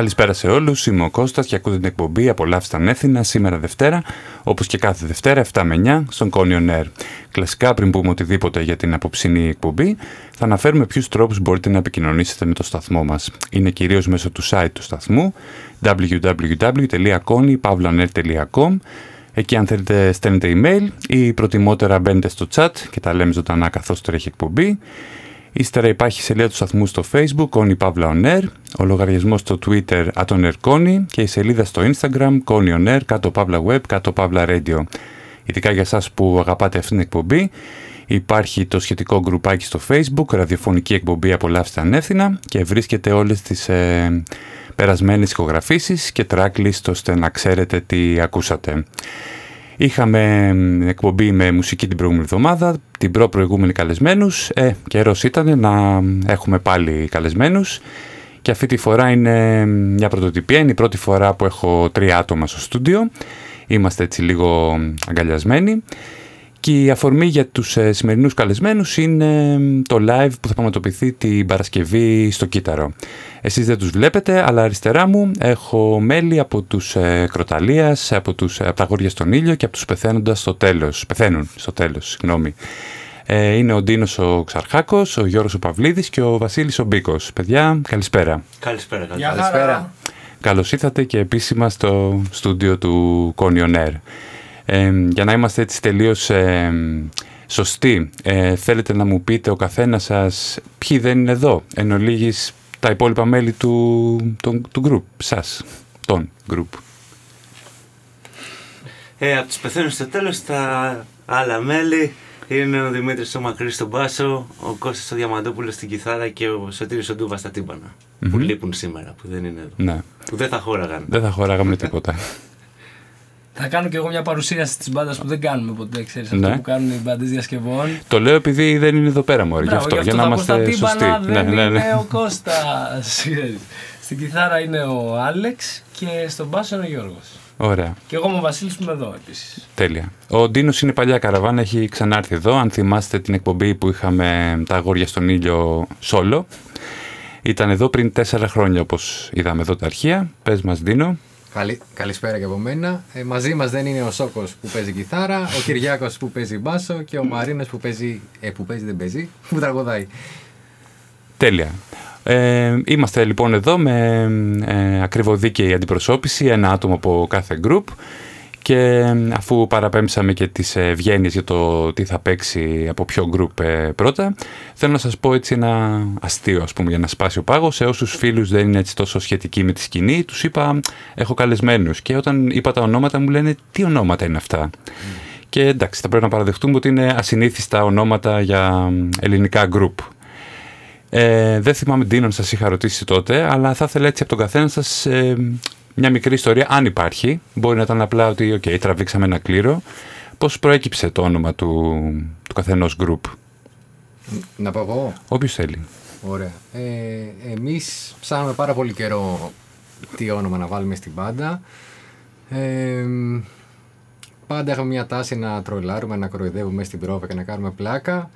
Καλησπέρα σε όλους. Είμαι ο Κώστας και ακούτε την εκπομπή Απολαύστα Ανέθινα σήμερα Δευτέρα, όπως και κάθε Δευτέρα 7 με 9 στον Κόνιον Air. Κλασικά, πριν πούμε οτιδήποτε για την απόψινή εκπομπή, θα αναφέρουμε ποιους τρόπους μπορείτε να επικοινωνήσετε με το σταθμό μας. Είναι κυρίως μέσω του site του σταθμού www.kony.com Εκεί αν θέλετε στέλνετε email ή προτιμότερα μπαίνετε στο chat και τα λέμε ζωντανά καθώς τρέχει εκπομπή. Ύστερα υπάρχει η σελίδα του σταθμού στο facebook, Connie Pavla On Air, ο λογαριασμός στο twitter, Aton Connie και η σελίδα στο instagram, Connie On Air, κάτω Pavla Web, κάτω Pavla Radio. Ειδικά για εσάς που αγαπάτε αυτήν την εκπομπή, υπάρχει το σχετικό γκρουπάκι στο facebook, ραδιοφωνική εκπομπή Απολαύστε Ανεύθυνα και βρίσκεται όλες τις ε, περασμένες ηχογραφήσεις και tracklist ώστε να ξέρετε τι ακούσατε. Είχαμε εκπομπή με μουσική την προηγούμενη εβδομάδα, την προ προηγούμενη καλεσμένους. Ε, καιρός ήταν να έχουμε πάλι καλεσμένους. Και αυτή τη φορά είναι μια πρωτοτυπία, είναι η πρώτη φορά που έχω τρία άτομα στο στούντιο. Είμαστε έτσι λίγο αγκαλιασμένοι. Και η αφορμή για τους ε, σημερινούς καλεσμένους είναι το live που θα πραγματοποιηθεί την Παρασκευή στο Κύτταρο. Εσείς δεν τους βλέπετε, αλλά αριστερά μου έχω μέλη από τους ε, Κροταλίας, από, τους, από τα Γόρια στον Ήλιο και από τους Πεθαίνοντας στο τέλος. Πεθαίνουν στο τέλος, συγγνώμη. Ε, είναι ο Ντίνος ο Ξαρχάκος, ο Γιώργος ο Παυλίδης και ο Βασίλης ο Μπίκος. Παιδιά, καλησπέρα. Καλησπέρα. καλησπέρα. Καλώς ήρθατε και επίσημα στο στούντιο του Κόνιον Ε, για να είμαστε έτσι τελείως ε, σωστοί, ε, θέλετε να μου πείτε ο καθένας σας ποιοι δεν είναι εδώ, εν ολίγης τα υπόλοιπα μέλη του, του, του group, σας, τον group. Ε, από τους πεθαίνουν στο τέλος, τα άλλα μέλη είναι ο Δημήτρης ο Μακρύς στον Πάσο, ο Κώστας ο Διαμαντόπουλος στην κιθάρα και ο Σωτήρης ο Ντούβας στα τυμπανα που λείπουν σήμερα, που δεν είναι εδώ. Ναι. Που δεν θα χώραγαν. Δεν θα χώραγαμε τίποτα. Θα κάνω και εγώ μια παρουσίαση της μπάντας που δεν κάνουμε ποτέ, ξέρεις. Ναι. Αυτό που κάνουν οι μπάντες διασκευών. Το λέω επειδή δεν είναι εδώ πέρα μόνο. Γι' αυτό, για να είμαστε σωστοί. Ναι, ναι, ναι. Είναι ο Κώστας. Στην κιθάρα είναι ο Άλεξ και στον μπάσο είναι ο Γιώργος. Ωραία. Και εγώ είμαι ο Βασίλης που είμαι εδώ επίσης. Τέλεια. Ο Ντίνος είναι παλιά καραβάνα, έχει ξανάρθει εδώ. Αν θυμάστε την εκπομπή που είχαμε τα αγόρια στον ήλιο σόλο. Ήταν εδώ πριν τέσσερα χρόνια, όπως είδαμε εδώ τα αρχεία. Πες μας, Ντίνο. Καλη, καλησπέρα και από μένα. Ε, μαζί μας δεν είναι ο Σόκος που παίζει κιθάρα, ο Κυριάκος που παίζει μπάσο και ο Μαρίνο που παίζει. Ε, που παίζει δεν παίζει, που τραγουδάει. Τέλεια. Ε, είμαστε λοιπόν εδώ με ε, ακριβοδίκαιη αντιπροσώπηση, ένα άτομο από κάθε group και αφού παραπέμψαμε και τις ευγένειες για το τι θα παίξει από ποιο γκρουπ πρώτα, θέλω να σας πω έτσι ένα αστείο, ας πούμε, για να σπάσει ο πάγος. Σε όσους φίλους δεν είναι έτσι τόσο σχετικοί με τη σκηνή, τους είπα, έχω καλεσμένους. Και όταν είπα τα ονόματα μου λένε, τι ονόματα είναι αυτά; Και εντάξει, θα πρέπει να παραδεχτούμε ότι είναι ασυνήθιστα ονόματα για ελληνικά γκρουπ. Ε, δεν θυμάμαι Ντίνο να σας είχα ρωτήσει τότε, αλλά θα ήθελα έτσι από τον καθένα σας ε, μια μικρή ιστορία, αν υπάρχει. Μπορεί να ήταν απλά ότι, οκ, τραβήξαμε ένα κλήρο. Πώς προέκυψε το όνομα του, του καθενός group; Να πω εγώ; Όποιος θέλει. Ωραία. Ε, εμείς ψάχνουμε πάρα πολύ καιρό τι όνομα να βάλουμε στην μπάντα. Ε, πάντα έχουμε μια τάση να τρολάρουμε, να κοροϊδεύουμε στην πρόβα και να κάνουμε πλάκα.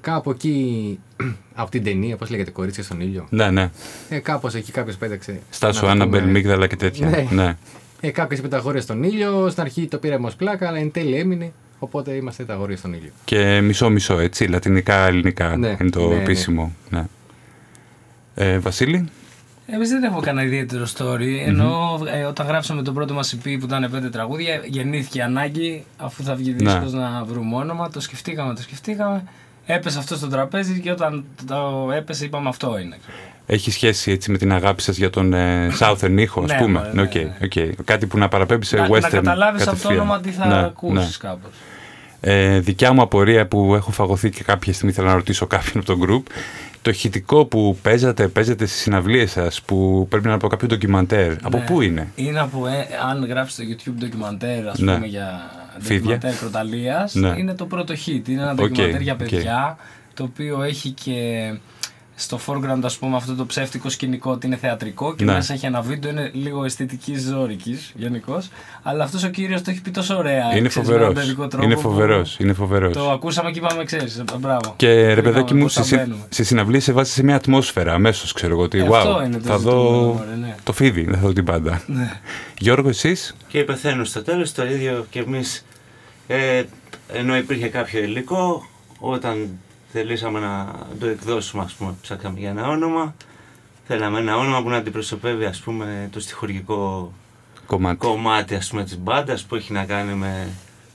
Κάπου εκεί, από την ταινία, πώς λέγεται, Κορίτσια στον ήλιο. Ναι, ναι. Ε, Κάπως εκεί κάποιος πέταξε. Στάσου, Άνναμπελ, Μίγδαλα και τέτοια. Ναι. ναι. Ε, κάποιο είπε τα γόρια στον ήλιο. Στην αρχή το πήραμε ως πλάκα, αλλά εν τέλει έμεινε. Οπότε είμαστε τα γόρια στον ήλιο. Και μισό-μισό, έτσι. Λατινικά, ελληνικά ναι, είναι το ναι, ναι. επίσημο. Ναι. Ε, Βασίλη; Εμείς δεν έχουμε κανένα ιδιαίτερο story. Ενώ ε, όταν γράψαμε το πρώτο μας EP που ήταν πέντε τραγούδια, γεννήθηκε ανάγκη, αφού θα βγει δίσκος να βρούμε όνομα. Το σκεφτήκαμε, το σκεφτήκαμε έπεσε αυτό στο τραπέζι και όταν το έπεσε είπαμε αυτό είναι. Έχει σχέση έτσι με την αγάπη σας για τον ε, Southern ήχο, ας ναι, πούμε; Ναι, okay, okay. Κάτι που να παραπέμπει σε western. Να καταλάβεις από το όνομα τι θα ναι, ακούσεις ναι. κάπως. Ε, δικιά μου απορία που έχω φαγωθεί και κάποια στιγμή θέλω να ρωτήσω κάποιον από το group. Το ηχητικό που παίζατε, παίζετε στις συναυλίες σας, που πρέπει να είναι από κάποιο ντοκιμαντέρ. Από πού είναι; Είναι από, ε, αν γράψεις στο YouTube ντοκιμαντέρ, ας πούμε, για ντοκιμαντέρ Κροταλίας, είναι το πρώτο hit. Είναι ένα ντοκιμαντέρ για παιδιά, το οποίο έχει και στο foreground ας πούμε αυτό το ψεύτικο σκηνικό ότι είναι θεατρικό και Ναι. μέσα έχει ένα βίντεο, είναι λίγο αισθητικής ζώρικης γενικώς. Αλλά αυτός ο κύριος το έχει πει τόσο ωραία. Είναι ξέρεις, με φοβερός. έναν παιδικό τρόπο Είναι που φοβερός. Είναι φοβερός. Το ακούσαμε και είπαμε, ξέρεις. Μπράβο. Και ρε Είπαμε παιδάκι μου, πώς σε, θα συ- μπαίνουμε. σε συναυλίες σε βάζει σε μια ατμόσφαιρα αμέσως, ξέρω εγώ ότι Ε, wow, αυτό είναι το θα δω ζητούμενο, μωρέ, ναι. το φίδι, δεν θα δω την πάντα. Ναι. Γιώργο, εσείς, Και πεθαίνουν στο τέλος το ίδιο και εμείς ε, ενώ υπήρχε κάποιο υλικό όταν θελήσαμε να το εκδώσουμε ας πούμε ψάξαμε για ένα όνομα θέλαμε ένα όνομα που να αντιπροσωπεύει ας πούμε το στοιχουργικό κομμάτι. κομμάτι ας πούμε της μπάντας που έχει να κάνει με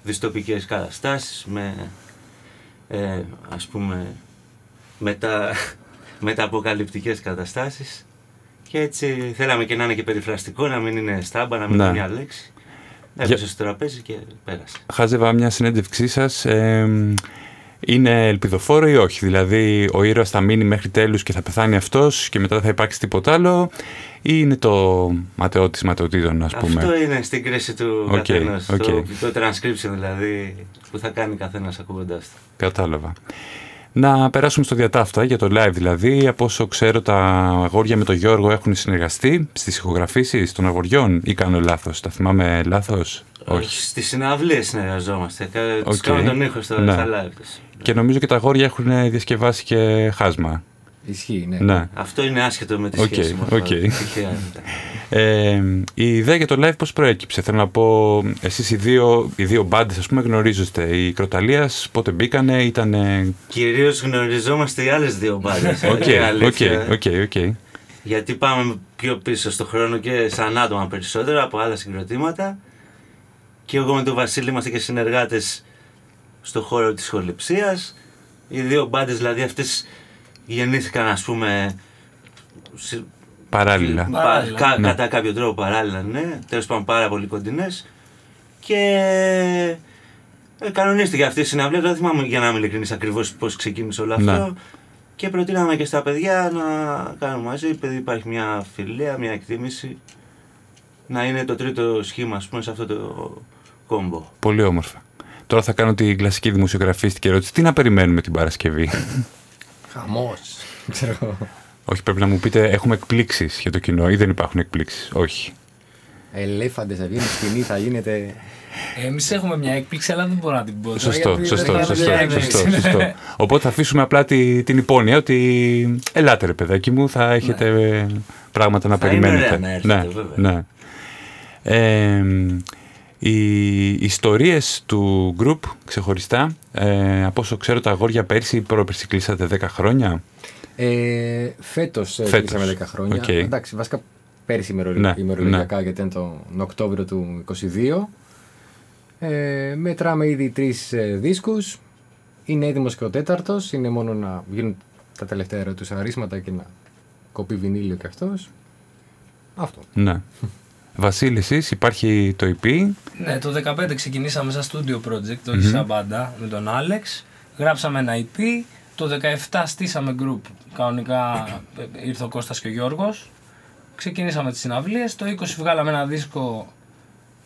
δυστοπικές καταστάσεις με ε, ας πούμε μετα, μεταποκαλυπτικές καταστάσεις και έτσι θέλαμε και να είναι και περιφραστικό, να μην είναι στάμπα, να μην Ναι. είναι μια λέξη. Έπεσε στο τραπέζι και πέρασε. Χάζευα μια συνέντευξή σας. ε, είναι ελπιδοφόρο ή όχι; Δηλαδή, ο ήρωας θα μείνει μέχρι τέλους και θα πεθάνει αυτός και μετά δεν θα υπάρξει τίποτα άλλο. Ή είναι το ματαιότης ματαιοτήτων, ας πούμε; Αυτό είναι στην κρίση του Οκ, καθενός. οκ. Το, το transcription δηλαδή που θα κάνει καθένας ακούγοντας το. Κατάλαβα. Να περάσουμε στο διά ταύτα για το live δηλαδή. Από όσο ξέρω τα αγόρια με τον Γιώργο έχουν συνεργαστεί στις ηχογραφήσεις των αγοριών ή κάνω λάθος; Τα θυμάμαι λάθος; Όχι. Στις συναυλίες συνεργαζόμαστε. Okay. Τους Οκ. κάνουμε τον ήχο στο, Ναι. στα live τους. Και νομίζω και τα αγόρια έχουν διασκευάσει και Χάσμα. Ισχύει, ναι. Ναι. Αυτό είναι άσχετο με τη Οκ, σχέση μας. οκ. Τυχαία ήταν. Ε, η ιδέα για το live πώς προέκυψε. Θέλω να πω, εσείς οι δύο, οι δύο μπάντες ας πούμε γνωρίζεστε. Οι Κροταλίας πότε μπήκανε, ήτανε... Κυρίως γνωριζόμαστε οι άλλες δύο μπάντες. Οκ, είναι οκ, αλήθεια. οκ, οκ. Γιατί πάμε πιο πίσω στο χρόνο και σαν άτομα περισσότερο από άλλα συγκροτήματα. Και εγώ με τον Βασίλη είμαστε και συνεργάτες στο χώρο της ηχοληψίας. Οι δύο μπάντες δηλαδή αυτές γεννήθηκαν ας πούμε σε- Παράλληλα. πα- Παράλληλα. κα- Ναι. κατά κάποιο τρόπο παράλληλα, ναι. Τέλος πάντων πάρα πολύ κοντινές. Και ε, κανονίστηκε αυτή η συναυλία. Δεν θυμάμαι για να είμαι ειλικρινής ακριβώς πώς ξεκίνησε όλο αυτό. Ναι. Και προτείναμε και στα παιδιά να κάνουμε μαζί, επειδή υπάρχει μια φιλία, μια εκτίμηση. Να είναι το τρίτο σχήμα, ας πούμε, σε αυτό το κόμπο. Πολύ όμορφα. Τώρα θα κάνω την κλασική δημοσιογραφίστικη ερώτηση. Τι να περιμένουμε την Παρασκευή; Χαμός. Ξέρω εγώ. Όχι, πρέπει να μου πείτε, έχουμε εκπλήξεις για το κοινό ή δεν υπάρχουν εκπλήξεις; Όχι. Ελέφαντες θα βγαίνουν σκηνή, θα γίνεται... Εμείς έχουμε μια έκπληξη, αλλά δεν μπορώ να την πω. τώρα, Σωστό, γιατί σωστό, δεν σωστό, είναι σωστό, έκπληξη. σωστό. Οπότε θα αφήσουμε απλά τη- την υπόνοια ότι ελάτε ρε παιδάκι μου, θα έχετε πράγματα να Θα είναι περιμένετε. ωραία να έρθετε, ναι, βέβαια. ναι. Ε, οι ιστορίες του group ξεχωριστά, ε, από όσο ξέρω τα αγόρια πέρσι, πρόπερσι κλείσατε 10 χρόνια; Ε, φέτος, ε, Φέτος. κλείσαμε 10 χρόνια. Οκ. Εντάξει, βασικά πέρυσι ημερολη- Ναι, ημερολογιακά γιατί ήταν τον Οκτώβριο του 22. Ε, μετράμε ήδη τρεις ε, δίσκους. Είναι έτοιμος και ο τέταρτος. Είναι μόνο να γίνουν τα τελευταία ερωτουσαρίσματα και να κοπεί βινίλιο και αυτός. Αυτό. Ναι. Βασίλη, εσείς υπάρχει το EP. Ναι, το 2015 ξεκινήσαμε σαν studio project, όχι σαν μπάντα, με τον Άλεξ. Γράψαμε ένα EP. Το 17 στήσαμε group. Κανονικά ε, ήρθε ο Κώστας και ο Γιώργος. Ξεκινήσαμε τις συναυλίες. Το 20 βγάλαμε ένα δίσκο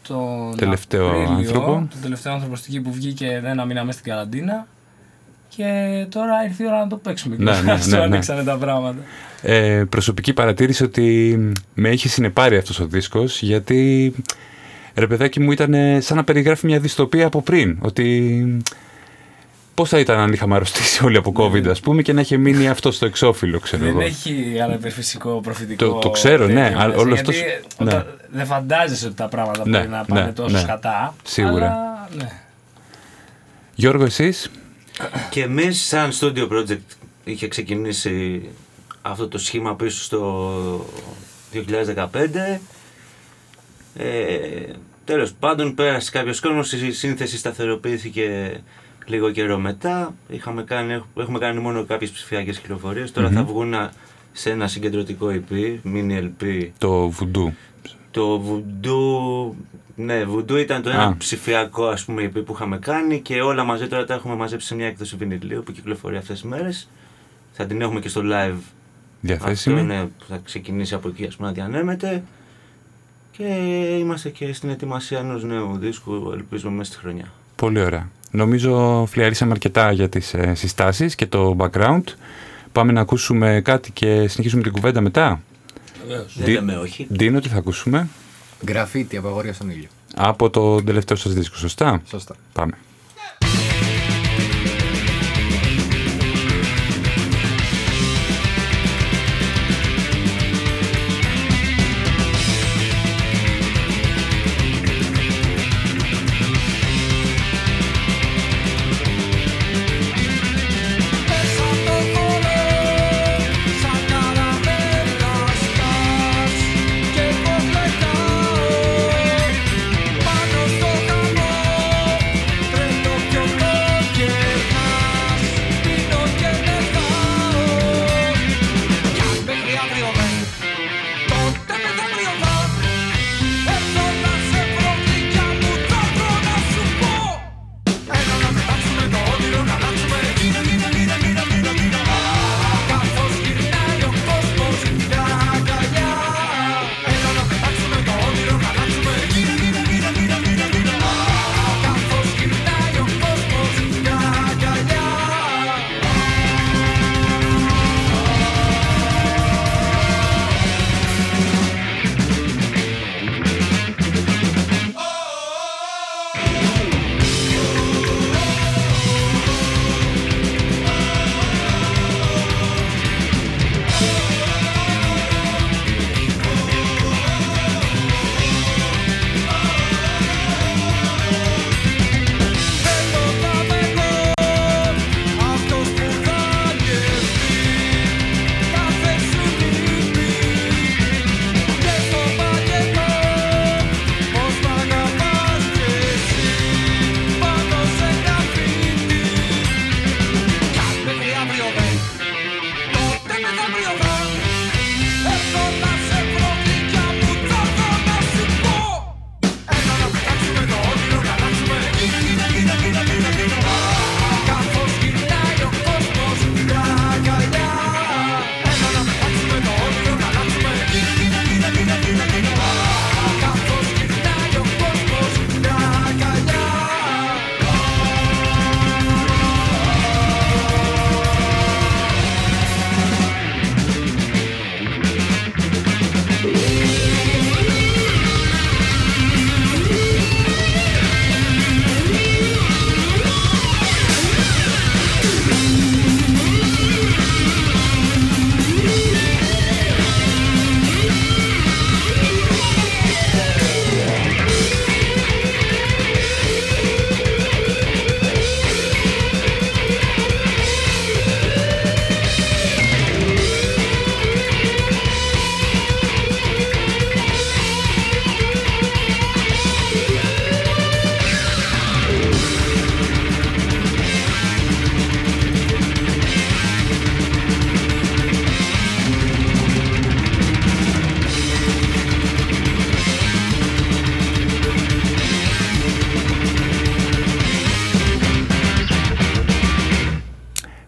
τον Τελευταίο Απρίλιο, άνθρωπο. Τον τελευταίο άνθρωπο στην εκεί που βγήκε ένα μήνα μέσα στην καραντίνα. Και τώρα ήρθε η ώρα να το παίξουμε. Ναι, ναι, Μας ναι, το ναι. άνοιξανε τα πράγματα. Ε, προσωπική παρατήρηση ότι με έχει συνεπάρει αυτός ο δίσκος γιατί ρε παιδάκι μου ήταν σαν να περιγράφει μια δυστοπία από πριν ότι πώς θα ήταν αν είχαμε αρρωστήσει όλοι από COVID ας πούμε και να είχε μείνει αυτό στο εξώφυλλο ξέρω Δεν εγώ. έχει άλλο υπερφυσικό προφητικό. Το- το ξέρω, ναι, τέτοιο αλλά μέσα, όλος γιατί αυτός- όταν- ναι. Δεν φαντάζεσαι ότι τα πράγματα Ναι, μπορεί να πάνε ναι, τόσο ναι. σκατά. Σίγουρα. Αλλά, ναι. Γιώργο εσείς; Και εμείς, σαν studio project, είχε ξεκινήσει αυτό το σχήμα πίσω στο 2015. Ε, τέλος πάντων, πέρασε κάποιος κόσμος, η σύνθεση σταθεροποιήθηκε λίγο καιρό μετά. Είχαμε κάνει, έχουμε κάνει μόνο κάποιες ψηφιακές κυκλοφορίες. Τώρα θα βγουν σε ένα συγκεντρωτικό EP, mini LP. το Voodoo. Το Voodoo, ναι, Voodoo ήταν το ένα Α. ψηφιακό ας πούμε EP που είχαμε κάνει και όλα μαζί τώρα τα έχουμε μαζέψει σε μια έκδοση βινιλίου που κυκλοφορεί αυτές τις μέρες. Θα την έχουμε και στο live. Διαθέσιμη. Αυτό είναι που θα ξεκινήσει από εκεί ας πούμε να διανέμεται. Και είμαστε και στην ετοιμασία ενός νέου δίσκου, ελπίζουμε μέσα στη χρονιά. Πολύ ωραία. Νομίζω φλιαρίσαμε αρκετά για τις ε, συστάσεις και το background. Πάμε να ακούσουμε κάτι και συνεχίσουμε την κουβέντα μετά. Δεν λέμε όχι. Ντίνο, τι θα ακούσουμε; Γραφίτι από αγόρια στον ήλιο. Από το τελευταίο σας δίσκο, σωστά; Σωστά. Πάμε.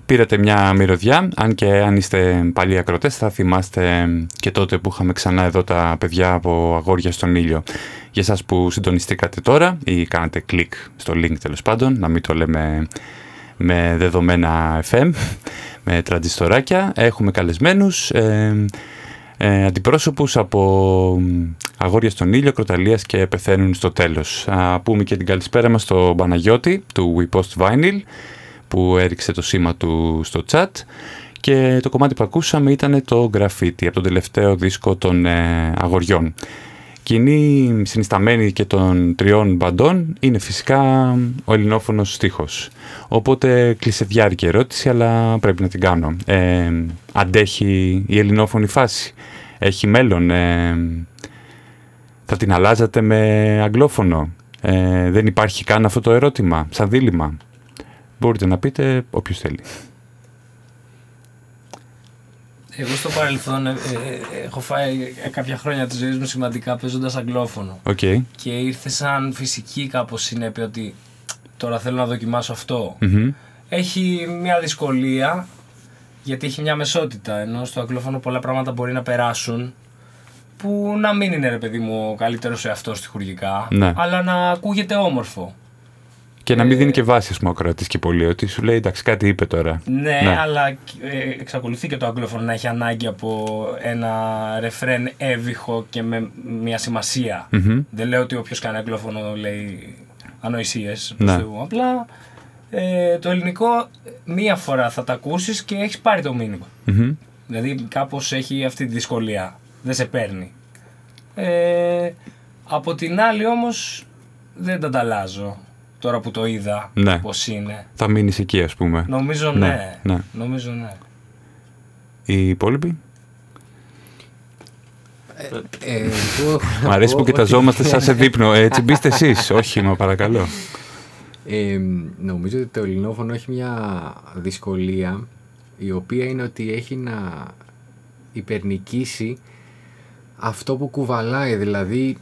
Πήρατε μια μυρωδιά, αν και αν είστε παλιοί ακροτές θα θυμάστε και τότε που είχαμε ξανά εδώ τα παιδιά από αγόρια στον ήλιο. Για σας που συντονιστήκατε τώρα ή κάνατε κλικ στο link τέλος πάντων, να μην το λέμε με δεδομένα FM, με τραντιστοράκια, έχουμε καλεσμένους ε, ε, αντιπρόσωπους από αγόρια στον ήλιο, κροταλίας και πεθαίνουν στο τέλος. Α πούμε και την καλησπέρα μας στο Παναγιώτη του We Post Vinyl, που έριξε το σήμα του στο chat και το κομμάτι που ακούσαμε ήταν το Graffiti από τον τελευταίο δίσκο των ε, αγοριών. Κοινή συνισταμένη και των τριών μπαντών είναι φυσικά ο ελληνόφωνος στίχος. Οπότε κλεισεδιάρικη ερώτηση αλλά πρέπει να την κάνω. Ε, αντέχει η ελληνόφωνη φάση; Έχει μέλλον; Ε, θα την αλλάζατε με αγγλόφωνο; Ε, δεν υπάρχει καν αυτό το ερώτημα σαν δίλημα; Μπορείτε να πείτε όποιος θέλει. Εγώ στο παρελθόν ε, ε, έχω φάει κάποια χρόνια της ζωής μου σημαντικά παίζοντας αγγλόφωνο. Okay. Και ήρθε σαν φυσική κάπως συνέπεια ότι τώρα θέλω να δοκιμάσω Έχει μια δυσκολία γιατί έχει μια μεσότητα. Ενώ στο αγγλόφωνο πολλά πράγματα μπορεί να περάσουν που να μην είναι ρε παιδί μου ο καλύτερος εαυτός τυχουργικά, ναι. αλλά να ακούγεται όμορφο Και να μην δίνει και βάση, ας πούμε, ο κρατή και πολύ. Ότι σου λέει εντάξει, κάτι είπε τώρα. Ναι, ναι. αλλά ε, εξακολουθεί και το αγγλόφωνο να έχει ανάγκη από ένα ρεφρέν έβυχο και με μια σημασια Δεν λέω ότι όποιος κάνει αγγλόφωνο λέει ανοησίες. Ναι. Απλά ε, το ελληνικό μία φορά θα τα ακούσεις και έχεις πάρει το μήνυμα. Mm-hmm. Δηλαδή κάπως έχει αυτή τη δυσκολία. Δεν σε παίρνει. Ε, από την άλλη όμως δεν τα ανταλλάζω τώρα που το είδα ναι. πώς είναι. Θα μείνεις εκεί ας πούμε. Νομίζω ναι. ναι. ναι. Νομίζω ναι. Οι υπόλοιποι; Ε, ε, Μ' αρέσει που κοιταζόμαστε σαν σε δείπνο. Έτσι μπήστε εσείς. Όχι, μα παρακαλώ. Ε, νομίζω ότι το ελληνόφωνο έχει μια δυσκολία η οποία είναι ότι έχει να υπερνικήσει αυτό που κουβαλάει, δηλαδή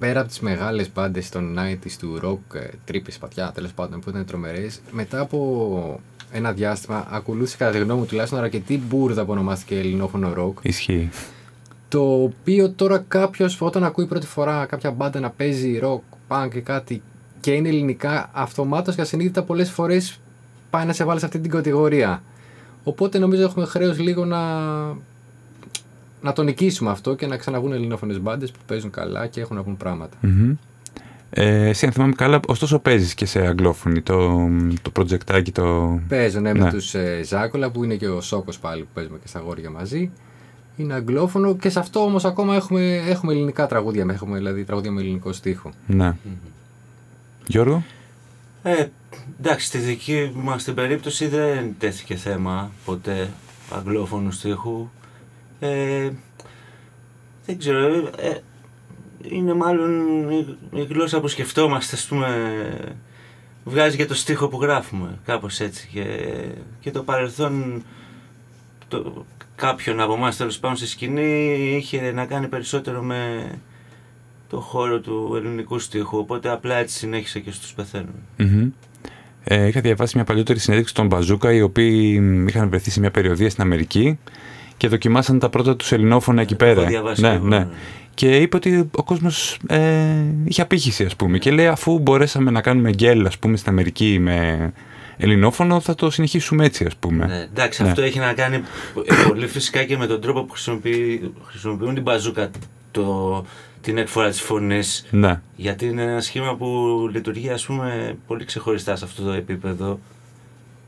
πέρα από τις μεγάλες μπάντες των 90's του rock, ε, τρύπες, πατιά, τέλος πάντων, που ήταν τρομερές, μετά από ένα διάστημα ακολούθησε κατά τη γνώμη μου τουλάχιστον αρκετή μπουρδα που ονομάστηκε ελληνόφωνο rock. Ισχύει. Το οποίο τώρα κάποιος όταν ακούει πρώτη φορά κάποια μπάντα να παίζει rock, punk και κάτι και είναι ελληνικά, αυτομάτως και ασυνείδητα πολλές φορές πάει να σε βάλει σε αυτή την κατηγορία. Οπότε νομίζω έχουμε χρέος λίγο να να το νικήσουμε αυτό και να ξαναβγούν ελληνόφωνες μπάντες που παίζουν καλά και έχουν να πούν πράγματα. Mm-hmm. Ε, εσύ, αν θυμάμαι καλά, ωστόσο παίζεις και σε αγγλόφωνη το, το projectάκι. Το... Παίζω, ναι, ναι. με τους ε, Ζάκολα που είναι και ο Σόκος πάλι που παίζουμε και στα γόρια μαζί. Είναι αγγλόφωνο και σε αυτό όμως ακόμα έχουμε, έχουμε ελληνικά τραγούδια. Έχουμε δηλαδή τραγούδια με ελληνικό στίχο. Ναι. Mm-hmm. Γιώργο; Ε, εντάξει, στη δική μας την περίπτωση δεν τέθηκε θέμα ποτέ αγγλόφωνου στίχου. Ε, δεν ξέρω, ε, ε, είναι μάλλον η, γλώσσα που σκεφτόμαστε, ας πούμε, βγάζει και το στίχο που γράφουμε, κάπως έτσι. Και, και το παρελθόν το, κάποιον από εμάς τέλος πάντων στη σκηνή είχε να κάνει περισσότερο με το χώρο του ελληνικού στίχου, οπότε απλά έτσι συνέχισε και στους πεθαίνουν. Ε, είχα διαβάσει μια παλιότερη συνέντευξη των Μπαζούκα, οι οποίοι είχαν βρεθεί σε μια περιοδία στην Αμερική και δοκιμάσαν τα πρώτα τους ελληνόφωνα εκεί πέρα. Ναι, ναι. Και είπε ότι ο κόσμος ε, είχε απήχηση, ας πούμε. Και λέει, αφού μπορέσαμε να κάνουμε γκέλ, ας πούμε, στην Αμερική με ελληνόφωνο, θα το συνεχίσουμε έτσι, ας πούμε. Ναι, εντάξει, ναι. αυτό έχει να κάνει πολύ φυσικά και με τον τρόπο που χρησιμοποιούν την μπαζούκα το, την εκφορά της φωνής. Ναι. Γιατί είναι ένα σχήμα που λειτουργεί, ας πούμε, πολύ ξεχωριστά σε αυτό το επίπεδο.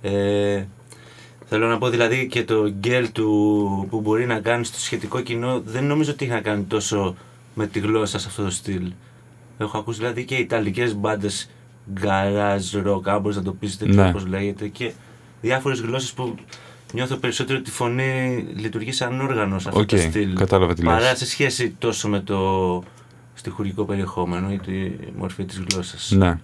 Ε, Θέλω να πω δηλαδή και το γκέλ του που μπορεί να κάνεις στο σχετικό κοινό δεν νομίζω ότι έχει να κάνει τόσο με τη γλώσσα σε αυτό το στυλ. Έχω ακούσει δηλαδή και ιταλικές μπάντες garage rock, αν μπορείς να το πεις τέτοιο ναι. όπω λέγεται, και διάφορες γλώσσες που νιώθω περισσότερο ότι τη φωνή λειτουργεί σαν όργανος σε αυτό okay, το στυλ. Κατάλαβα τι παρά σε σχέση τόσο με το στοιχουργικό περιεχόμενο ή τη μορφή της γλώσσας. Ναι.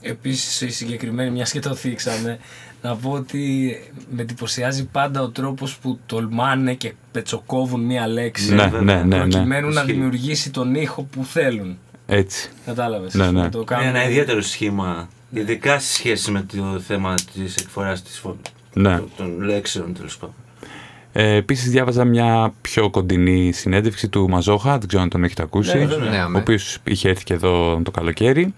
Επίσης, η συγκεκριμένη, μιας και το θίξαμε, να πω ότι με εντυπωσιάζει πάντα ο τρόπος που τολμάνε και πετσοκόβουν μία λέξη ναι, ναι, ναι, ναι. προκειμένου να δημιουργήσει τον ήχο που θέλουν. Έτσι. Κατάλαβες. Ναι, ναι. Το Είναι ένα ιδιαίτερο σχήμα, ειδικά σε σχέση με το θέμα της εκφοράς ναι. των λέξεων τέλος πάντων. Ε, Επίσης, διάβαζα μια πιο κοντινή συνέντευξη του Μαζόχα, δεν ξέρω αν τον έχετε ακούσει. Ναι, ναι, ο οποίος είχε έρθει και εδώ το καλοκαίρι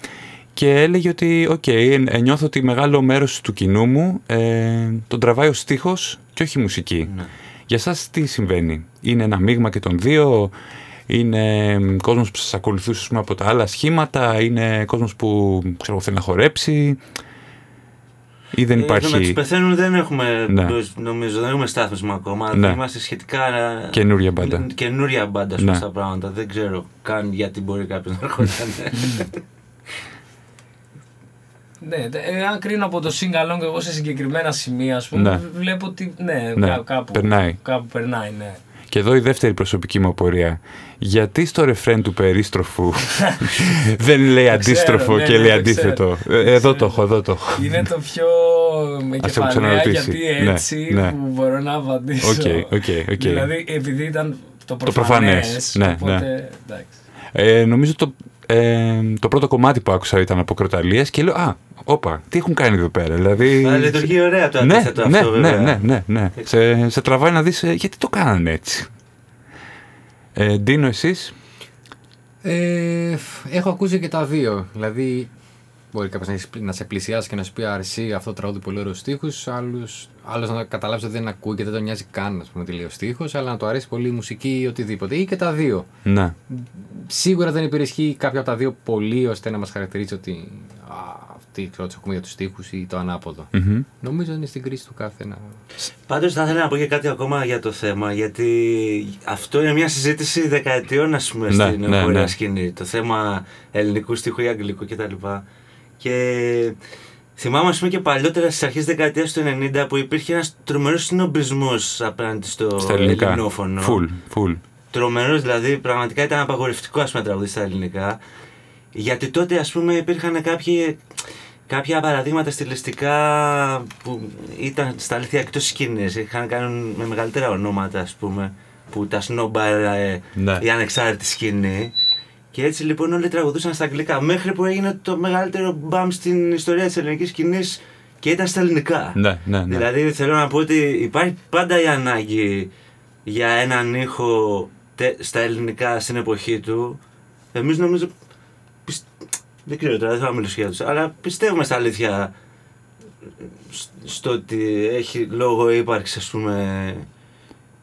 και έλεγε ότι οκ, okay, νιώθω ότι μεγάλο μέρος του κοινού μου ε, τον τραβάει ο στίχος και όχι η μουσική. Ναι. Για σας τι συμβαίνει, είναι ένα μείγμα και των δύο, είναι κόσμος που σας ακολουθούσε από τα άλλα σχήματα, είναι κόσμος που ξέρω, θέλει να χορέψει; Ή δεν ε, υπάρχει... με τους πεθαίνουν δεν έχουμε, ναι. νομίζω, δεν έχουμε στάθμισμα ακόμα, ναι. είμαστε σχετικά... Καινούρια μπάντα. Καινούρια μπάντα ναι. στα πράγματα, δεν ξέρω καν γιατί μπορεί κάποιος να ερχόταν. Ναι, ε, αν κρίνω από το sing along εγώ σε συγκεκριμένα σημεία, ας πούμε, ναι. βλέπω ότι ναι, ναι, κάπου, περνάει. κάπου περνάει, ναι. Και εδώ η δεύτερη προσωπική μου απορία. Γιατί στο ρεφρέν του περίστροφου δεν λέει αντίστροφο ναι, και λέει αντίθετο; Ε, εδώ το έχω, εδώ το έχω. Είναι το πιο με κεφαλαία γιατί ναι, έτσι ναι. που μπορώ να απαντήσω. Okay, okay, okay. Δηλαδή επειδή ήταν το προφανές. Το προφανές. Ναι, ναι. Ε, νομίζω το, ε, το πρώτο κομμάτι που άκουσα ήταν από Κροταλίες και λέω «Α, Όπα, τι έχουν κάνει εδώ πέρα. Δηλαδή... Α, λειτουργεί ωραία το ναι, αντίθετο ναι, αυτό, ναι, βέβαια. Ναι, ναι, ναι. Σε, σε τραβάει να δεις ε, γιατί το κάνανε έτσι. Ε, Ντίνο, εσείς; Ε, έχω ακούσει και τα δύο. Δηλαδή, Μπορεί κάποιος να, να σε πλησιάσει και να σου πει αρσεί αυτό το τραγούδι πολύ ωραίος στίχους. Άλλος να καταλάβεις ότι δεν ακούει και δεν τον νοιάζει καν, ας πούμε, τι λέει ο στίχος, αλλά να του αρέσει πολύ η μουσική ή οτιδήποτε. Ή και τα δύο. Ναι. Σίγουρα δεν υπερισχύει κάποιο από τα δύο πολύ ώστε να μας χαρακτηρίζει ότι α, αυτοί ξέρω, του ακούμε για τους στίχους ή το ανάποδο. Μμμ. Νομίζω είναι στην κρίση του κάθε ένα. Πάντως θα ήθελα να πω και κάτι ακόμα για το θέμα, γιατί αυτό είναι μια συζήτηση δεκαετιών, ας πούμε, Ναι, στην ναι, εγχώρια ναι. σκηνή. Το θέμα ελληνικού στίχου ή αγγλικού κτλ. Και θυμάμαι, ας πούμε, και παλιότερα στις αρχές δεκαετίας του 90 που υπήρχε ένας τρομερός συνομπισμός απέναντι στο Στα ελληνικά. ελληνόφωνο. Φουλ, φουλ. Τρομερός, δηλαδή, πραγματικά ήταν απαγορευτικό, ας πούμε, τραγουδί στα ελληνικά. Γιατί τότε, ας πούμε, υπήρχαν κάποιοι, κάποια παραδείγματα στιλιστικά που ήταν στα αλήθεια εκτός σκηνής. Είχαν κάνει με μεγαλύτερα ονόματα, ας πούμε, που τα σνόμπαρε Ναι. η ανεξάρτητη σκηνή. Και έτσι λοιπόν όλοι τραγουδούσαν στα αγγλικά. Μέχρι που έγινε το μεγαλύτερο μπαμ στην ιστορία της ελληνικής σκηνής και ήταν στα ελληνικά. Ναι, ναι, ναι. Δηλαδή θέλω να πω ότι υπάρχει πάντα η ανάγκη για έναν ήχο τε- στα ελληνικά στην εποχή του. Εμείς νομίζω, πισ- δεν ξέρω τώρα, δεν θα μιλήσω για τους, αλλά πιστεύουμε στα αλήθεια σ- στο ότι έχει λόγο ύπαρξης ας πούμε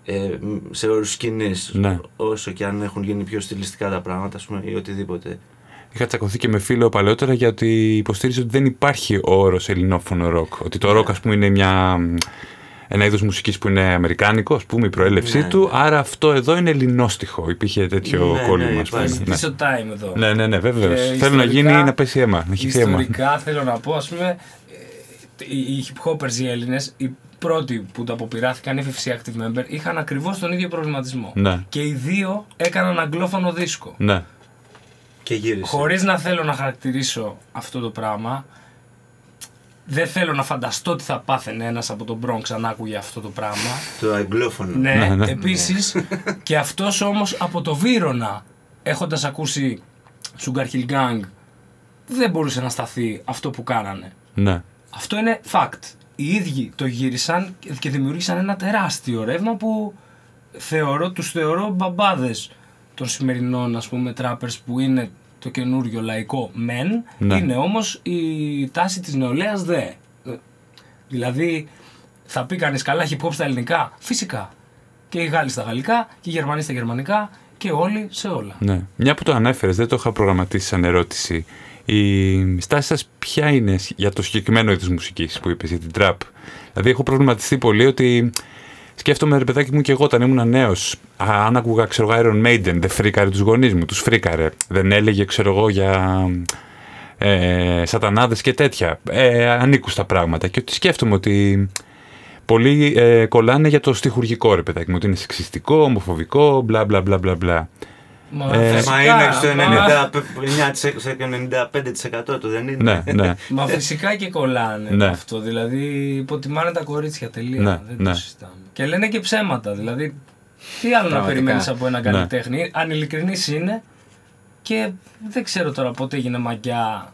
ε, μ, σε όρους σκηνής Ναι. όσο και αν έχουν γίνει πιο στιλιστικά τα πράγματα ας πούμε ή οτιδήποτε. Είχα τσακωθεί και με φίλο παλαιότερα γιατί υποστήριζε ότι δεν υπάρχει ο όρος ελληνόφωνο ροκ. Ότι το ροκ, ας πούμε, είναι μια, ένα είδος μουσικής που είναι αμερικάνικο, ας πούμε, η προέλευσή Ναι, του. ναι. Άρα αυτό εδώ είναι ελληνόστιχο. Υπήρχε τέτοιο Ναι, ναι, κόλλημα, ας πούμε. υπάρχει. Ναι. Ζητήσω time εδώ. ναι, ναι, ναι, βέβαιω. Και Θέλω να γίνει ιστορικά- να πέσει αίμα, να έχει θέμα. Ιστορικά θέλω να πω, ας πούμε, ε, οι, οι hip hoppers οι Έλληνες, οι πρώτοι που το αποπειράθηκαν, οι FFC Active Member, είχαν ακριβώς τον ίδιο προβληματισμό. Ναι. Και οι δύο έκαναν αγγλόφωνο δίσκο. Ναι. Και γύρισε. Χωρίς να θέλω να χαρακτηρίσω αυτό το πράγμα, δεν θέλω να φανταστώ τι θα πάθαινε ένας από τον Bronx αν άκουγε αυτό το πράγμα. Το αγγλόφωνο. Ναι, Ναι, ναι. επίσης και αυτός όμως από το Βύρονα έχοντας ακούσει Sugar Hill Gang δεν μπορούσε να σταθεί αυτό που κάνανε. Ναι. Αυτό είναι fact. Οι ίδιοι το γύρισαν και δημιούργησαν ένα τεράστιο ρεύμα που θεωρώ, τους θεωρώ μπαμπάδες των σημερινών ας πούμε trappers που είναι το καινούριο λαϊκό μεν, Ναι. είναι όμως η τάση της νεολαίας δε. Ε, Δηλαδή θα πει κανείς καλά hip hop στα ελληνικά, φυσικά. Και οι Γάλλοι στα γαλλικά και οι Γερμανοί στα γερμανικά και όλοι σε όλα. Ναι. Μια που το ανέφερες, δεν το είχα προγραμματίσει σαν ερώτηση. Η στάση σας ποια είναι για το συγκεκριμένο είδος μουσικής που είπες, για την trap; Δηλαδή, έχω προβληματιστεί πολύ ότι σκέφτομαι ρε παιδάκι μου και εγώ όταν ήμουν νέος. Αν άκουγα, ξέρω εγώ, Iron Maiden, δεν φρίκαρε τους γονείς μου, τους φρίκαρε. Δεν έλεγε, ξέρω εγώ, για ε, σατανάδες και τέτοια. Ε, ανήκουν πράγματα. Και ότι σκέφτομαι ότι πολλοί ε, κολλάνε για το στιχουργικό ρε παιδάκι μου, ότι είναι σεξιστικό, ομοφοβικό, μπλα μπλα μπλα μπλα μπλα. Μα, Ε, φυσικά, Μα είναι στο μα- 99% του δεν είναι; Ναι, ναι. Μα φυσικά και κολλάνε Ναι. αυτό. Δηλαδή υποτιμάνε τα κορίτσια τελεία. Ναι, δεν ναι. το συζητάμε. Και λένε και ψέματα. Δηλαδή, τι άλλο να Πραγματικά. περιμένεις από έναν Ναι. καλλιτέχνη; Αν ειλικρινής είναι και δεν ξέρω τώρα πότε έγινε μαγιά.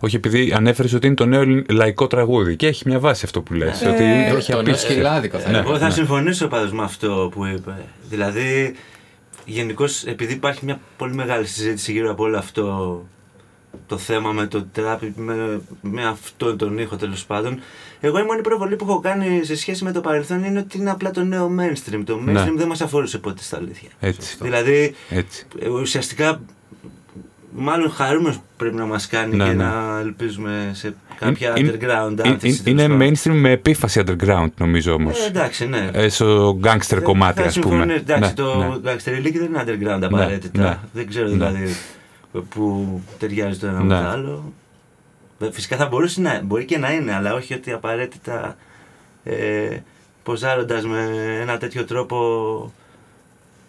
Όχι, επειδή ανέφερες ότι είναι το νέο λαϊκό τραγούδι και έχει μια βάση αυτό που λες. Ε, ότι έχει το νέο απίστευτο. σκυλάδικο θα Ναι. έλεγα. Εγώ θα ναι. συμφωνήσω πάντως με αυτό που είπε. Δηλαδή, γενικώς επειδή υπάρχει μια πολύ μεγάλη συζήτηση γύρω από όλο αυτό το θέμα με το τραπ, με, με αυτόν τον ήχο τέλος πάντων. Εγώ η μόνη προβολή που έχω κάνει σε σχέση με το παρελθόν είναι ότι είναι απλά το νέο mainstream. Το mainstream Ναι. δεν μας αφορούσε ποτέ στα αλήθεια. Έτσι. Δηλαδή, Έτσι. ε, ουσιαστικά, μάλλον χαρούμενος πρέπει να μας κάνει Ναι, και ναι. να ελπίζουμε σε κάποια Είναι- underground Είναι, άνθηση. είναι τέλος πάντων. mainstream με επίφαση underground νομίζω όμως. Ε, εντάξει, ναι. Ε, στο gangster κομμάτι Θα ας πούμε. συμφωνώ, Εντάξει, Ναι, το ναι. Gangster League δεν είναι underground απαραίτητα. ναι. Δεν ξέρω Ναι. δηλαδή που ταιριάζει το ένα με Ναι. το άλλο. Βε- Φυσικά θα μπορούσε να, μπορεί και να είναι, αλλά όχι ότι απαραίτητα ε, ποζάροντας με ένα τέτοιο τρόπο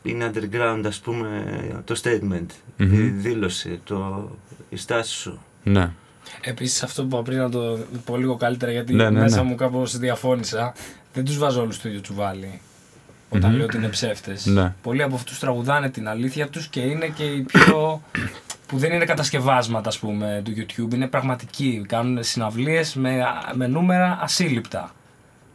είναι underground ας πούμε το statement, Μμμ. η δήλωση, το, η στάση σου. Ναι. Επίσης, αυτό που είπα πριν να το πω λίγο καλύτερα γιατί Ναι, ναι, μέσα ναι. μου κάπως διαφώνησα. Δεν τους βάζω όλους στο ίδιο τσουβάλι. Όταν Μμμ. λέω ότι είναι ψεύτες. Ναι. Πολλοί από αυτούς τραγουδάνε την αλήθεια τους και είναι και οι πιο. που δεν είναι κατασκευάσματα, ας πούμε, του YouTube. Είναι πραγματικοί. Κάνουν συναυλίες με, με νούμερα ασύλληπτα.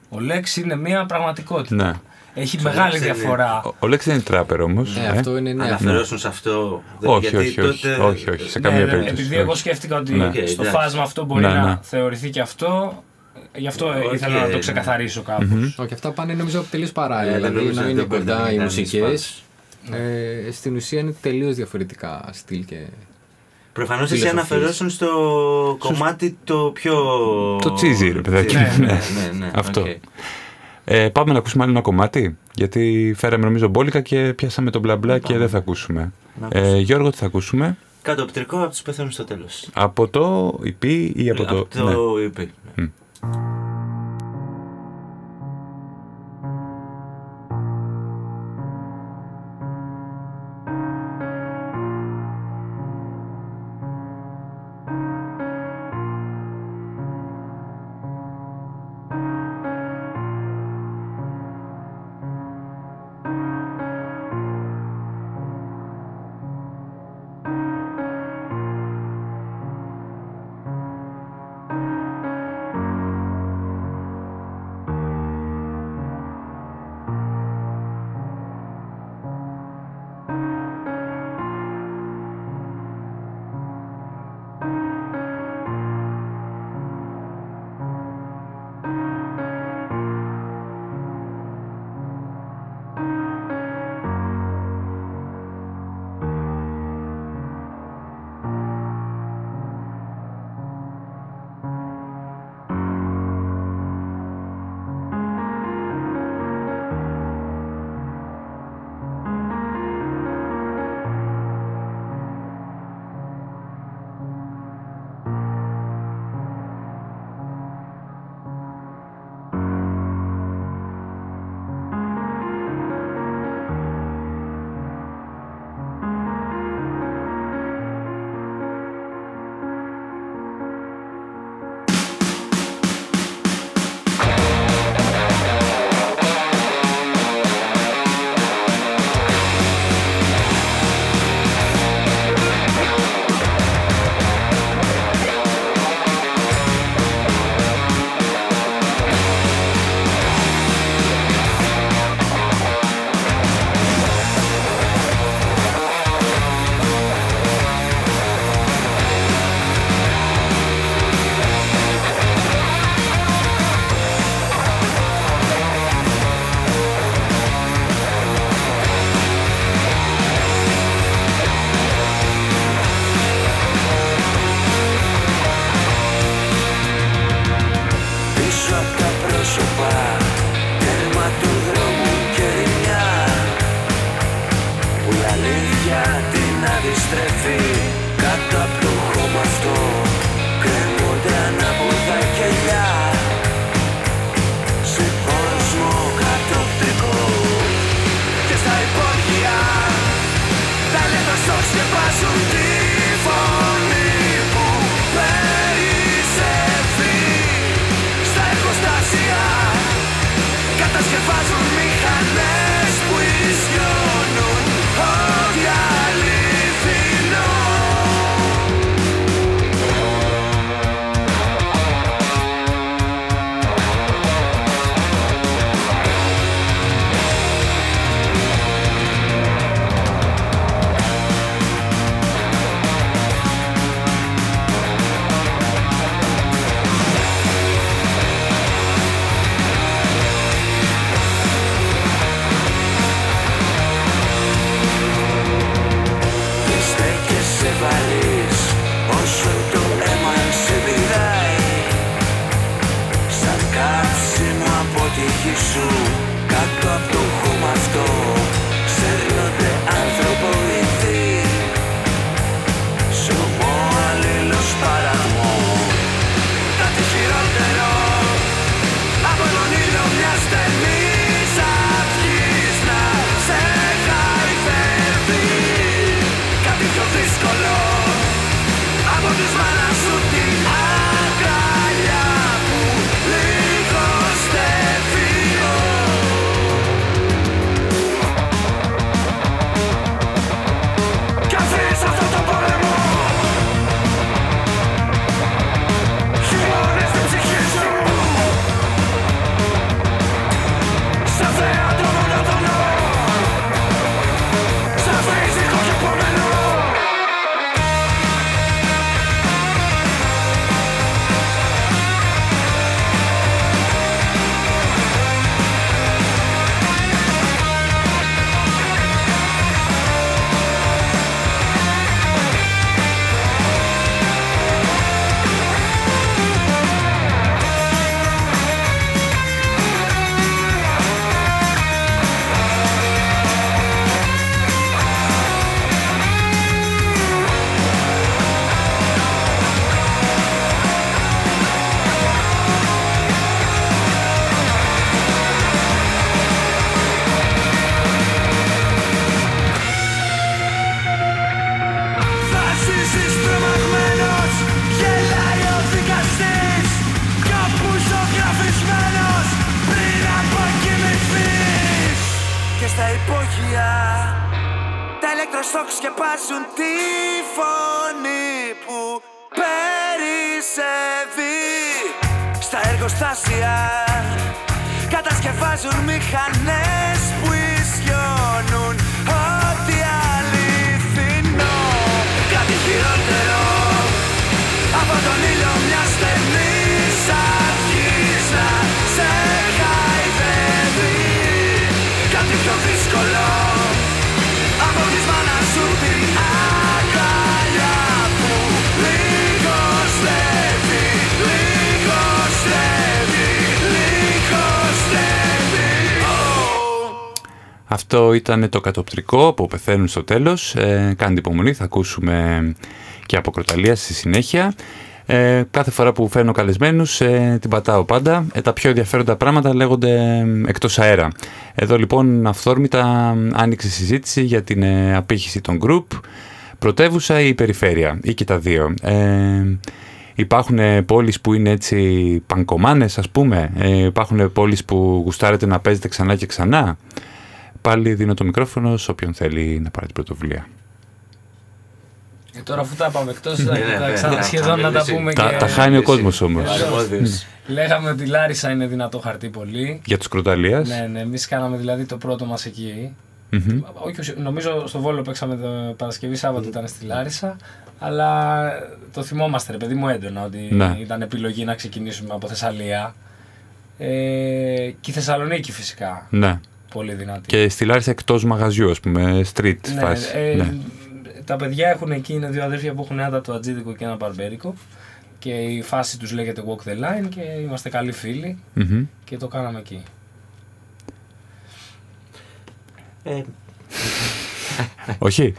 Ο Lex είναι μια πραγματικότητα. Ναι. Έχει Στο μεγάλη Lex είναι- διαφορά. Ο, ο Lex δεν είναι τράπερ όμως. Ε, αυτό είναι ναι. να αυτό. διαφωνήσουν σε αυτό. Όχι, γιατί όχι, όχι, τότε- όχι, όχι, σε Ναι, καμία ναι, περίπτωση. Επειδή όχι. εγώ σκέφτηκα ότι Ναι. Οκ, στο εντάξει. φάσμα αυτό μπορεί Ναι, να ναι. θεωρηθεί και αυτό. Γι' αυτό Οκ, ήθελα να το ναι. ξεκαθαρίσω κάπως. Όχι, αυτά πάνε νομίζω τελείως παράλληλα. Ε, δεν δηλαδή νομίζω να ότι είναι δεν μπορεί να κοντά οι κάνει μουσικές. σπανς. Ε, στην ουσία είναι τελείως διαφορετικά στυλ και. Προφανώς εσύ Φιλοσοφίες. αναφερόσουν στο κομμάτι το πιο. Το cheesy, ρε παιδάκι. Ναι, ναι, Ναι. ναι, ναι, Αυτό. Οκ. Ε, πάμε να ακούσουμε άλλο ένα κομμάτι. Γιατί φέραμε νομίζω μπόλικα και πιάσαμε τον μπλα μπλα και Πάμε. δεν θα ακούσουμε. Να Ε, ακούσουμε. Γιώργο, τι θα ακούσουμε; Κατοπτρικό από τους πεθαίνουν στο τέλος. Από το EP ή από το. Από ναι. το EP. ναι. Μμ. Πίσω Αυτό ήταν το κατοπτρικό που πεθαίνουν στο τέλος. Ε, κάντε υπομονή, θα ακούσουμε και από κροταλία στη συνέχεια. Ε, κάθε φορά που φέρνω καλεσμένους ε, την πατάω πάντα. Ε, τα πιο ενδιαφέροντα πράγματα λέγονται ε, εκτός αέρα. Εδώ λοιπόν αυθόρμητα άνοιξε συζήτηση για την ε, απήχηση των group, πρωτεύουσα ή περιφέρεια ή και τα δύο. Ε, Υπάρχουν ε, πόλεις που είναι έτσι πανκομάνες ας πούμε. Ε, υπάρχουν πόλεις που γουστάρετε να παίζετε ξανά και ξανά. Πάλι δίνω το μικρόφωνο σε όποιον θέλει να πάρει την πρωτοβουλία. Ε, τώρα αφού τα πάμε εκτός Ναι, θα, ναι, θα ναι, ξανα- ναι, σχεδόν να τα χαμηλή πούμε Τα, και... τα χάνει ο κόσμος όμως. Αρμόδιος. Λέγαμε ότι η Λάρισα είναι δυνατό χαρτί πολύ. Για τους κροταλίας. Ναι, ναι, εμείς κάναμε δηλαδή το πρώτο μας εκεί. Μμμ. Όχι, ουσια- νομίζω στο Βόλο παίξαμε το Παρασκευή Σάββατο ήταν στη Λάρισα. Αλλά το θυμόμαστε, ρε παιδί μου, έντονα ότι Ναι. ήταν επιλογή να ξεκινήσουμε από Θεσσαλία. Ε, και η Θεσσαλονίκη φυσικά. Ναι. Πολύ δυνατή. Και στη Λάρισα εκτός μαγαζιού, ας πούμε, street Ναι, φάση. ε, ναι. Τα παιδιά έχουν εκεί, είναι δύο αδέρφια που έχουν ένα το ατζίδικο και ένα μπαρμπέρικο. Και η φάση τους λέγεται Walk the Line και είμαστε καλοί φίλοι Μμμ. και το κάναμε εκεί. Ε, Όχι.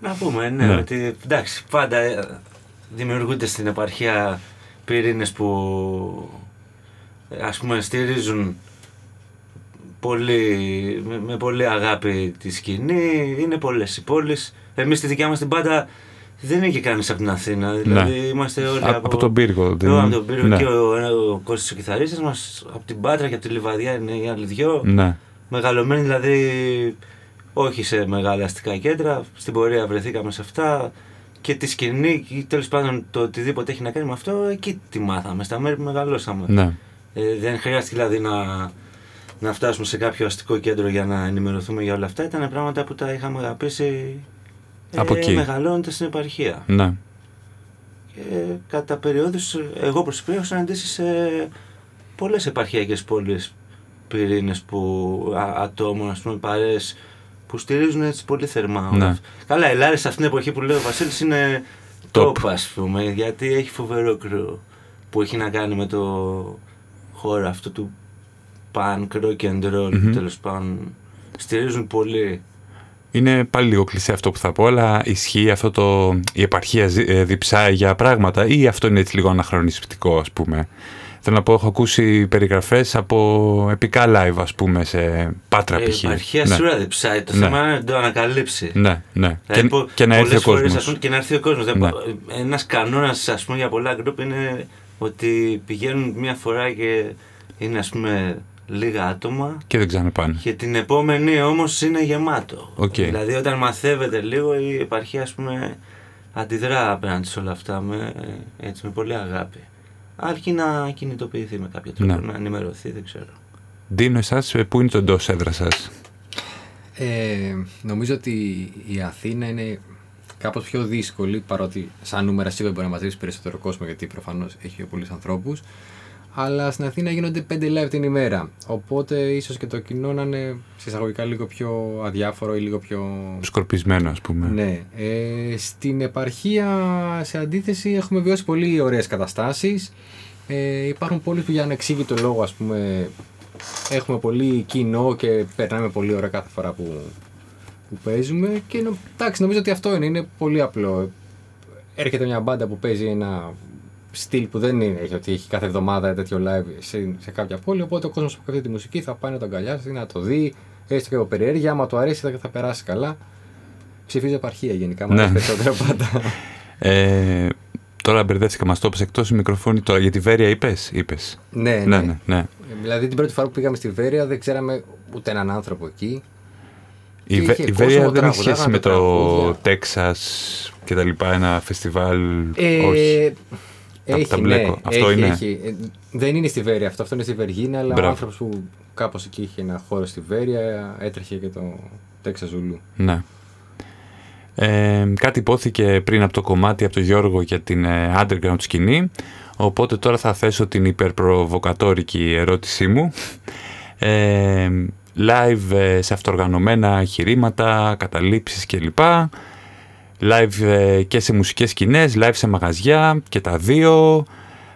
Να πούμε, ναι, Ναι. ότι εντάξει, πάντα ε, δημιουργούνται στην επαρχία πυρήνες που ε, ας πούμε στηρίζουν πολύ, με, με πολύ αγάπη τη σκηνή, είναι πολλές οι πόλεις. Εμείς στη δικιά μας την πάντα δεν είναι και κανείς από την Αθήνα, δηλαδή είμαστε όλοι Α- από, από τον πύργο, δεν- Εγώ από τον πύργο ναι. και ο, ο Κώστας ο κιθαρίστας μας, από την Πάτρα και από τη Λιβαδιά είναι οι άλλοι δυο. Ναι. Μεγαλωμένοι δηλαδή όχι σε μεγάλα αστικά κέντρα, στην πορεία βρεθήκαμε σε αυτά και τη σκηνή ή τέλος πάντων το οτιδήποτε έχει να κάνει με αυτό, εκεί τη μάθαμε, στα μέρη που μεγαλώσαμε. Ναι. Ε, δεν χρειάστηκε δηλαδή να, να φτάσουμε σε κάποιο αστικό κέντρο για να ενημερωθούμε για όλα αυτά. Ήταν πράγματα που τα είχαμε αγαπήσει Από εκεί. μεγαλώνοντας στην επαρχία. Ναι. Και κατά περιόδους εγώ προσωπικά έχω συναντήσει σε πολλές επαρχιακές πόλεις πυρήνες που α, ατόμων, ας πούμε, παρέες που στηρίζουν έτσι πολύ θερμά. όλα Ναι. αυτά. Καλά, η Λάρισα σε αυτήν την εποχή που λέει ο Βασίλης είναι Top. top, ας πούμε, γιατί έχει φοβερό κρύο που έχει να κάνει με το χώρο αυτό του punk, rock and roll, Μμμ. τέλος πάντων. Στηρίζουν πολύ. Είναι πάλι λίγο κλεισέ αυτό που θα πω, αλλά ισχύει αυτό το. η επαρχία ζη- ε, διψάει για πράγματα, ή αυτό είναι έτσι λίγο αναχρονιστικό, ας πούμε. Θέλω να πω, έχω ακούσει περιγραφές από επικά live, ας πούμε, σε πάτρα Ε, π.χ. Η επαρχία ναι. σίγουρα δεν ψάει. Το Ναι. θέμα είναι να το ανακαλύψει. ναι, ναι. Δηλαδή, Και, πο- και να έρθει ο πολλές φορές, κόσμος. ας πούμε, και να έρθει ο κόσμος. Ναι. Ναι. Ένας κανόνας ας πούμε, για πολλά γκρουπ είναι ότι πηγαίνουν μια φορά και είναι ας πούμε λίγα άτομα Και δεν ξαναπάνε. και την επόμενη όμως είναι γεμάτο. Οκ. Δηλαδή όταν μαθεύεται λίγο η επαρχία ας πούμε αντιδρά απέναντι σε όλα αυτά με, έτσι, με πολύ αγάπη. Αρκεί να κινητοποιηθεί με κάποιο τρόπο, Ναι. να ενημερωθεί, δεν ξέρω. Ντίνο, εσάς, ε, πού είναι το εντός έδρας σας; Ε, νομίζω ότι η Αθήνα είναι κάπως πιο δύσκολη παρότι σαν νούμερα σίγουρα μπορεί να μαζέψει περισσότερο κόσμο γιατί προφανώς έχει πολλούς ανθρώπους αλλά στην Αθήνα γίνονται 5 live την ημέρα οπότε ίσως και το κοινό να είναι συσσαγωγικά λίγο πιο αδιάφορο ή λίγο πιο... Σκορπισμένο, ας πούμε. Ναι. Ε, στην επαρχία σε αντίθεση έχουμε βιώσει πολύ ωραίες καταστάσεις ε, υπάρχουν πόλεις που για ανεξήγητο λόγο ας πούμε έχουμε πολύ κοινό και περνάμε πολύ ωραία κάθε φορά που, που παίζουμε και νο, εντάξει, νομίζω ότι αυτό είναι, είναι πολύ απλό. Έρχεται μια μπάντα που παίζει ένα στυλ που δεν είναι έχει, ότι έχει κάθε εβδομάδα τέτοιο live σε, σε κάποια πόλη, οπότε ο κόσμος που ακούει αυτή τη μουσική θα πάει να τον αγκαλιάσει, να το δει, έστω και από περιέργεια, άμα του αρέσει θα, θα περάσει καλά. Ψηφίζω επαρχία γενικά, μου Ναι. αρέσει περισσότερο πάντα. Ε, τώρα μπερδεύτηκα, μας το είπες εκτός μικροφώνη τώρα. Για τη Βέρεια είπες, είπες. ναι, ναι, ναι. ναι. Δηλαδή την πρώτη φορά που πήγαμε στη Βέρεια δεν ξέραμε ούτε έναν άνθρωπο εκεί. Η, Και Βε- είχε η κόσμο, Βέρεια δεν έχει τραγουδάγανε σχέση με τα το τραγούδια. Τέξας και τα λοιπά, ένα φεστιβάλ. Ε, Όχι. Έχει, τα μπλέκω. ναι, Αυτό έχει, είναι; έχει. Ε, δεν είναι στη Βέρεια αυτό, αυτό είναι στη Βεργίνα, αλλά Μπράβο. ο άνθρωπος που κάπως εκεί είχε ένα χώρο στη Βέρεια έτρεχε και το Τέξας Ζουλού. Ναι. Ε, κάτι υπόθηκε πριν από το κομμάτι από τον Γιώργο για την ε, underground σκηνή οπότε τώρα θα θέσω την υπερπροβοκατόρικη ερώτησή μου ε, live ε, σε αυτοργανωμένα χειρήματα, καταλήψεις κλπ live ε, και σε μουσικές σκηνές, live σε μαγαζιά και τα δύο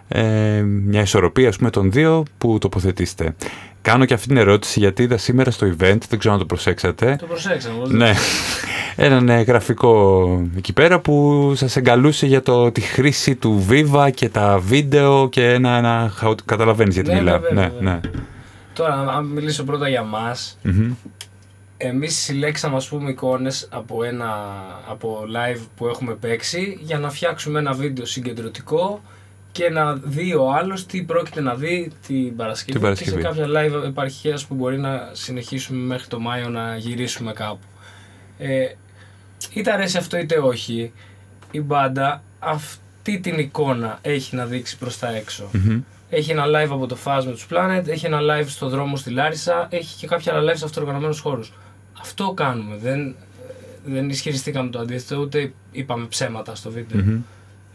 ε, μια ισορροπία ας πούμε των δύο που τοποθετήσετε κάνω και αυτή την ερώτηση γιατί είδα σήμερα στο event δεν ξέρω αν το προσέξατε Το προσέξαμε. πώς ναι. δεν- Έναν ε, γραφικό εκεί πέρα που σας εγκαλούσε για το, τη χρήση του Viva και τα βίντεο και ένα, ένα χαο- καταλαβαίνεις γιατί Ναι, μιλάω. βέβαια, ναι, βέβαια. ναι. Τώρα, αν μιλήσω πρώτα για μας, Μμμ. Εμείς συλλέξαμε ας πούμε εικόνες από ένα από live που έχουμε παίξει για να φτιάξουμε ένα βίντεο συγκεντρωτικό και να δει ο άλλος τι πρόκειται να δει την Παρασκευή, Την Παρασκευή. και σε κάποια live επαρχίας που μπορεί να συνεχίσουμε μέχρι το Μάιο να γυρίσουμε κάπου. Ε, είτε αρέσει αυτό είτε όχι, η μπάντα αυτή την εικόνα έχει να δείξει προς τα έξω. Μμμ. Έχει ένα live από το Fast με τους Planet, έχει ένα live στο δρόμο στη Λάρισα, έχει και κάποια άλλα live σε αυτοργανωμένους χώρους. Αυτό κάνουμε. Δεν, δεν ισχυριστήκαμε το αντίθετο, ούτε είπαμε ψέματα στο βίντεο. Μμμ.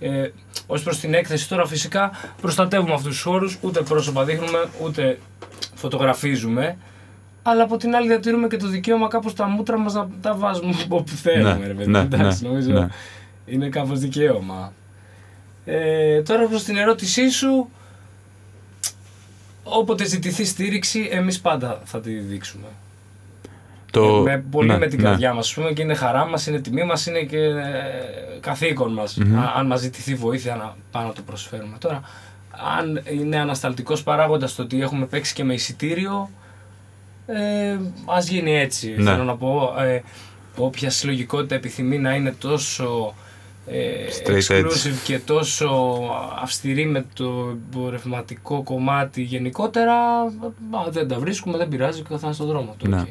Ε, Ω προς την έκθεση τώρα, φυσικά προστατεύουμε αυτούς τους χώρου, ούτε πρόσωπα δείχνουμε, ούτε φωτογραφίζουμε. Αλλά από την άλλη, διατηρούμε και το δικαίωμα κάπως τα μούτρα μας να τα βάζουμε όπου θέλουμε. Ναι, ρε παιδί. ναι, Εντάξει, ναι, νομίζω ναι. είναι κάπως δικαίωμα. Ε, τώρα προς την ερώτησή σου, όποτε ζητηθεί στήριξη, εμείς πάντα θα τη δείξουμε. Το... Ε, με, πολύ ναι, με την ναι. καρδιά μας, ας πούμε, και είναι χαρά μας, είναι τιμή μας, είναι και ε, καθήκον μας. Μμμ. Α- αν μας ζητηθεί βοήθεια να πάμε να το προσφέρουμε. Τώρα, αν είναι ανασταλτικός παράγοντας το ότι έχουμε παίξει και με εισιτήριο, ε, ας γίνει έτσι. Ναι. Θέλω να πω, ε, όποια συλλογικότητα επιθυμεί να είναι τόσο ε, Straight edge. exclusive και τόσο αυστηρή με το εμπορευματικό κομμάτι γενικότερα, α, δεν τα βρίσκουμε, δεν πειράζει και θα είναι στον δρόμο του. Ναι. οκ.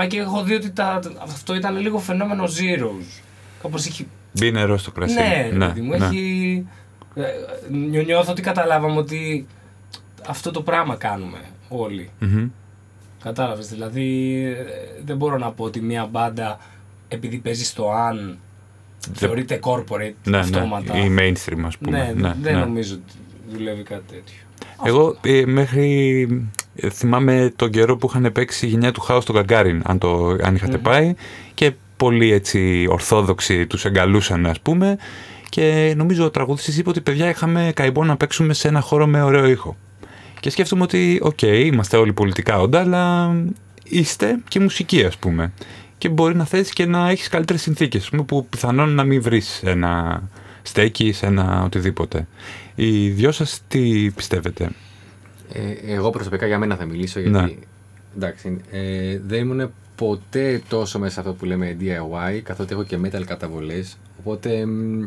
Α, και έχω δει ότι τα, αυτό ήταν λίγο φαινόμενο zeros. Κάπως έχει... Μπει νερό στο κρασί. Ναι, ρε παιδί μου, ναι. έχει... ε, νιώ- Νιώθω ότι καταλάβαμε ότι αυτό το πράγμα κάνουμε όλοι. Μμμ. Κατάλαβες, δηλαδή ε, δεν μπορώ να πω ότι μια μπάντα επειδή παίζει στο αν θεωρείται corporate Ναι, αυτόματα. ναι, ή mainstream ας πούμε. Ναι, δεν νομίζω ότι δουλεύει κάτι τέτοιο. Εγώ ε, μέχρι ε, θυμάμαι τον καιρό που είχαν παίξει η γενιά του Χάου στον Γκαγκάριν, αν, το, αν είχατε Μμμ. πάει, και πολλοί έτσι ορθόδοξοι τους εγκαλούσαν ας πούμε και νομίζω ο τραγουδιστής είπε ότι παιδιά είχαμε καημό να παίξουμε σε ένα χώρο με ωραίο ήχο. Και σκέφτομαι ότι, οκ, είμαστε όλοι πολιτικά όντα, αλλά είστε και μουσική ας πούμε. Και μπορεί να θες και να έχεις καλύτερες συνθήκες, ας πούμε, που πιθανόν να μην βρεις ένα στέκι, σε ένα οτιδήποτε. Οι δυο σας τι πιστεύετε; Ε, εγώ προσωπικά για μένα θα μιλήσω γιατί. Ναι. Εντάξει, ε, δεν ήμουν ποτέ τόσο μέσα σε αυτό που λέμε DIY, καθότι έχω και metal καταβολές. Οπότε. μ,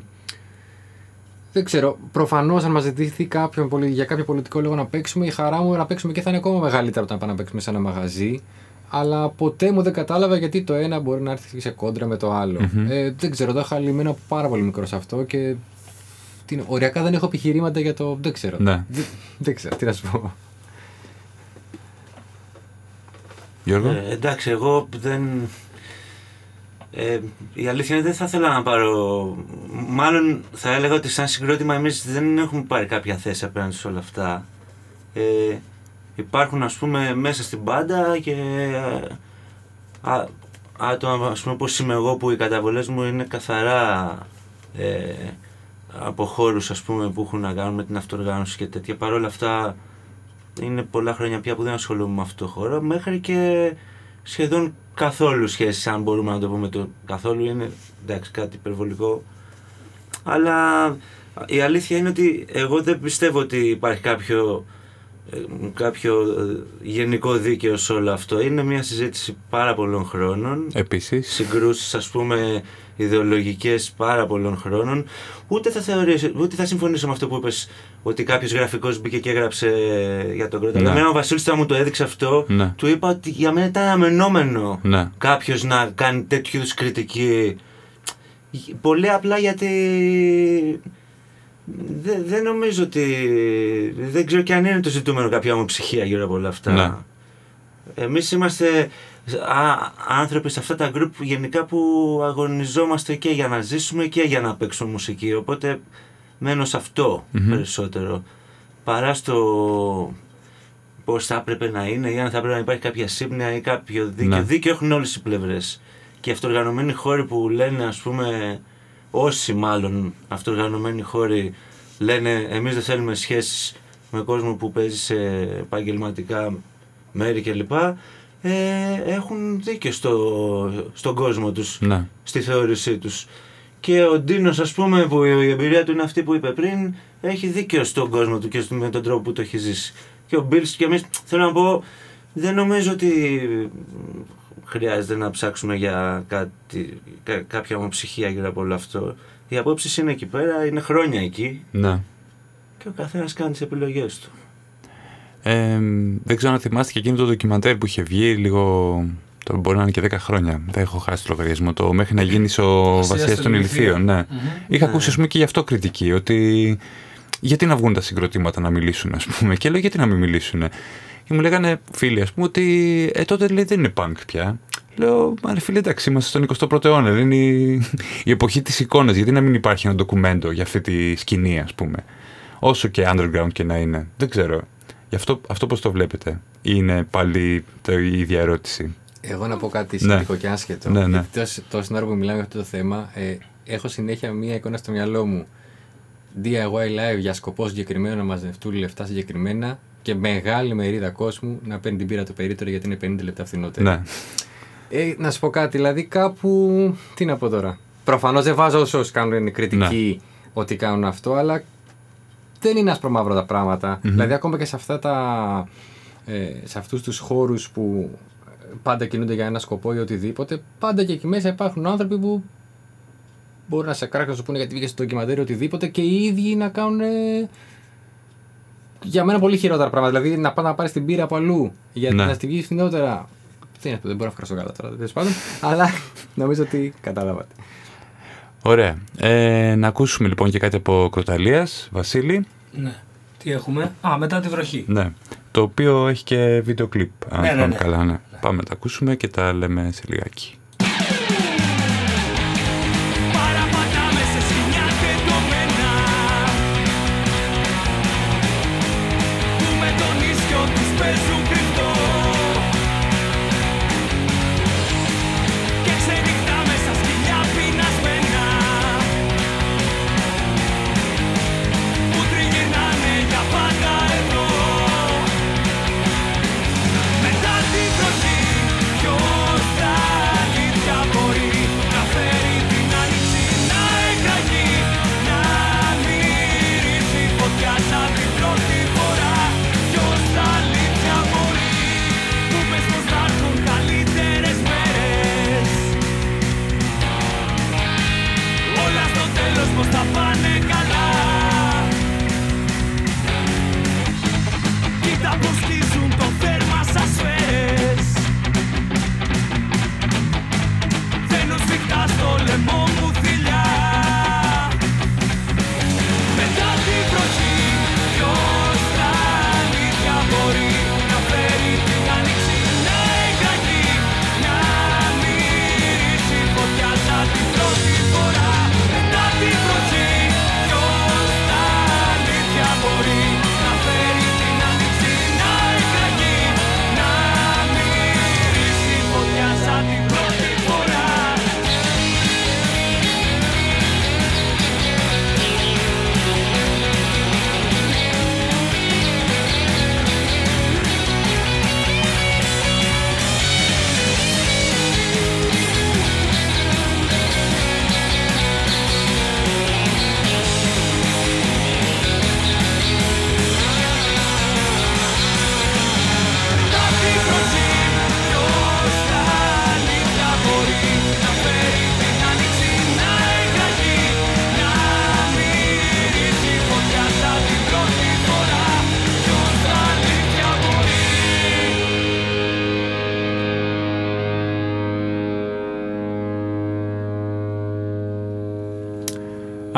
δεν ξέρω. Προφανώς, αν μας ζητηθεί κάποιον, πολι- για κάποιο πολιτικό λόγο να παίξουμε, η χαρά μου να παίξουμε και θα είναι ακόμα μεγαλύτερα όταν πάμε να παίξουμε σε ένα μαγαζί. Αλλά ποτέ μου δεν κατάλαβα γιατί το ένα μπορεί να έρθει σε κόντρα με το άλλο. Μμμ. Ε, δεν ξέρω, το είχα λυμμένο πάρα πολύ μικρό σε αυτό και. Τι είναι, οριακά δεν έχω επιχειρήματα για το. Δεν ξέρω. Ναι. Δεν, δεν ξέρω, τι να σου πω. Γιώργο; Ε, εντάξει, εγώ δεν. Ε, η αλήθεια είναι δεν θα ήθελα να πάρω. Μάλλον θα έλεγα ότι σαν συγκρότημα εμείς δεν έχουμε πάρει κάποια θέση απέναντι σε όλα αυτά. Ε, υπάρχουν ας πούμε μέσα στην μπάντα και α, άτομα ας πούμε όπως είμαι εγώ που οι καταβολές μου είναι καθαρά ε, από χώρους ας πούμε που έχουν να κάνουν με την αυτοργάνωση και τέτοια. Παρ' όλα αυτά είναι πολλά χρόνια πια που δεν ασχολούμαι με αυτό το χώρο μέχρι και σχεδόν καθόλου σχέση αν μπορούμε να το πούμε το καθόλου είναι εντάξει κάτι υπερβολικό αλλά η αλήθεια είναι ότι εγώ δεν πιστεύω ότι υπάρχει κάποιο ε, κάποιο ε, γενικό δίκαιο σε όλο αυτό. Είναι μια συζήτηση πάρα πολλών χρόνων. Επίσης. Συγκρούσεις ας πούμε ιδεολογικές πάρα πολλών χρόνων. Ούτε θα, θεωρήσω, ούτε θα συμφωνήσω με αυτό που είπες ότι κάποιος γραφικός μπήκε και έγραψε για τον Κρότα. Ναι. Εμένα ο Βασίλης όταν μου το έδειξε αυτό, Ναι. του είπα ότι για μένα ήταν αναμενόμενο Ναι. κάποιος να κάνει τέτοιου είδους κριτική. Πολύ απλά γιατί δεν δεν νομίζω ότι. Δεν ξέρω και αν είναι το ζητούμενο κάποια ομοψυχία γύρω από όλα αυτά. Ναι. Εμείς είμαστε α, άνθρωποι σε αυτά τα γκρουπ γενικά που αγωνιζόμαστε και για να ζήσουμε και για να παίξουμε μουσική. Οπότε μένω σε αυτό Μμμ. περισσότερο. Παρά στο πώς θα έπρεπε να είναι ή αν θα έπρεπε να υπάρχει κάποια σύμπνοια ή κάποιο δίκαιο. Ναι. Δίκαιο έχουν όλες οι πλευρές. Και οι αυτοργανωμένοι χώροι που λένε ας πούμε όσοι μάλλον αυτοργανωμένοι χώροι λένε εμείς δεν θέλουμε σχέσεις με κόσμο που παίζει σε επαγγελματικά μέρη κλπ. Ε, έχουν δίκιο στο, στον κόσμο τους, Ναι. στη θεώρησή τους. Και ο Ντίνος ας πούμε που η εμπειρία του είναι αυτή που είπε πριν έχει δίκιο στον κόσμο του και στο- με τον τρόπο που το έχει ζήσει. Και ο Μπίλς και εμείς θέλω να πω δεν νομίζω ότι χρειάζεται να ψάξουμε για κάτι, κα- κάποια ομοψυχία γύρω από όλο αυτό. Οι απόψεις είναι εκεί πέρα, είναι χρόνια εκεί Ναι. και ο καθένας κάνει τις επιλογές του. Ε, δεν ξέρω αν θυμάστε και εκείνο το ντοκιμαντέρ που είχε βγει λίγο. Το μπορεί να είναι και 10 χρόνια. Δεν έχω χάσει το λογαριασμό. Το μέχρι να γίνει ο Βασιλιάς των Ηλιθίων. Ναι. Είχα ακούσει ας πούμε, και γι' αυτό κριτική. Ότι γιατί να βγουν τα συγκροτήματα να μιλήσουν, ας πούμε. Και λέω γιατί να μην μιλήσουν. Και μου λέγανε φίλοι, ας πούμε, ότι ε, τότε λέει, δεν είναι punk πια. Λέω, μα ρε φίλε, εντάξει, είμαστε στον 21ο αιώνα. Δεν είναι η, η εποχή της εικόνας. Γιατί να μην υπάρχει ένα ντοκουμέντο για αυτή τη σκηνή, ας πούμε; Όσο και underground και να είναι. Δεν ξέρω. Γι' αυτό, αυτό πώς το βλέπετε; Ή είναι πάλι το, η ίδια ερώτηση; Εγώ να πω κάτι Ναι. σχετικό και άσχετο. Ναι, ναι. Γιατί Τόση, τόση ώρα που μιλάμε για αυτό το θέμα, ε, έχω συνέχεια μία εικόνα στο μυαλό μου. DIY live για σκοπό συγκεκριμένο να μαζευτούν λεφτά συγκεκριμένα και μεγάλη μερίδα κόσμου να παίρνει την πύρα του περίπτερο γιατί είναι 50 λεπτά φθηνότερη. Ναι. Ε, να σου πω κάτι, δηλαδή κάπου. Τι να πω τώρα. Προφανώς δεν βάζω όσους κάνουν κριτική Ναι. ότι κάνουν αυτό, αλλά δεν είναι άσπρο μαύρο τα πραγματα Δηλαδή, ακόμα και σε αυτά τα. Ε, σε αυτούς τους χώρους που πάντα κινούνται για ένα σκοπό ή οτιδήποτε, πάντα και εκεί μέσα υπάρχουν άνθρωποι που μπορούν να σε κράξουν να σου πούνε γιατί βγήκες στο ντοκιμαντέρ οτιδήποτε και οι ίδιοι να κάνουν. ε, για μένα πολύ χειρότερα πράγματα. Δηλαδή να πάει να πάρεις την πύρα από αλλού για Ναι. να στη βγεις φθηνότερα. Τι είναι αυτό, δεν μπορώ να ευχαριστώ καλά τώρα, τέλος πάντων. αλλά νομίζω ότι κατάλαβατε. Ωραία. Ε, να ακούσουμε λοιπόν και κάτι από Κροταλίας, Βασίλη. Ναι. Τι έχουμε; Α, μετά τη βροχή. Ναι. Το οποίο έχει και βίντεο κλιπ. Αν Ναι, ναι, θυμάμαι ναι. καλά, ναι. Πάμε να τα ακούσουμε και τα λέμε σε λιγάκι.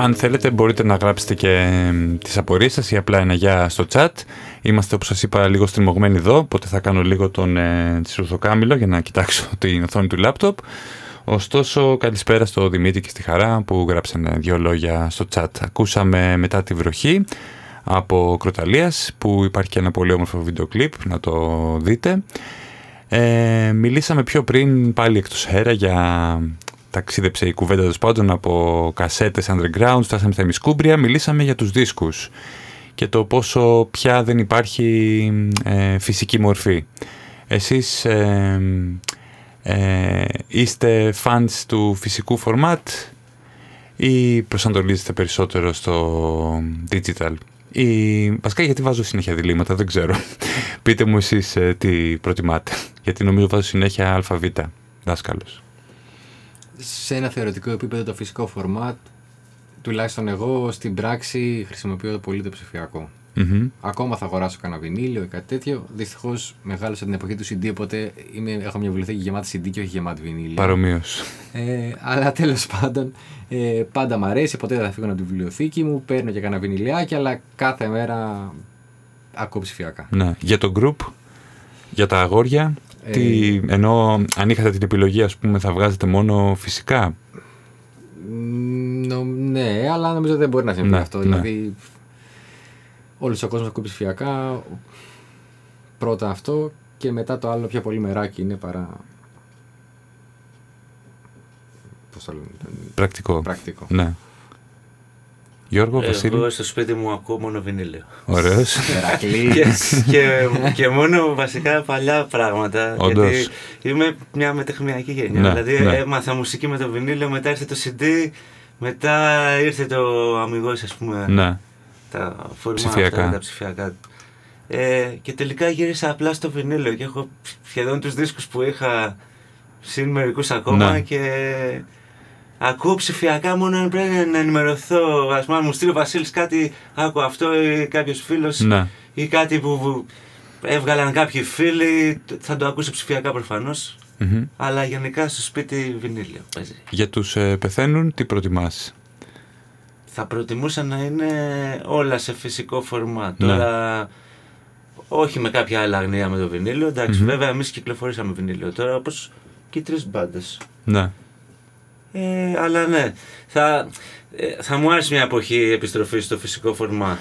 Αν θέλετε μπορείτε να γράψετε και ε, τις απορίες σας ή απλά ένα γεια στο chat. Είμαστε όπως σας είπα λίγο στριμωγμένοι εδώ, οπότε θα κάνω λίγο τον ε, τσιρουθοκάμιλο για να κοιτάξω την οθόνη του λάπτοπ. Ωστόσο, καλησπέρα στο Δημήτρη και στη Χαρά που γράψανε δύο λόγια στο chat. Ακούσαμε μετά τη βροχή από Κροταλίας που υπάρχει και ένα πολύ όμορφο βίντεο κλιπ, να το δείτε. Ε, μιλήσαμε πιο πριν πάλι εκτός αέρα για ταξίδεψε η κουβέντα του πάντων από κασέτες underground, φτάσαμε στα ημισκούμπρια, μιλήσαμε για τους δίσκους και το πόσο πια δεν υπάρχει ε, φυσική μορφή. Εσείς ε, ε, είστε fans του φυσικού format ή προσανατολίζετε περισσότερο στο digital; Ή, βασικά γιατί βάζω συνέχεια διλήμματα, δεν ξέρω. Πείτε μου εσείς ε, τι προτιμάτε. Γιατί νομίζω βάζω συνέχεια ΑΒ, δάσκαλος. Σε ένα θεωρητικό επίπεδο το φυσικό format, τουλάχιστον εγώ στην πράξη χρησιμοποιώ πολύ το ψηφιακό. Μμμ. Ακόμα θα αγοράσω κανένα βινίλιο ή κάτι τέτοιο. Δυστυχώς μεγάλωσα την εποχή του CD, οπότε είμαι, έχω μια βιβλιοθήκη γεμάτη CD και όχι γεμάτη βινίλια. Παρομοίως. Ε, αλλά τέλος πάντων, ε, πάντα μ' αρέσει. Ποτέ δεν θα φύγω από τη βιβλιοθήκη μου. Παίρνω και κανένα βινιλιάκι, αλλά κάθε μέρα ακούω ψηφιακά. Ναι. Για το group, για τα αγόρια, Ε, τι, ενώ αν είχατε την επιλογή ας πούμε θα βγάζετε μόνο φυσικά; Μ, νο- ναι, αλλά νομίζω δεν μπορεί να συμβεί Ναι, αυτό. ναι. Δηλαδή, όλος ο κόσμος ακούει ψηφιακά. Πρώτα αυτό και μετά το άλλο πιο πολύ μεράκι είναι παρά. Πώς το λένε. Πρακτικό. Πρακτικό. Ναι. Γιώργο, Βασίλη. Εγώ στο σπίτι μου ακούω μόνο βινίλιο. Ωραίος. Μερακλή. και, και, και μόνο βασικά παλιά πράγματα. Όντως. Γιατί είμαι μια μετεχνιακή γενιά. Ναι, δηλαδή ναι. έμαθα μουσική με το βινίλιο, μετά ήρθε το CD, μετά ήρθε το αμυγός ας πούμε. ναι. Τα φορμά Ψηφιακά. αυτά, τα ψηφιακά. Ε, και τελικά γύρισα απλά στο βινίλιο και έχω σχεδόν τους δίσκους που είχα συν μερικούς ακόμα Ναι. και ακούω ψηφιακά μόνο αν πρέπει να ενημερωθώ. Ας πούμε, αν μου στείλει ο Βασίλης κάτι, άκου αυτό ή κάποιος φίλος Ναι. ή κάτι που που έβγαλαν κάποιοι φίλοι, θα το ακούσω ψηφιακά προφανώς. Μμμ. Αλλά γενικά στο σπίτι βινίλιο παίζει. Για τους ε, πεθαίνουν, τι προτιμάς; Θα προτιμούσα να είναι όλα σε φυσικό φορμά. Ναι. Τώρα, όχι με κάποια άλλα αγνία με το βινίλιο. Εντάξει, Μμμ. βέβαια, εμείς κυκλοφορήσαμε βινίλιο τώρα, όπως και οι τρεις μπάντες. Ναι. Ε, αλλά ναι, θα, ε, θα μου άρεσε μια εποχή η επιστροφή στο φυσικό φορμά.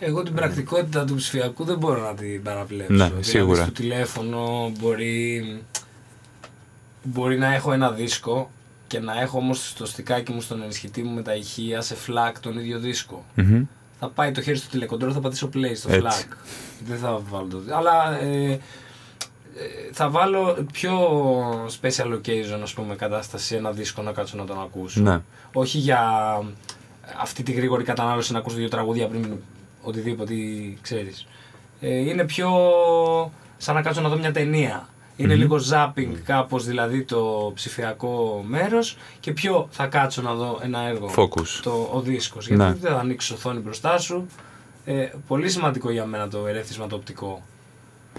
Εγώ την πρακτικότητα του ψηφιακού δεν μπορώ να την παραβλέψω. Ναι, δηλαδή, σίγουρα. Στο τηλέφωνο μπορεί, μπορεί να έχω ένα δίσκο και να έχω όμως στο στικάκι μου, στον ενισχυτή μου με τα ηχεία σε flag τον ίδιο δίσκο. Μμμ. Θα πάει το χέρι στο τηλεκοντρόλ, θα πατήσω play στο Έτσι. flag. Δεν θα βάλω το. Αλλά ε, ε, θα βάλω πιο special occasion, ας πούμε, κατάσταση ένα δίσκο να κάτσω να τον ακούσω. Ναι. Όχι για αυτή τη γρήγορη κατανάλωση να ακούσω δύο τραγούδια πριν οτιδήποτε ξέρεις. Ε, είναι πιο σαν να κάτσω να δω μια ταινία. Είναι Μμμ. λίγο zapping κάπως δηλαδή το ψηφιακό μέρος και πιο θα κάτσω να δω ένα έργο. Focus. Το, ο δίσκος. Ναι. Γιατί δεν θα ανοίξει οθόνη μπροστά σου. Ε, πολύ σημαντικό για μένα το ερέθισμα το οπτικό.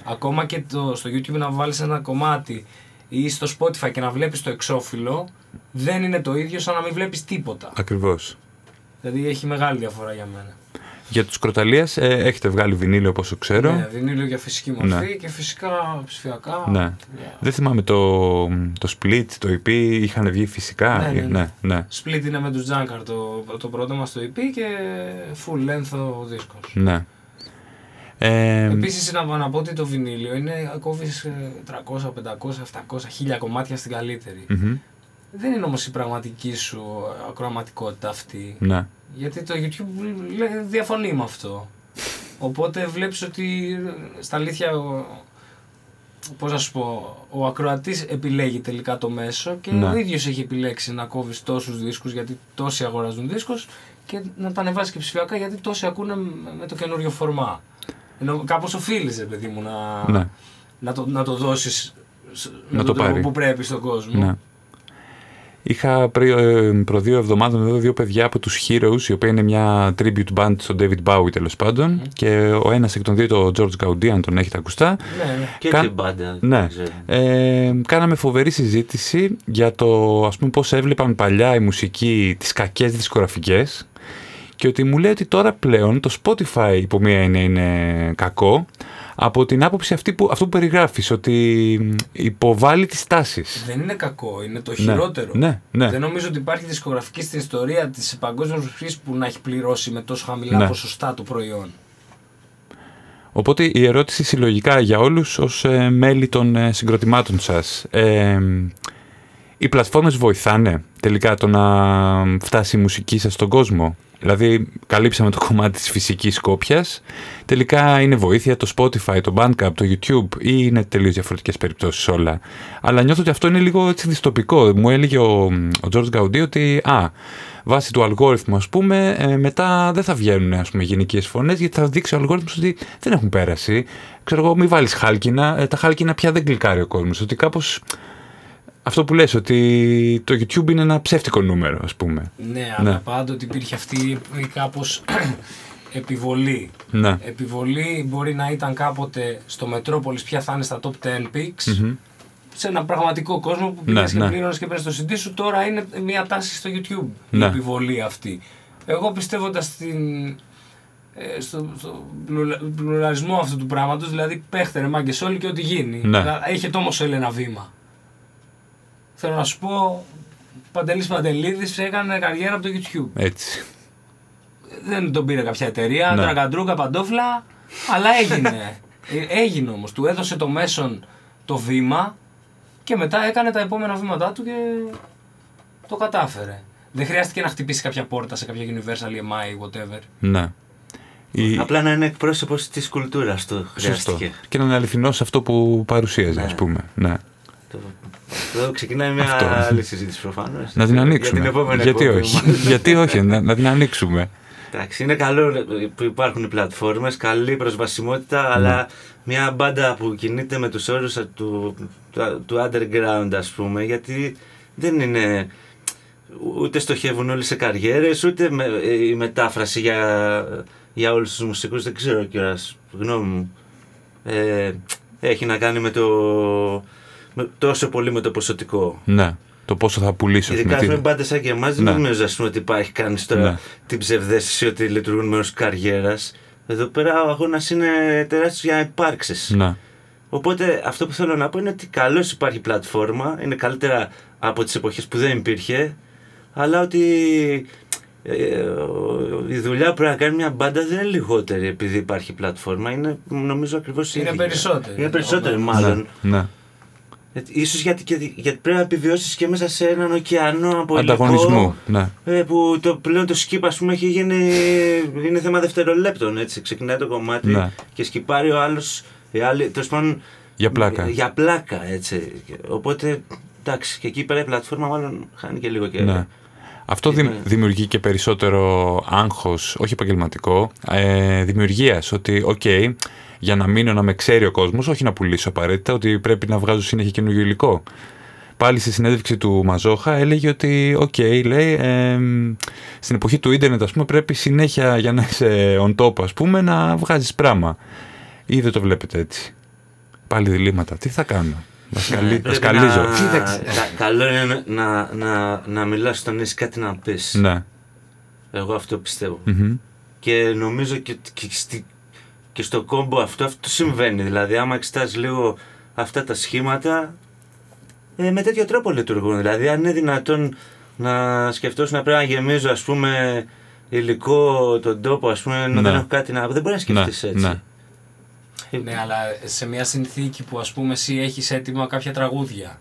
Ακόμα και το, στο YouTube να βάλεις ένα κομμάτι ή στο Spotify και να βλέπεις το εξώφυλλο δεν είναι το ίδιο σαν να μην βλέπεις τίποτα. Ακριβώς. Δηλαδή έχει μεγάλη διαφορά για μένα. Για τους Κροταλίας ε, έχετε βγάλει βινίλιο όπως ξέρω. Ναι, βινίλιο για φυσική μορφή Ναι. και φυσικά ψηφιακά. Ναι. Yeah. Δεν θυμάμαι το, το split, το EP είχαν βγει φυσικά. Ναι, ναι, ναι. ναι, ναι. Split είναι με τους Junker το, το πρώτο μας το EP και full length ο δίσκος. ναι. Ε, Επίσης να, να πω ότι το βινίλιο είναι κόβεις ε, 300, 500, 700, 1000 κομμάτια στην καλύτερη. μμμ, Δεν είναι όμως η πραγματική σου ακροαματικότητα αυτή. ναι. Γιατί το YouTube λέ- διαφωνεί με αυτό. Οπότε βλέπεις ότι ε, στα αλήθεια ο, πώς να σου πω, ο ακροατής επιλέγει τελικά το μέσο και Ναι. ο ίδιος έχει επιλέξει να κόβεις τόσους δίσκους γιατί τόσοι αγοράζουν δίσκους και να τα ανεβάσεις και ψηφιακά γιατί τόσοι ακούνε με- με το καινούριο φορμά. Ενώ κάπως οφείλεις, ρε παιδί μου, να, Ναι. να, το, να το δώσεις σ- με Να τον το τρόπο πάρει. που πρέπει στον κόσμο. Ναι. Είχα πριν ε, προ δύο εβδομάδων εδώ δύο παιδιά από τους Heroes, η οποία είναι μια tribute band στον David Bowie τέλος πάντων. Και ο ένας εκ των δύο, το George Gaudian, αν τον έχετε ακουστά. Ναι, ναι. Και Κα- την μπάντα. Ναι. δεν ξέρω. Ε, κάναμε φοβερή συζήτηση για το ας πούμε πώς έβλεπαν παλιά η μουσική τις κακές δισκογραφικές και ότι μου λέει ότι τώρα πλέον το Spotify υπό μία έννοια είναι κακό από την άποψη αυτή που, αυτό που περιγράφεις ότι υποβάλλει τις τάσεις. Δεν είναι κακό, είναι το Ναι, χειρότερο. ναι, ναι. Δεν νομίζω ότι υπάρχει δισκογραφική στην ιστορία της παγκόσμιας μουσική που να έχει πληρώσει με τόσο χαμηλά Ναι. ποσοστά το προϊόν. Οπότε η ερώτηση συλλογικά για όλους ως ε, μέλη των ε, συγκροτημάτων σας. Ε, οι πλατφόρμες βοηθάνε τελικά το να φτάσει η μουσική σας στον κόσμο; Δηλαδή καλύψαμε το κομμάτι της φυσικής κόπιας. Τελικά είναι βοήθεια το Spotify, το Bandcamp, το YouTube ή είναι τελείως διαφορετικές περιπτώσεις όλα. Αλλά νιώθω ότι αυτό είναι λίγο έτσι δυστοπικό. Μου έλεγε ο, ο George Gaudier ότι α, βάσει του αλγόριθμου ας πούμε ε, μετά δεν θα βγαίνουν ας πούμε γυναικείες φωνές γιατί θα δείξει ο αλγόριθμος ότι δεν έχουν πέρασει. Ξέρω εγώ μη βάλεις χάλκινα, ε, τα χάλκινα πια δεν κλικάρει ο κόσμος. Ότι κάπως αυτό που λες ότι το YouTube είναι ένα ψεύτικο νούμερο ας πούμε. Ναι, αλλά πάντοτε υπήρχε αυτή η κάπως επιβολή. Ναι. Επιβολή μπορεί να ήταν κάποτε στο Μετρόπολης ποια θα είναι στα top 10 picks. Σε ένα πραγματικό κόσμο που Ναι, πήγες και ναι. πλήρωνες και παίρνεις το CD σου, τώρα είναι μια τάση στο YouTube Ναι. η επιβολή αυτή. Εγώ πιστεύοντας στην, ε, στο, στο πλουρα- πλουραλισμό αυτού του πράγματος, δηλαδή παίχτε ρε μάγκες όλοι και ό,τι γίνει. Ναι. Να- Έχετε όμως όλοι ένα βήμα. Θέλω να σου πω, Παντελής Παντελίδης έκανε καριέρα από το YouTube. Έτσι. Δεν τον πήρε κάποια εταιρεία, Ναι. τραγκαντρούκα, παντόφλα, αλλά έγινε. Ε, έγινε όμως, του έδωσε το μέσον το βήμα και μετά έκανε τα επόμενα βήματά του και το κατάφερε. Δεν χρειάστηκε να χτυπήσει κάποια πόρτα σε κάποια Universal EMI, whatever. Ναι. Η... Απλά να είναι εκπρόσωπος της κουλτούρας του Σωστό. χρειάστηκε. Και να είναι αληθινός σε αυτό που παρουσίαζε, Ναι. ας πούμε. Ναι. Το- Εδώ ξεκινάει μια Αυτό. άλλη συζήτηση προφανώς. Να την ανοίξουμε. Για την επόμενη Γιατί εκπομπή, όχι; μάλλον. Γιατί όχι, να, να την ανοίξουμε. Εντάξει, είναι καλό που υπάρχουν οι πλατφόρμες, καλή προσβασιμότητα, αλλά μια μπάντα που κινείται με τους όρους του, του, του underground ας πούμε, γιατί δεν είναι ούτε στοχεύουν όλοι σε καριέρες, ούτε με, η μετάφραση για, για όλους τους μουσικούς, δεν ξέρω κιόλας, γνώμη μου. Ε, έχει να κάνει με το, με, τόσο πολύ με το ποσοτικό. Ναι. Το πόσο θα πουλήσω. Ειδικά με με τι- μπάντε σαν και εμάς, δεν Ναι. νομίζω ας πούμε, ότι υπάρχει κανείς τώρα Ναι. την ψευδέστηση ότι λειτουργούν μέρος καριέρας. Εδώ πέρα ο αγώνας είναι τεράστιος για υπάρξεις. Ναι. Οπότε αυτό που θέλω να πω είναι ότι καλώς υπάρχει πλατφόρμα, είναι καλύτερα από τις εποχές που δεν υπήρχε, αλλά ότι ε, ο- η δουλειά που πρέπει να κάνει μια μπάντα δεν είναι λιγότερη επειδή υπάρχει πλατφόρμα. Είναι νομίζω ακριβώς Είναι περισσότερη. Είναι περισσότερη Ναι. μάλλον. ναι. Ε, Ίσως γιατί, και- γιατί πρέπει να επιβιώσεις και μέσα σε έναν ωκεανό από Ανταγωνισμού. υλικό, Ναι. ε, που το, πλέον το skip ας πούμε έχει γίνει, είναι θέμα δευτερολέπτων έτσι, ξεκινάει το κομμάτι Ναι. και σκυπάρει ο άλλος, οι άλλοι, τέλος πάντων, Για πλάκα. ε, για πλάκα έτσι, οπότε εντάξει και εκεί πέρα η πλατφόρμα μάλλον χάνει και λίγο και Ναι. Αυτό δημ- δημιουργεί και περισσότερο άγχος, όχι επαγγελματικό, ε, δημιουργίας, ότι οκ, για να μείνω να με ξέρει ο κόσμος, όχι να πουλήσω απαραίτητα, ότι πρέπει να βγάζω συνέχεια καινούργιο υλικό. Πάλι στη συνέντευξη του Μαζόχα έλεγε ότι, οκ, λέει, εμ, στην εποχή του ίντερνετ, ας πούμε, πρέπει συνέχεια για να είσαι on top, ας πούμε, να βγάζεις πράγμα. Ή δεν το βλέπετε έτσι. Πάλι διλήμματα. Τι θα κάνω; Δασκαλί- Ναι, πρέπει Δασκαλίζω. να- Κοίταξε. κα- καλό είναι να, να, να, να μιλάς όταν έχεις κάτι να πεις. Ναι. Εγώ αυτό πιστεύω. Μμμ. Και νομίζω και, και, στη- και στο κόμπο αυτό αυτό συμβαίνει. Δηλαδή, άμα εξετάσει λίγο αυτά τα σχήματα, ε, με τέτοιο τρόπο λειτουργούν. Δηλαδή, αν είναι δυνατόν να σκεφτώ να πρέπει να γεμίζω, ας πούμε, υλικό τον τόπο, ας πούμε, ενώ Ναι. δεν έχω κάτι να. Δεν μπορεί να σκεφτείς Ναι, έτσι. ναι. Ε, Ναι, αλλά σε μια συνθήκη που ας πούμε εσύ έχεις έτοιμα κάποια τραγούδια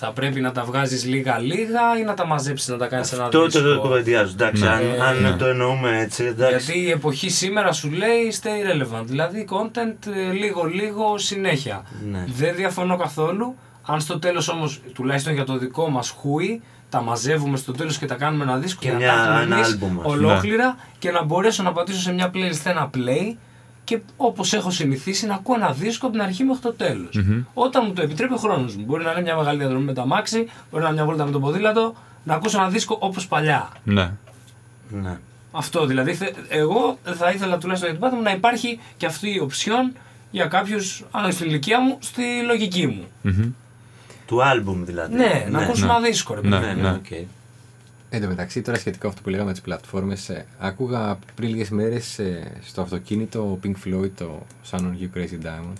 θα πρέπει να τα βγάζεις λίγα-λίγα ή να τα μαζέψεις να τα κάνεις ένα Αυτό δίσκο. το, το κουβεντιάζω. Εντάξει, Ναι. αν, Ε, αν ναι. το εννοούμε έτσι, εντάξει. Γιατί η εποχή σήμερα σου λέει stay relevant, δηλαδή content ε, λίγο-λίγο συνέχεια. Ναι. Δεν διαφωνώ καθόλου, αν στο τέλος όμως, τουλάχιστον για το δικό μας χούι, τα μαζεύουμε στο τέλος και τα κάνουμε ένα δίσκο Και και, μια- να τα έχουμε ένα εμείς άλμπουμ, ας πούμε. ολόκληρα και να μπορέσω να πατήσω σε μια playlist ένα play και όπως έχω συνηθίσει να ακούω ένα δίσκο από την αρχή μέχρι το τελο Όταν μου το επιτρέπει ο χρόνος μου. Μπορεί να είναι μια μεγάλη διαδρομή με το αμάξι, μπορεί να είναι μια βόλτα με το ποδήλατο, να ακούσω ένα δίσκο όπως παλιά. Ναι. Ναι. Αυτό δηλαδή. θε- Εγώ θα ήθελα τουλάχιστον για την πάντα μου να υπάρχει και αυτή η οψιόν για κάποιους άλλου στην ηλικία μου, στη λογική μου. Του άλμπουμ δηλαδή. Ναι, να ακούσω ναι. ένα δίσκο, ρε παιδί. Ναι, Ναι, ναι, ναι. Οκ. Εν τω μεταξύ, τώρα σχετικά αυτό που λέγαμε με τις πλατφόρμες, άκουγα πριν λίγες μέρες στο αυτοκίνητο Pink Floyd το Shine On You Crazy Diamond.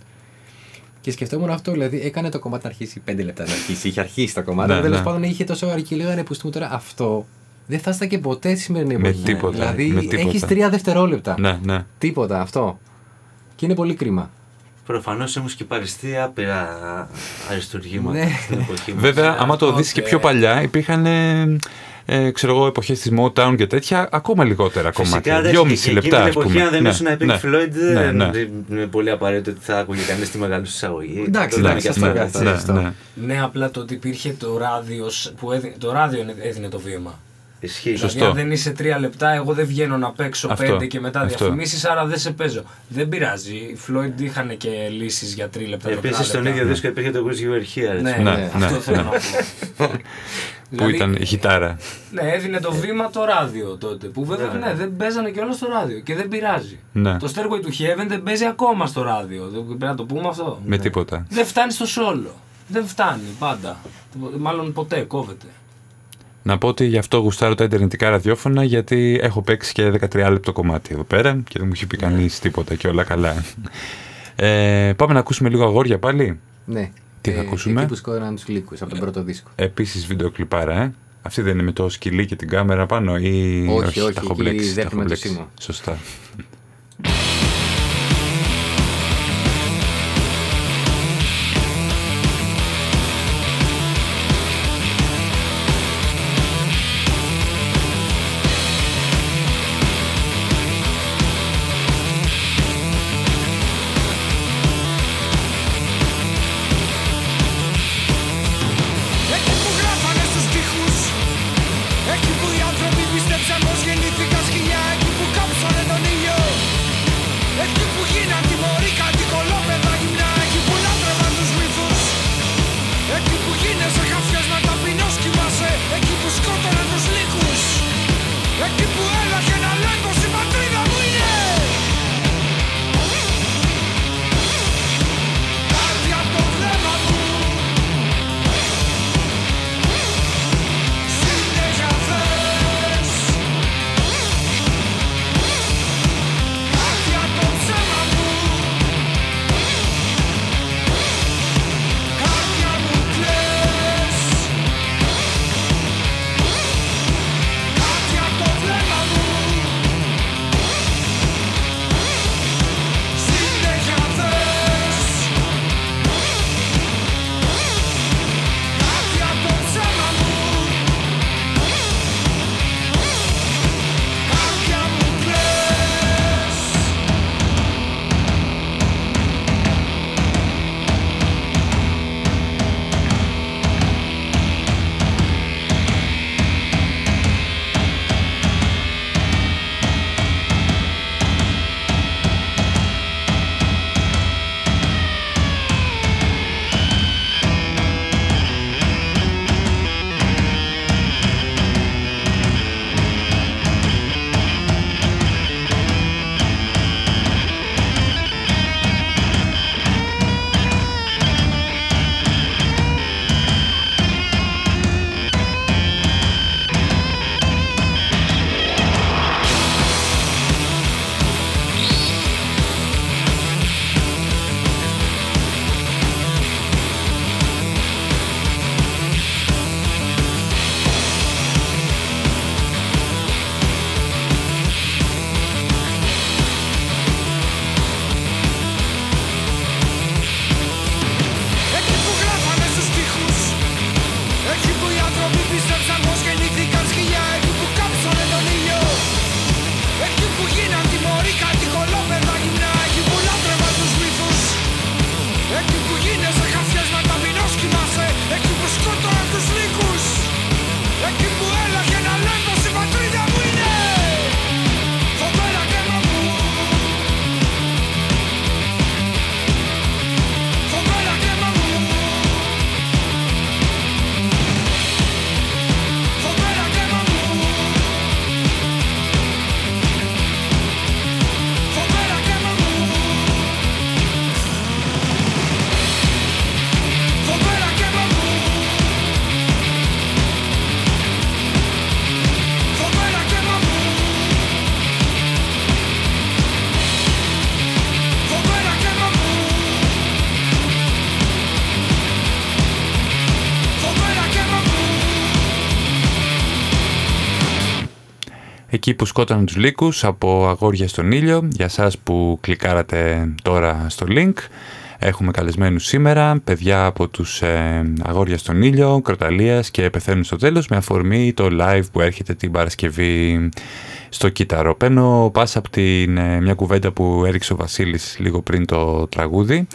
Και σκεφτόμουν αυτό, δηλαδή έκανε το κομμάτι να αρχίσει 5 λεπτά να αρχίσει. Είχε αρχίσει το κομμάτι, Ναι, αλλά τέλος ναι. πάντων είχε τόσο ώρα και λέγανε που μου τώρα αυτό δεν θα και ποτέ στη σημερινή Με εποχή. τίποτα, Δηλαδή με τίποτα. έχεις τρία δευτερόλεπτα. Ναι, ναι. Τίποτα αυτό. Και είναι πολύ κρίμα. Προφανώς έχουν σκυπαριστεί άπειρα αριστουργήματα Ναι. στην εποχή μας. Βέβαια, άμα το αυτό δεις και και- πιο παλιά, υπήρχαν ε, ε, ξέρω εγώ, εποχές της Motown και τέτοια, ακόμα λιγότερα Φυσικά, κομμάτια. δεν Δυόμιση εκείνη λεπτά, την ας εποχή, πούμε. αν δεν Ναι, ήσουν Pink ναι. Floyd, Ναι, δεν ναι. είναι πολύ απαραίτητο ότι θα άκουγε κανείς τη μεγάλη σου εισαγωγή. Εντάξει, Το λέμε εντάξει, και αυτό αυτά. είναι έτσι. ναι, σωστό. ναι. Ναι, απλά το ότι υπήρχε το ράδιος σ- που έδινε, το ράδιο έδινε το βήμα. Ισχύει. Σωστό. Δηλαδή, αν δεν είσαι τρία λεπτά, εγώ δεν βγαίνω να παίξω Αυτό, πέντε και μετά αυτό. διαφημίσεις, άρα δεν σε παίζω. Δεν πειράζει. Οι Floyd είχαν και λύσεις για τρία λεπτά. Επίσης, τετρά στον λεπτά. ίδιο δίσκο υπήρχε το Wish You Were Here. έτσι. Ναι, Ναι, ναι, ναι, αυτό θέλω ναι. να πω. Που Δηλαδή, ήταν η χιτάρα. Ναι, έδινε το βήμα το ράδιο τότε. Που βέβαια Βέβαια. ναι, δεν παίζανε και όλα στο ράδιο και δεν πειράζει. Ναι. Το Stairway to Heaven δεν παίζει ακόμα στο ράδιο. Δεν- Πρέπει να το πούμε αυτό. Με τίποτα. Δεν φτάνει στο σόλο. Δεν φτάνει πάντα. Μάλλον ποτέ κόβεται. Να πω ότι γι' αυτό γουστάρω τα ιντερνετικά ραδιόφωνα, γιατί έχω παίξει και 13 λεπτό κομμάτι εδώ πέρα και δεν μου έχει πει κανείς τίποτα και όλα καλά. Ε, πάμε να ακούσουμε λίγο αγόρια πάλι. Ναι. Τι θα ακούσουμε; Εκεί που σκότωναν τους λύκους από τον πρώτο δίσκο. Επίσης βιντεοκλιπάρα, ε. Αυτή δεν είναι με το σκυλί και την κάμερα πάνω ή... Όχι, όχι, τα έχω εκεί μπλέξει, τα δέχομαι έχω το μπλέξει. Σίμω. Σωστά. Εκεί που σκότωναν τους λύκους από αγόρια στον ήλιο. Για σας που κλικάρατε τώρα στο link. Έχουμε καλεσμένους σήμερα, παιδιά από τους ε, αγόρια στον ήλιο, κροταλίας και πεθαίνουν στο τέλος με αφορμή το live που έρχεται την Παρασκευή στο κύτταρο. Παίρνω πάσα από την, ε, μια κουβέντα που έριξε ο Βασίλης λίγο πριν το τραγούδι.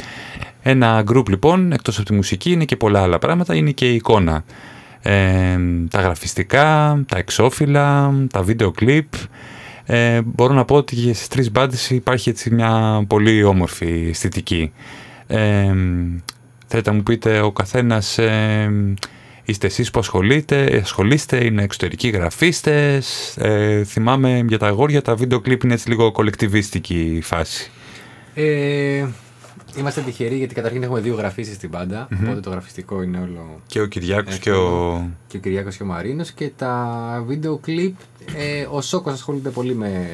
Ένα group λοιπόν, εκτός από τη μουσική, είναι και πολλά άλλα πράγματα, είναι και η εικόνα. Ε, τα γραφιστικά, τα εξώφυλλα, τα βίντεο κλιπ. Ε, μπορώ να πω ότι στις τρεις μπάντες υπάρχει έτσι μια πολύ όμορφη αισθητική. Ε, θέλετε να μου πείτε ο καθένας ε, είστε εσείς που ασχολείτε, ασχολείστε, είναι εξωτερικοί γραφίστες. Ε, θυμάμαι για τα αγόρια τα βίντεο κλιπ είναι έτσι λίγο κολεκτιβίστικη φάση. Ε, είμαστε τυχεροί γιατί καταρχήν έχουμε δύο γραφίσεις στην παντα οπότε το γραφιστικό είναι όλο... Και ο Κυριάκος Έχει και ο... Και ο Κυριάκος και ο Μαρίνος και τα βίντεο κλιπ, ε, ο Σόκος ασχολείται πολύ με,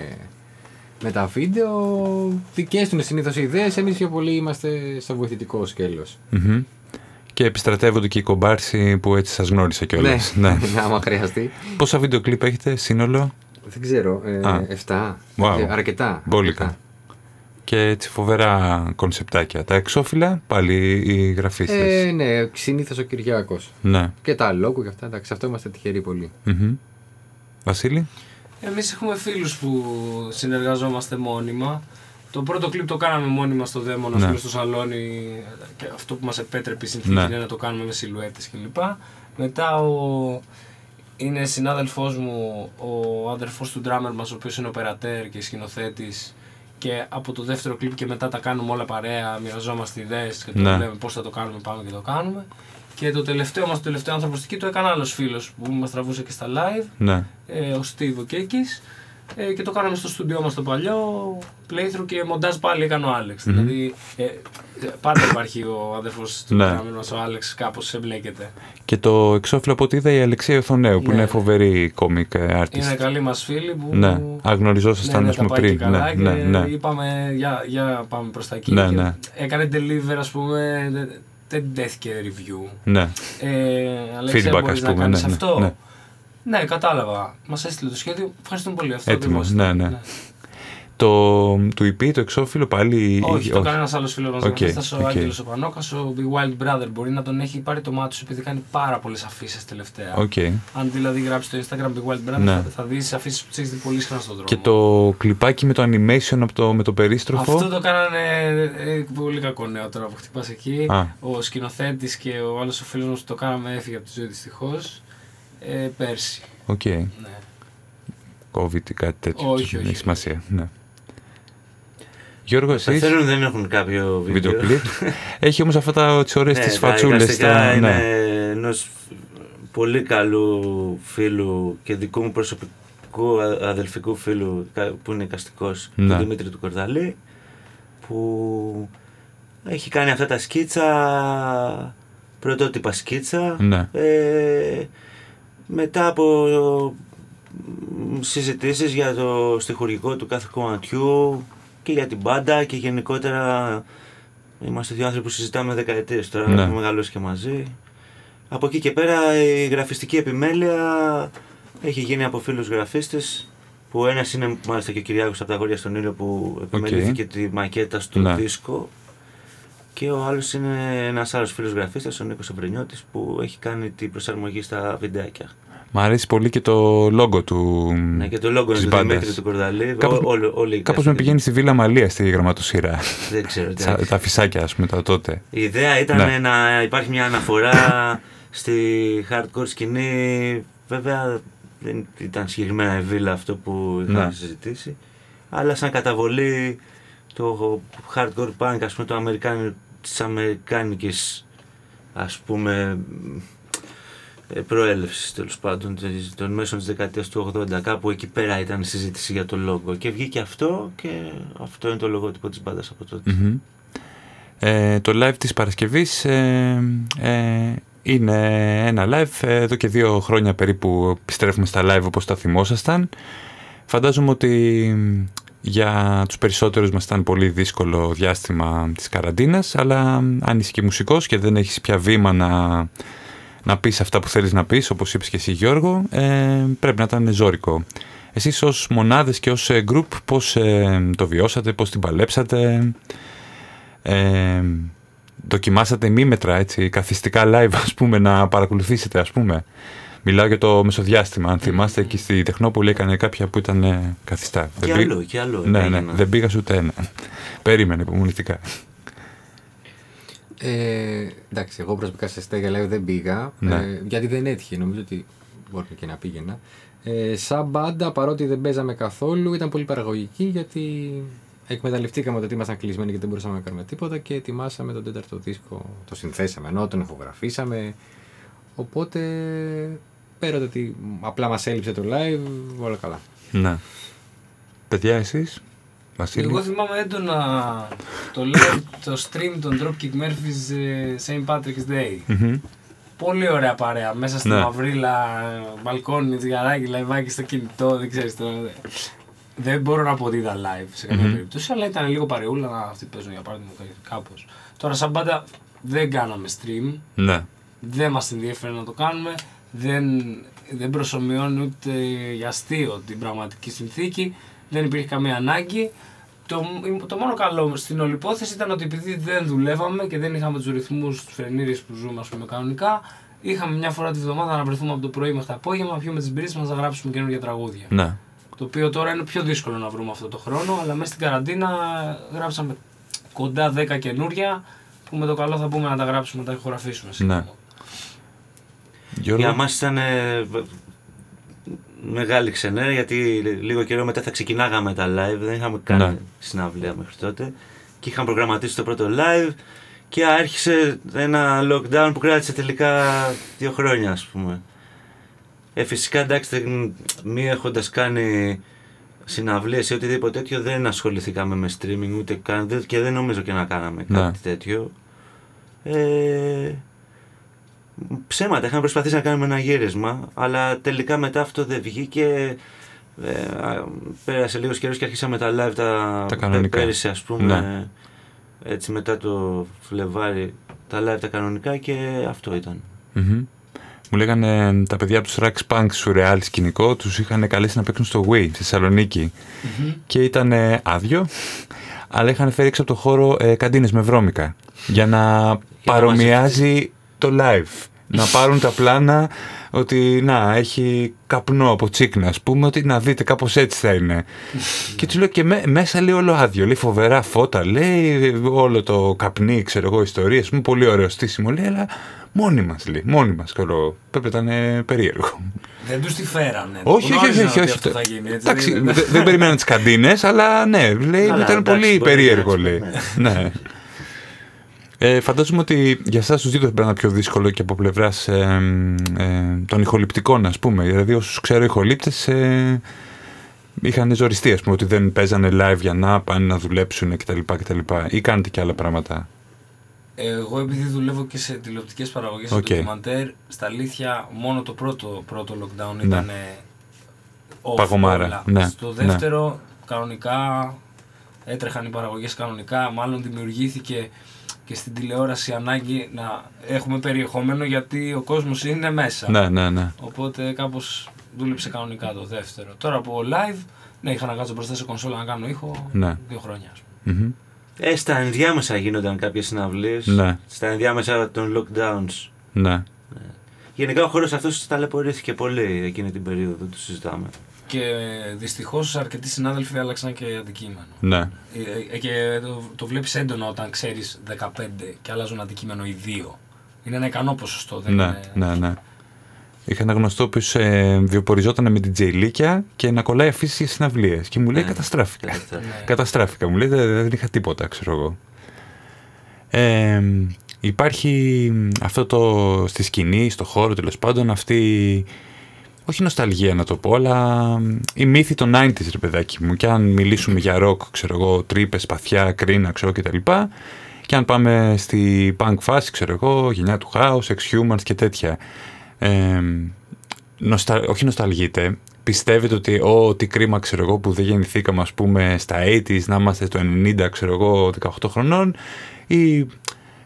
με τα βίντεο, δικές του είναι συνήθως οι ιδέες, εμείς πιο πολύ είμαστε στο βοηθητικό σκέλος. Μμμ. Και επιστρατεύονται και οι κομπάρσοι που έτσι σας γνώρισα κιόλας. ναι, ναι. άμα χρειαστεί. Πόσα βίντεο κλιπ έχετε σύνολο; Δεν ξέρω, ε, Α. 7, Wow. Ε, αρκετά. Μπόλικα. Αρκετά. και έτσι φοβερά κονσεπτάκια. Τα εξώφυλλα πάλι οι γραφίστες. Ε, ναι, συνήθως ο Κυριάκος. Ναι. Και τα λόγου και αυτά, εντάξει, αυτό είμαστε τυχεροί πολύ. Μμμ. Βασίλη; Εμείς έχουμε φίλους που συνεργαζόμαστε μόνιμα. Το πρώτο κλιπ το κάναμε μόνιμα στο δέμο, Ναι. ναι. στο σαλόνι. Και αυτό που μας επέτρεπε η συνθήκη Ναι. είναι να το κάνουμε με σιλουέτες κλπ. Μετά ο... είναι συνάδελφός μου, ο αδερφός του drummer μας, ο οποίος είναι οπερατέρ και σκηνοθέτης. Και από το δεύτερο κλιπ και μετά τα κάνουμε όλα παρέα, μοιραζόμαστε ιδέες και το Ναι. λέμε πώς θα το κάνουμε, πάμε και το κάνουμε. Και το τελευταίο μας, το τελευταίο ανθρωποστική το έκανε άλλος φίλος που μας τραβούσε και στα live Ναι. ε, ο Steve ο Κέκης ε, και το κάναμε στο στούντιό μας το παλιό playthrough και μοντάζ πάλι έκανε ο Άλεξ. Δηλαδή ε, ε, πάντα υπάρχει ο αδερφός του Ναι. ναι. μας, ο Άλεξ κάπως εμπλέκεται. Και το εξώφυλλο από ό,τι είδα η Αλεξία Οθονέου που Ναι. είναι φοβερή κόμικ artist. Είναι καλοί μας φίλοι που... Ναι, αγνωριζόσασταν ναι, ας ναι, πούμε τα πάει πριν. και καλά Ναι, και ναι, ναι. είπαμε για, για πάμε προς τα εκεί. Ναι, και ναι. Έκανε deliver ας πούμε, δεν- δεν τέθηκε review. ναι. Ε, Αλέξια, Feedback, μπορείς ας να πούμε, κάνεις ναι, ναι, αυτό. Ναι. Ναι, κατάλαβα. Μας έστειλε το σχέδιο. Ευχαριστούμε πολύ. Αυτό Έτοιμος, ακριβώς ναι, ήταν. ναι. Το, του EP, το εξώφυλλο πάλι... Όχι, το κάνει ένα άλλος φίλος μας. Οκ, Okay, ο οκ. Άγγελος ο Πανόκας, ο Big Wild Brother. Μπορεί να τον έχει πάρει το μάτι σου επειδή κάνει πάρα πολλές αφίσες τελευταία. Οκ. Αν δηλαδή γράψει το Instagram Big Wild Brother, Ναι. θα, θα δεις αφίσες που τις έχεις δει πολύ συχνά στον δρόμο. Και το κλιπάκι με το animation από το, με το περίστροφο. Αυτό το κάνανε ε, πολύ κακό νέο τώρα που χτυπάς εκεί. Α. Ο σκηνοθέτης και ο άλλος ο φίλος μας που το κάναμε έφυγε από τη ζωή δυστυχώς. Ε, πέρσι. Οκ. Ναι. COVID ή κάτι τέτοιο. Όχι, Δεν όχι, έχει όχι. σημασία. Ναι. Γιώργος, Τα εσείς, θέλουν δεν έχουν κάποιο βίντεο. βίντεο κλιπ. Έχει όμως αυτά τα- τις ωραίες Ναι, τις τα φατσούλες. εικαστικά τα- είναι ναι. ενός πολύ καλού φίλου και δικού μου προσωπικού α- αδελφικού φίλου κα- που είναι εικαστικός, Ναι. του Δημήτρη του Κορδαλή, που έχει κάνει αυτά τα σκίτσα, πρωτότυπα σκίτσα. Ναι. Ε, μετά από μ, συζητήσεις για το στιχουργικό του κάθε κομματιού και για την μπάντα και γενικότερα είμαστε δύο άνθρωποι που συζητάμε δεκαετίες τώρα, Ναι. έχουμε μεγαλώσει και μαζί. Από εκεί και πέρα η γραφιστική επιμέλεια έχει γίνει από φίλους γραφίστες που ένας είναι μάλιστα και ο Κυριάκος από τα Αγόρια στον Ήλιο που επιμελήθηκε τη μακέτα στο Ναι. δίσκο και ο άλλος είναι ένας άλλος φίλος γραφίστας, ο Νίκος Ευρενιώτης που έχει κάνει την προσαρμογή στα βιντεάκια. Μ' αρέσει πολύ και το λόγο του. Ναι, και το λόγο της είναι του μπάντας. Δημήτρη του Κορδαλή. Κάπως- Ό- όλο- όλοι οι Κάπως με γραφιστές. πηγαίνει στη Βίλα Μαλία στη γραμματοσύρα. Δεν ξέρω τι. τα, τα φυσάκια, ας πούμε, τα τότε. Η ιδέα ήταν Ναι. να υπάρχει μια αναφορά στη hardcore σκηνή. Βέβαια δεν ήταν συγκεκριμένα η βίλα αυτό που είχαμε Ναι. συζητήσει. Αλλά σαν καταβολή το hardcore punk, ας πούμε, το αμερικάνι, της αμερικάνικης ας πούμε ε, προέλευσης τέλος πάντων της- των μέσων της δεκαετίας του 80 κάπου εκεί πέρα ήταν η συζήτηση για το λόγο και βγήκε αυτό και αυτό είναι το λογότυπο της μπάντας από τότε. Μμμ. Ε, το live της Παρασκευής ε, ε, είναι ένα live ε, εδώ και δύο χρόνια περίπου επιστρέφουμε στα live όπως τα θυμόσασταν. Φαντάζομαι ότι μ, για τους περισσότερους μας ήταν πολύ δύσκολο διάστημα της καραντίνας αλλά μ, αν είσαι και μουσικός και δεν έχεις πια βήμα να, να πεις αυτά που θέλεις να πεις όπως είπες και εσύ Γιώργο ε, πρέπει να ήταν ζώρικο. εσείς ως μονάδες και ως ε, group πώς ε, το βιώσατε, πώς την παλέψατε, ε, δοκιμάσατε μήμετρα, έτσι, καθιστικά live ας πούμε να παρακολουθήσετε ας πούμε; Μιλάω για το μεσοδιάστημα. Αν θυμάστε, εκεί στη Τεχνόπολη έκανε κάποια που ήταν ε, καθιστά. Και άλλο, και άλλο. Ναι, ναι, έγινα. δεν πήγα ούτε ένα. Περίμενε υπομονητικά. Ε, εντάξει, εγώ προσωπικά σε στέγα live δεν πήγα. Ναι. Ε, γιατί δεν έτυχε. Νομίζω ότι μπορεί και να πήγαινα. Ε, σαν μπάντα, παρότι δεν παίζαμε καθόλου, ήταν πολύ παραγωγική γιατί εκμεταλλευτήκαμε το ότι ήμασταν κλεισμένοι και δεν μπορούσαμε να κάνουμε τίποτα και ετοιμάσαμε τον τέταρτο δίσκο. Το συνθέσαμε ενώ τον ηχογραφήσαμε. Οπότε πέρα το ότι απλά μας έλειψε το live, όλα καλά. Ναι. Παιδιά, εσείς, Βασίλη; Εγώ θυμάμαι έντονα το, live, το stream των Dropkick Murphys ε, St. Patrick's Day. Μμμ. Πολύ ωραία παρέα. Μέσα στη Ναι. μαυρίλα, ε, μπαλκόνι, τσιγαράκι, λαϊβάκι στο κινητό, δεν ξέρεις το. Δεν μπορώ να πω ότι είδα live σε καμία Μμμ. περίπτωση, αλλά ήταν λίγο παρεούλα να αυτοί παίζουν για παράδειγμα κάπως. Τώρα, σαν πάντα, δεν κάναμε stream. Ναι. Δεν μας ενδιαφέρει να το κάνουμε. Δεν, δεν προσωμιώνει ούτε για αστείο την πραγματική συνθήκη. Δεν υπήρχε καμία ανάγκη. Το, το μόνο καλό στην όλη υπόθεση ήταν ότι επειδή δεν δουλεύαμε και δεν είχαμε τους ρυθμούς, τους φρενήρε που ζούμε, ας πούμε, κανονικά, είχαμε μια φορά τη βδομάδα να βρεθούμε από το πρωί μέχρι το απόγευμα, να πιούμε τις μπύρες μας να γράψουμε καινούργια τραγούδια. Ναι. Το οποίο τώρα είναι πιο δύσκολο να βρούμε αυτό το χρόνο, αλλά μέσα στην καραντίνα γράψαμε κοντά 10 καινούρια που με το καλό θα πούμε να τα γράψουμε, να τα ηχογραφήσουμε. σύντομα. Ναι. Γιώργο. Για μας ήταν ε, β- μεγάλη ξενέρα γιατί λίγο καιρό μετά θα ξεκινάγαμε τα live, δεν είχαμε κάνει Ναι. συναυλία μέχρι τότε και είχαμε προγραμματίσει το πρώτο live και άρχισε ένα lockdown που κράτησε τελικά δύο χρόνια ας πούμε. Ε, φυσικά εντάξει, δεν- μη έχοντας κάνει συναυλίες ή οτιδήποτε τέτοιο δεν ασχοληθήκαμε με streaming ούτε καν δεν- και δεν νομίζω και να κάναμε Ναι. κάτι τέτοιο. Ε, ψέματα, είχαμε προσπαθήσει να κάνουμε ένα γύρισμα, αλλά τελικά μετά αυτό δεν βγήκε. Ε, α, πέρασε λίγος καιρός και αρχίσαμε τα live τα, Τα κανονικά. πέρυσι, ας πούμε. Ναι. Έτσι μετά το Φλεβάρι, τα live τα κανονικά και αυτό ήταν. Μμμ. Μου λέγανε τα παιδιά από τους Rax Punk σουρεάλ σκηνικό, τους είχαν καλέσει να παίξουν στο Wii στη θεσσαλονικη Και ήταν ε, άδειο, αλλά είχαν φέρει έξω από το χώρο ε, καντίνες με βρώμικα για να παρομοιάζει το live. να πάρουν τα πλάνα ότι να, έχει καπνό από τσίκνα, ας πούμε, ότι να δείτε κάπως έτσι θα είναι. και τους λέω και μέ- μέσα λέει όλο άδειο, λέει φοβερά φώτα, λέει όλο το καπνί, ξέρω εγώ, ιστορίες, μου πολύ ωραίο στήσιμο, λέει, αλλά μόνοι μας, λέει, μόνοι μας, ξέρω, πρέπει να ήταν ε, περίεργο. Δεν τους τη φέρανε. όχι, όχι, όχι, Γνώριζαν όχι, ότι όχι. Αυτό θα γίνει, έτσι, Εντάξει, δεν είναι- δε- δεν περίμεναν τις καντίνες, αλλά ναι, λέει, Αλλά, ήταν εντάξει, πολύ μπορεί να περίεργο, είναι, λέει. ναι. Ε, φαντάζομαι ότι για εσάς τους δύο θα πρέπει να είναι πιο δύσκολο και από πλευράς των ηχοληπτικών, ας πούμε. Δηλαδή, όσους ξέρω ηχολήπτες ε, είχαν ζοριστεί, ας πούμε, ότι δεν παίζανε live για να πάνε να δουλέψουν κτλ. κτλ. Ή κάνετε και άλλα πράγματα. Εγώ επειδή δουλεύω και σε τηλεοπτικές παραγωγές Οκ. okay. ντοκιμαντέρ, στα αλήθεια μόνο το πρώτο, πρώτο lockdown Ναι. ήταν off Παγωμάρα, όλα. ναι, Στο ναι. δεύτερο κανονικά έτρεχαν οι παραγωγές κανονικά, μάλλον δημιουργήθηκε και στην τηλεόραση ανάγκη να έχουμε περιεχόμενο γιατί ο κόσμος είναι μέσα. Ναι, ναι, ναι. Οπότε κάπως δούλεψε κανονικά το δεύτερο. Τώρα από live, ναι, είχα να κάτσω μπροστά σε κονσόλα να κάνω ήχο Ναι. δύο χρόνια. ας πούμε. Μμμ. Ε, στα ενδιάμεσα γίνονταν κάποιες συναυλίες. Ναι. Στα ενδιάμεσα των lockdowns. Ναι. Γενικά ο χώρος αυτός ταλαιπωρήθηκε πολύ εκείνη την περίοδο, δεν το συζητάμε. Και δυστυχώς αρκετοί συνάδελφοι άλλαξαν και αντικείμενο. Ναι. Ε, ε, και το, το βλέπεις έντονα όταν ξέρεις 15 και αλλάζουν αντικείμενο οι δύο. Είναι ένα ικανό ποσοστό. Δεν Ναι, είναι... ναι, ναι. Είχα ένα γνωστό που ε, βιοποριζόταν με την τζεϊλίκια και να κολλάει αφήσει για συναυλίες. Και μου λέει Ναι. καταστράφηκα. Καταστράφηκα. Ναι. Καταστράφηκα. Μου λέει δεν, δεν είχα τίποτα, ξέρω εγώ. Ε, υπάρχει αυτό το στη σκηνή, στο χώρο τέλος πάντων, αυτή. Όχι νοσταλγία να το πω, αλλά η μύθη των 90s, ρε παιδάκι μου. Και αν μιλήσουμε για ροκ, ξέρω εγώ, τρύπες, σπαθιά, κρίνα, ξέρω κτλ. Και αν πάμε στη punk φάση, ξέρω εγώ, γενιά του house, ex-humans και τέτοια. Ε, νοσταλ, όχι νοσταλγείτε, πιστεύετε ότι ό, τι κρίμα ξέρω εγώ που δεν γεννηθήκαμε ας πούμε στα 80s να είμαστε το 90 ξέρω εγώ 18 χρονών ή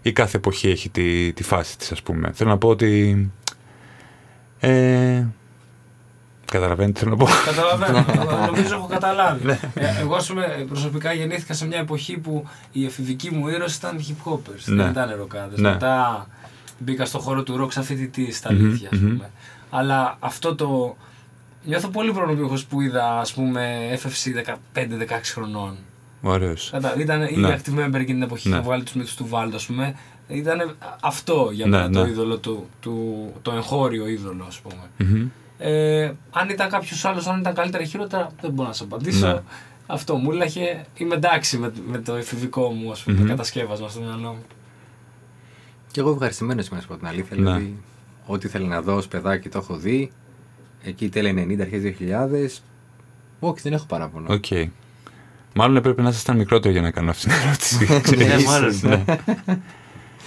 η κάθε εποχή έχει τη, τη φάση της ας πούμε. Θέλω να πω ότι ε, Καταλαβαίνετε, θέλω να πω. Καταλαβαίνω. Νομίζω έχω καταλάβει. Ε, Εγώ, ας πούμε, προσωπικά γεννήθηκα σε μια εποχή που οι εφηβικοί μου ήρωες ήταν hip hoppers. Ναι. Δεν ήταν ροκάδες. Ναι. Μετά μπήκα στο χώρο του ροκ σαν φοιτητής στα αλήθεια, ας πούμε. Αλλά αυτό το. Νιώθω πολύ προνομιούχος που είδα, ας πούμε, FFC 15-16 χρονών. Ωραίος. Κατα... Ήταν ήδη Ναι. active member εκείνη την εποχή, Ναι. είχα βγάλει τους μύθους του Βάλτο, ας πούμε. Ήταν αυτό για Ναι, μένα το ναι. είδωλο του, του, το εγχώριο είδωλο, ας πούμε. Μμμ. Ε, αν ήταν κάποιος άλλος, αν ήταν καλύτερα ή χειρότερα, δεν μπορώ να σα απαντήσω. Ναι. Αυτό μου έλαχε. Είμαι εντάξει με, με το εφηβικό μου ας πούμε, Μμμ. κατασκεύασμα στο μυαλό μου. Και εγώ ευχαριστημένος είμαι να σου πω την αλήθεια. Ναι. Δηλαδή, ό,τι ήθελα να δω ως παιδάκι το έχω δει. Εκεί τέλη 90, αρχές 2000. Όχι, δεν έχω παράπονο. Οκ. Μάλλον έπρεπε να ήσασταν μικρότερο για να κάνω αυτή την ερώτηση. Ξέρεις. Ναι, μάλλον.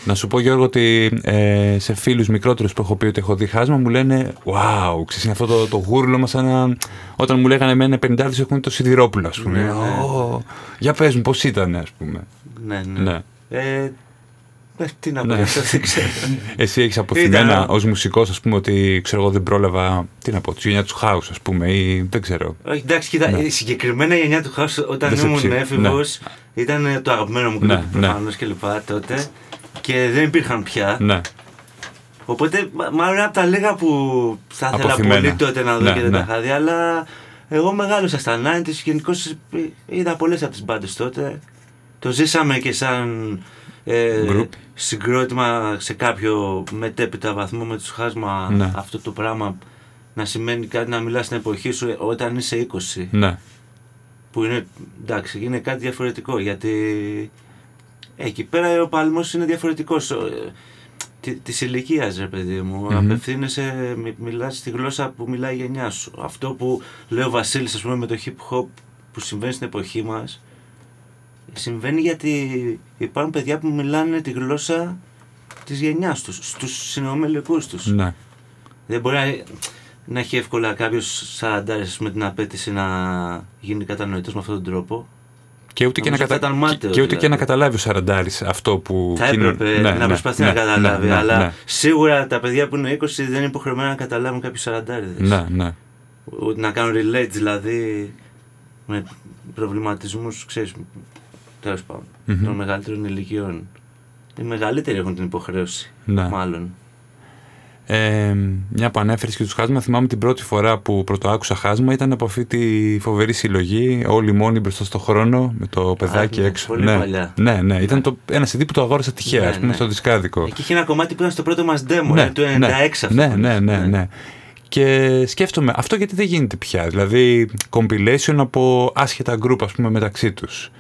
Ναι. Να σου πω Γιώργο ότι ε, σε φίλους μικρότερους που έχω πει ότι έχω δει χάσμα μου λένε «Wow, ξέρεις είναι αυτό το, το γούρλωμα σαν να... Όταν μου λέγανε εμένα 50 έχουν τον Σιδηρόπουλο ας πούμε. Ναι, ναι. «Ω, για πες μου πώς ήταν ας πούμε. Ναι, ναι. Ναι. Ε, ε, τι να πω, Ναι. αυτό δεν ξέρω. Εσύ έχεις αποθυμένα Ήταν- ως μουσικός ας πούμε ότι ξέρω εγώ δεν πρόλαβα τι να πω, τη Γενιά του Χάους ας πούμε ή δεν ξέρω. Όχι, εντάξει, κοίτα, Ναι. η συγκεκριμένα η Γενιά του Χάους όταν Δεν σε ήμουν ψήνει. έφηβος ήταν ε, το αγαπημένο μου Ναι, γκρουπ ναι. προφανώς και λοιπά τότε. Και δεν υπήρχαν πια. Ναι, Οπότε, μα- μάλλον είναι από τα λίγα που θα ήθελα Αποθυμένα. πολύ τότε να δω Ναι, και δεν ναι. τα είχα δει. Αλλά εγώ μεγάλωσα στα 90s. Γενικώς είδα πολλές από τις μπάντες τότε. Το ζήσαμε και σαν ε, Group. συγκρότημα σε κάποιο μετέπειτα βαθμό με του χάσμα Ναι. αυτό το πράγμα να σημαίνει κάτι να μιλάς στην εποχή σου ε, όταν είσαι 20 ναι, που είναι εντάξει είναι κάτι διαφορετικό γιατί εκεί πέρα ο παλμός είναι διαφορετικός ε, τη, της ηλικίας ρε παιδί μου Μμμ. απευθύνεσαι, μι, μιλάς στη γλώσσα που μιλάει η γενιά σου αυτό που λέει ο Βασίλης ας πούμε με το hip hop που συμβαίνει στην εποχή μας συμβαίνει γιατί υπάρχουν παιδιά που μιλάνε τη γλώσσα της γενιάς τους στους συνομιλικούς τους ναι. δεν μπορεί να, να έχει εύκολα κάποιος σαραντάρι με την απέτηση να γίνει κατανοητός με αυτόν τον τρόπο. Και ούτε, και να, Νομίζω κατα... θα ήταν μάταιο, και ούτε και δηλαδή. να καταλάβει ο Σαραντάρης αυτό που. Θα κοινο- έπρεπε Ναι, να ναι, προσπαθεί ναι, να καταλάβει. ναι, ναι, αλλά ναι. σίγουρα τα παιδιά που είναι 20 δεν είναι υποχρεωμένα να καταλάβουν κάποιους σαραντάριδες. Ναι, ναι. Ούτε να κάνουν relate δηλαδή με προβληματισμούς, ξέρεις. Τέλος πάντων. Μμμ. των μεγαλύτερων ηλικιών. Οι μεγαλύτεροι έχουν την υποχρέωση. Ναι. Μάλλον. Ε, μια που ανέφερες και του χάσμα, θυμάμαι την πρώτη φορά που πρωτοάκουσα χάσμα ήταν από αυτή τη φοβερή συλλογή, όλοι μόνοι μπροστά στο χρόνο, με το παιδάκι ναι, έξω. πολύ ναι, παλιά. ναι, ναι, ήταν το, ένα CD που το αγόρασα τυχαία, Ναι, ας πούμε, ναι. στο δισκάδικο. Εκεί είχε ένα κομμάτι που ήταν στο πρώτο μας demo, ναι, του 96 ναι, αυτό. ναι, ναι, ναι, ναι. Και σκέφτομαι, αυτό γιατί δεν γίνεται πια. Δηλαδή, compilation από άσχετα group, ας πούμε, μεταξύ τους.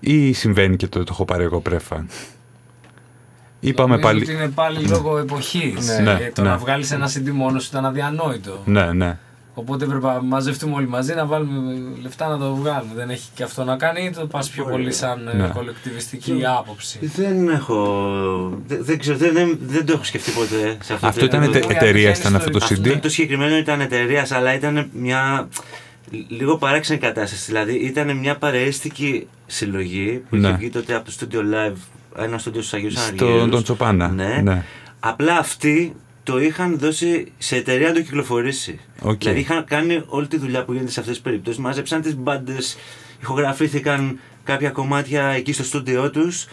Ή συμβαίνει και το, το έχω πάρει εγώ πρέφα. Είπαμε Νομίζω πάλι... Ότι είναι πάλι λόγω εποχής. Ναι, το ναι. να βγάλεις ένα CD μόνος σου ήταν αδιανόητο. Ναι, ναι. Οπότε έπρεπε να μαζευτούμε όλοι μαζί να βάλουμε λεφτά να το βγάλουμε. Δεν έχει και αυτό να κάνει ή το πας πιο πολύ σαν ε, Ναι. κολεκτιβιστική άποψη; Δεν έχω. Δεν, δεν ξέρω, δεν, δεν, δεν το έχω σκεφτεί ποτέ σε αυτό, Αυτό το ήταν επίπεδο. ετε- η εταιρεία, αλήθεια ήταν είναι αυτό το στο- CD. Αυτό το συγκεκριμένο ήταν εταιρείας, αλλά ήταν μια λίγο παράξενη κατάσταση. Δηλαδή ήταν μια παρεέστικη συλλογή που Ναι. είχε βγει τότε από το Studio Live, ένας στούντιος στου Αγίου Στον τον Τσοπάνα. Ναι. ναι. Απλά αυτοί το είχαν δώσει σε εταιρεία να το κυκλοφορήσει. Οκ. Δηλαδή είχαν κάνει όλη τη δουλειά που γίνεται σε αυτές τις περιπτώσεις. Μάζεψαν τις μπάντες, ηχογραφήθηκαν κάποια κομμάτια εκεί στο στούντιό τους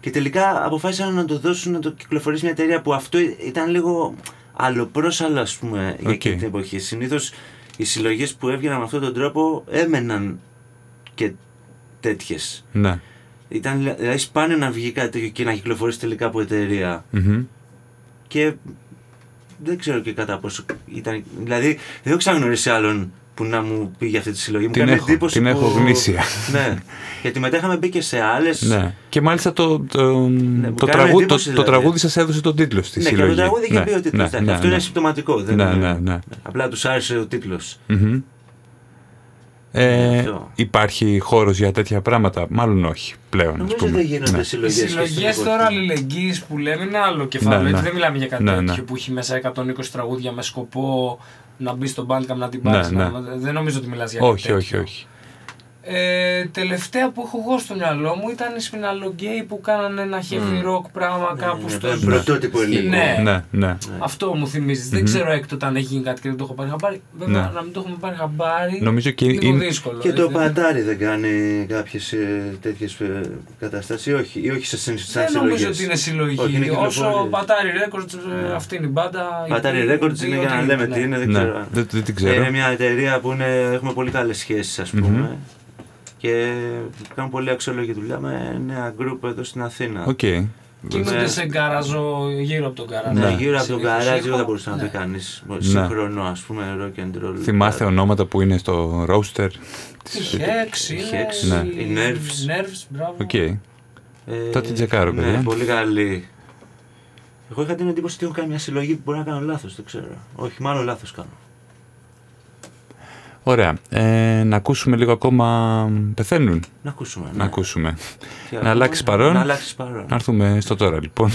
και τελικά αποφάσισαν να το δώσουν να το κυκλοφορήσει μια εταιρεία που αυτό ήταν λίγο αλλοπρόσαλο, ας πούμε, για Οκ. εκείνη την εποχή. Συνήθως οι συλλογές που έβγαιναν με αυτόν τον τρόπο έμεναν και τέτοιες. ναι. Ήταν δηλαδή σπάνιο να βγει κάτι τέτοιο και να κυκλοφορήσει τελικά από εταιρεία. Μμμ. Και δεν ξέρω και κατά πόσο ήταν. Δηλαδή, δεν έχω ξαναγνωρίσει άλλον που να μου πει για αυτή τη συλλογή. Μου Την κάνει έχω, εντύπωση την έχω που- γνήσια. ναι. Γιατί μετά είχαμε μπει και σε άλλε. Ναι. Και μάλιστα το, το, μου το, κάνει τραγούδι, το, εντύπωση, το δηλαδή. τραγούδι σας έδωσε τον τίτλο στη Ναι, και συλλογή. το τραγούδι είχε Ναι, πει ο τίτλος. ναι, ναι, Αυτό ναι. είναι συμπτωματικό. Δεν Ναι, είναι- ναι, ναι. Απλά τους άρεσε ο τίτλος. Μμμ. Ε, Αυτό. υπάρχει χώρος για τέτοια πράγματα, μάλλον όχι πλέον. ας Νομίζω πούμε. δεν γίνονται Ναι. Οι συλλογές. συλλογές τώρα αλληλεγγύης που λέμε είναι άλλο κεφάλαιο. Ναι, έτσι ναι. Δεν μιλάμε για κάτι Ναι, τέτοιο ναι. που έχει μέσα 120 τραγούδια με σκοπό να μπει στο Bandcamp να την Ναι, πάρει. ναι. Δεν νομίζω ότι μιλάς για Όχι, κάτι όχι, τέτοιο. όχι. Ε, τελευταία που έχω εγώ στο μυαλό μου ήταν οι Σπιναλογκέι που κάνανε ένα heavy rock πράγμα κάπου Ναι, στο ναι, πρωτότυπο ελληνικό. Ναι. Ναι, ναι. Αυτό μου θυμίζεις. Δεν ξέρω έκτοτε αν έχει γίνει κάτι και δεν το έχω πάρει χαμπάρι. Βέβαια, Ναι. να μην το έχουμε πάρει χαμπάρι. Νομίζω και λίγο είναι- δύσκολο. Και έτσι. το Πατάρι δεν κάνει κάποιες τέτοιες καταστάσεις, ή όχι, ή όχι σε σαν Δεν νομίζω συλλογές. ότι είναι συλλογή. Όχι, είναι Όσο κυκλοφορίες. Πατάρι Records, ε, αυτή είναι η μπάντα. Πατάρι η- Records είναι η- για να ό,τι λέμε ναι. τι είναι, δεν Ναι, ξέρω. δεν- δεν την ξέρω. Είναι μια εταιρεία που είναι, έχουμε πολύ καλές σχέσεις, ας πούμε. Και κάνουν πολύ αξιόλογη δουλειά με νέα γκρουπ εδώ στην Αθήνα. Οκ. Κινούνται Ναι. σε γκαράζο γύρω από τον γκαράζ. Ναι, Ναι. γύρω από Σε τον λίγο γκαράζ ήχο. δεν θα μπορούσε να Ναι. πει κανείς. Σύγχρονο, ας πούμε, rock and roll. Θυμάστε ονόματα που είναι στο roster. Η Hex, είναι, Hex, ναι. Η Nerves. Nerves, μπράβο. Οκ. Ε, Θα την τσεκάρω, ναι, παιδιά. πολύ καλή. Εγώ είχα την εντύπωση ότι έχω κάνει μια συλλογή που μπορεί να κάνω λάθος, δεν ξέρω. Όχι, μάλλον λάθος κάνω. Ωραία. Ε, να ακούσουμε λίγο ακόμα. Πεθαίνουν. Να ακούσουμε. Να ναι. ακούσουμε. Τι να ακούμε, αλλάξεις παρόν. Να αλλάξεις παρόν. Να έρθουμε στο τώρα λοιπόν.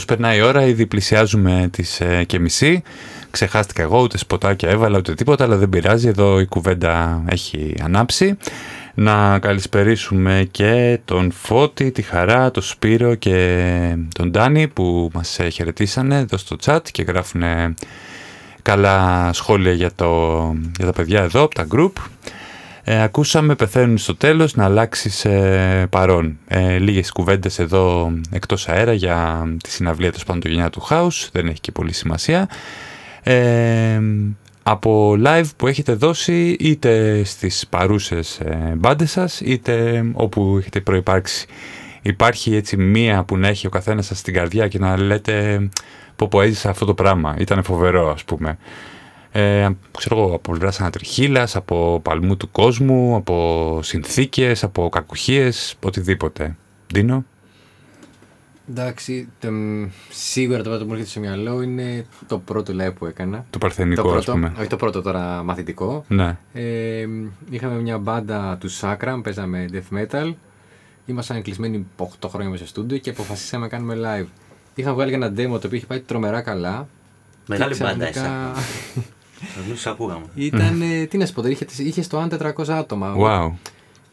Πώς περνάει η ώρα, ήδη πλησιάζουμε τις ε, και μισή. Ξεχάστηκα εγώ, ούτε σποτάκια έβαλα, ούτε τίποτα, αλλά δεν πειράζει, εδώ η κουβέντα έχει ανάψει. Να καλησπερίσουμε και τον Φώτη, τη Χαρά, τον Σπύρο και τον Ντάνι που μας ε, χαιρετήσανε εδώ στο chat και γράφουν καλά σχόλια για, το, για τα παιδιά εδώ από τα group. Ε, ακούσαμε «Πεθαίνουν στο τέλος» να αλλάξει ε, παρόν. Ε, λίγες κουβέντες εδώ εκτός αέρα για τη συναυλία του πάνω του House, δεν έχει και πολύ σημασία. Ε, από live που έχετε δώσει είτε στις παρούσες ε, μπάντες σας είτε όπου έχετε προϋπάρξει. Υπάρχει έτσι μία που να έχει ο καθένας σας στην καρδιά και να λέτε πω πω έζησα αυτό το πράγμα. Ήταν φοβερό ας πούμε. Ε, ξέρω εγώ, από πλευράς ανατριχίλας, από παλμού του κόσμου, από συνθήκες, από κακουχίες, οτιδήποτε. Δίνω. Εντάξει, το, σίγουρα το πρώτο που μου έρχεται στο μυαλό είναι το πρώτο live που έκανα. Το παρθενικό, το πρώτο, ας πούμε. Όχι το πρώτο τώρα μαθητικό. Ναι. Ε, είχαμε μια μπάντα του Sacram, παίζαμε death metal. Ήμασταν κλεισμένοι 8 χρόνια μέσα στο στούντιο και αποφασίσαμε να κάνουμε live. Είχαμε βγάλει ένα demo το οποίο είχε πάει τρομερά καλά. Μεγάλη Και μπάντα ξαφνικά- εσά. Εμείς ακούγαμε. Ήταν, ε, τι να σου πω, είχε, είχες στο αν 400 άτομα. Wow.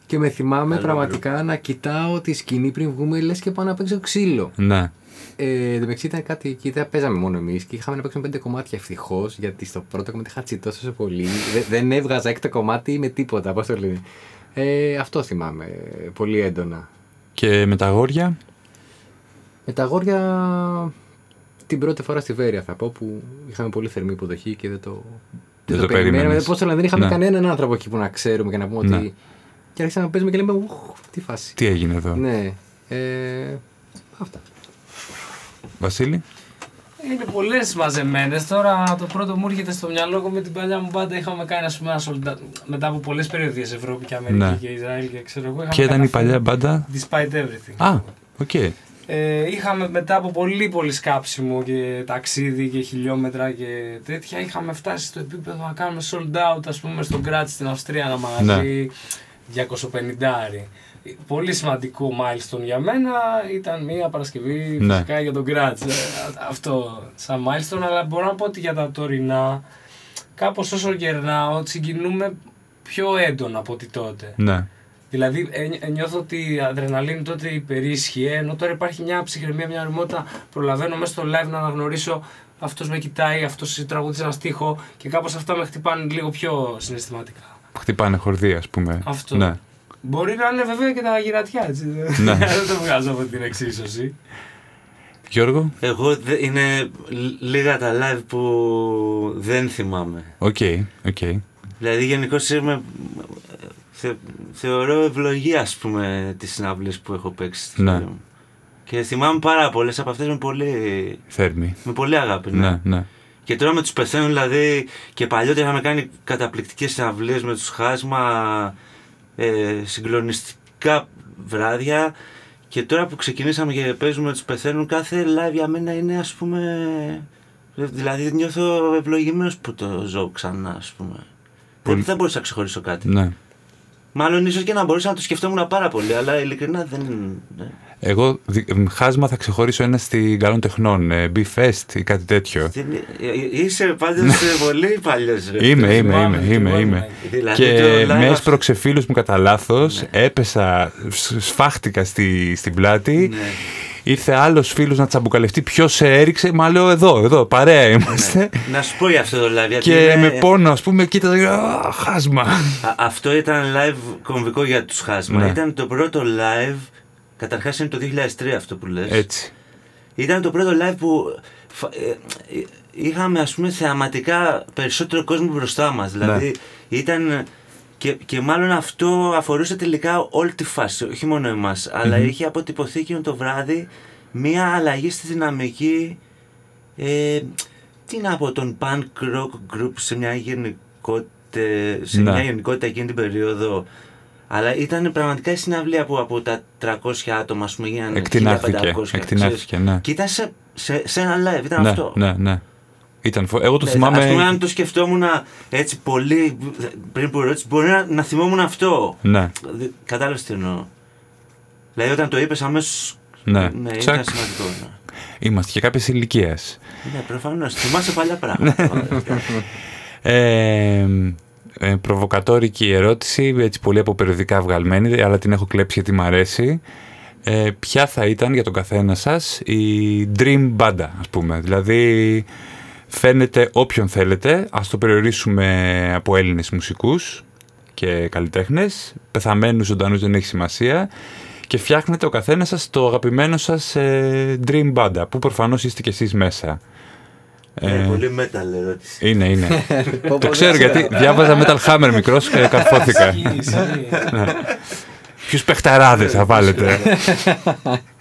Και με θυμάμαι Καλό, πραγματικά να κοιτάω τη σκηνή πριν βγούμε, λες και πάω να παίξω ξύλο. Ναι. Ε, εν τω μεταξύ ήταν κάτι εκεί, δεν παίζαμε μόνο εμείς και είχαμε να παίξουμε πέντε κομμάτια ευτυχώς, γιατί στο πρώτο κομμάτι είχα τσιτώσει τόσο πολύ. Δε- δεν έβγαζα έκτο κομμάτι με τίποτα, πώς το λένε. Ε, αυτό θυμάμαι ε, πολύ έντονα. Και με τα αγόρια; Με τα αγόρια την πρώτη φορά στη Βέρεια θα πω που είχαμε πολύ θερμή υποδοχή και δεν το, Δεν το περίμενες. Πώς το λένε, δεν είχαμε Ναι. κανέναν άνθρωπο εκεί που να ξέρουμε και να πούμε Ναι. ότι. Και άρχισαμε να παίζουμε και λέμε, Ουχ, τι φάση. Τι έγινε εδώ; Ναι. Ε, αυτά. Βασίλη; Είναι πολλές μαζεμένες. Τώρα το πρώτο μου έρχεται στο μυαλό εγώ με την παλιά μου μπάντα. Είχαμε κάνει ας πούμε, ένα sold out μετά από πολλές περιοδείες Ευρώπη και Αμερική Ναι. και Ισραήλ και ξέρω εγώ. είχαμε Ποια ήταν κάνει η παλιά μπάντα; Despite Everything. Α, οκ. Ε, είχαμε μετά από πολύ πολύ σκάψιμο και ταξίδι και χιλιόμετρα και τέτοια είχαμε φτάσει στο επίπεδο να κάνουμε sold out ας πούμε στο Graz στην Αυστρία ένα μαγαζί 250 Πολύ σημαντικό milestone για μένα ήταν μια Παρασκευή Ναι. φυσικά για τον Graz Ε, αυτό σαν milestone αλλά μπορώ να πω ότι για τα τωρινά κάπως όσο γερνάω συγκινούμε πιο έντονα από ότι τότε. Ναι. Δηλαδή ε, ε, νιώθω ότι η αδρεναλίνη τότε υπερίσχυε, ενώ τώρα υπάρχει μια ψυχραιμία, μια ωριμότητα. Προλαβαίνω μέσα στο live να αναγνωρίσω αυτός με κοιτάει, αυτός τραγουδίζει ένα στίχο και κάπως αυτά με χτυπάνε λίγο πιο συναισθηματικά. Χτυπάνε χορδή, ας πούμε. Αυτό. Ναι. Μπορεί να είναι βέβαια και τα γηρατειά, έτσι. Ναι. Δεν το βγάζω από την εξίσωση. Γιώργο; Εγώ δε- είναι λ- λίγα τα live που δεν θυμάμαι. OK, OK. Δηλαδή γενικώς είμαι. Θε, θεωρώ ευλογία, ας πούμε, τις συναυλίες που έχω παίξει στη Ναι. ζωή μου. Και θυμάμαι πάρα πολλές από αυτές με πολύ, Θέρμη. με πολύ αγάπη. Ναι. Ναι, ναι. Και τώρα με τους πεθαίνουν, δηλαδή, και παλιότερα είχαμε κάνει καταπληκτικές συναυλίες με τους χάσμα, ε, συγκλονιστικά βράδια. Και τώρα που ξεκινήσαμε και παίζουμε με τους πεθαίνουν, κάθε live για μένα είναι, ας πούμε... Δηλαδή νιώθω ευλογημένος που το ζω ξανά, ας πούμε. Δεν, Πολύ- δεν μπορούσα να ξεχωρίσω κάτι. ναι. Μάλλον ίσως και να μπορούσα να το σκεφτόμουν πάρα πολύ, αλλά ειλικρινά δεν... ναι. Εγώ δι- μ, χάσμα θα ξεχωρίσω ένα στην καλών τεχνών. ε, B-Fest ή κάτι τέτοιο. Δεν- ε, ε, Είσαι πάντως ε, πολύ παλιός. ρε. Είμαι, είμαι, θυμάμαι, είμαι, είμαι, θυμάμαι. είμαι. Δηλαδή, Και το live με αυτό- έσπρωξε φίλους μου κατά λάθος, Ναι. έπεσα, σ- σφάχτηκα στη, στην πλάτη. Ναι. Ήρθε άλλος φίλος να τσαμπουκαλευτεί. Ποιος σε έριξε, μα λέω εδώ, εδώ, παρέα είμαστε. Να σου πω για αυτό το live. γιατί Και είναι- με πόνο, ας πούμε, κοίταζα. «Α, Χάσμα. Α, αυτό ήταν live κομβικό για τους Χάσμα. Ναι. Ήταν το πρώτο live, καταρχάς είναι το 2003 αυτό που λες. Έτσι. Ήταν το πρώτο live που φα- ε, ε, είχαμε ας πούμε θεαματικά περισσότερο κόσμο μπροστά μας. Ναι. Δηλαδή ήταν και, και μάλλον αυτό αφορούσε τελικά όλη τη φάση, όχι μόνο εμάς. Αλλά είχε αποτυπωθεί εκείνο το βράδυ μία αλλαγή στη δυναμική ε, τι να πω, τον punk rock group σε μια γενικότητα, σε Ναι. μια γενικότητα εκείνη την περίοδο. Αλλά ήταν πραγματικά η συναυλία που από τα 300 άτομα, ας πούμε, γίνανε Εκτινάχθηκε, 1500. εκτινάχθηκε, ξέρεις. ναι. Και ήταν σε, σε, σε ένα live, ήταν ναι, αυτό. ναι, ναι. Ήταν, φο- εγώ το Ναι, θυμάμαι. Ας πούμε, αν το σκεφτόμουν έτσι πολύ πριν που ρώτησε, μπορεί να, να θυμόμουν αυτό. Ναι, Δε- Κατάλαβες τι εννοώ. Δηλαδή, όταν το είπες αμέσως. ναι. ναι Τσακ. ήταν σημαντικό. Ναι. Είμαστε και κάποιες ηλικίες. Ναι, προφανώς. Θυμάσαι παλιά πράγματα. Ε, ε, προβοκατόρικη ερώτηση, έτσι πολύ από περιοδικά βγαλμένη, αλλά την έχω κλέψει γιατί μου αρέσει. Ε, ποια θα ήταν για τον καθένα σας η dream banda, ας πούμε. Δηλαδή, φαίνεται όποιον θέλετε, ας το περιορίσουμε από Έλληνες μουσικούς και καλλιτέχνες, πεθαμένους, ζωντανούς δεν έχει σημασία και φτιάχνετε ο καθένας σας το αγαπημένο σας ε, dream banda, που προφανώς είστε κι εσείς μέσα. Ναι, Ε, πολύ metal ερώτηση. είναι, είναι. το ξέρω γιατί διάβαζα Metal Hammer μικρός και καρφώθηκα. Ισχύει, ισχύει. Ποιους παιχταράδες θα βάλετε;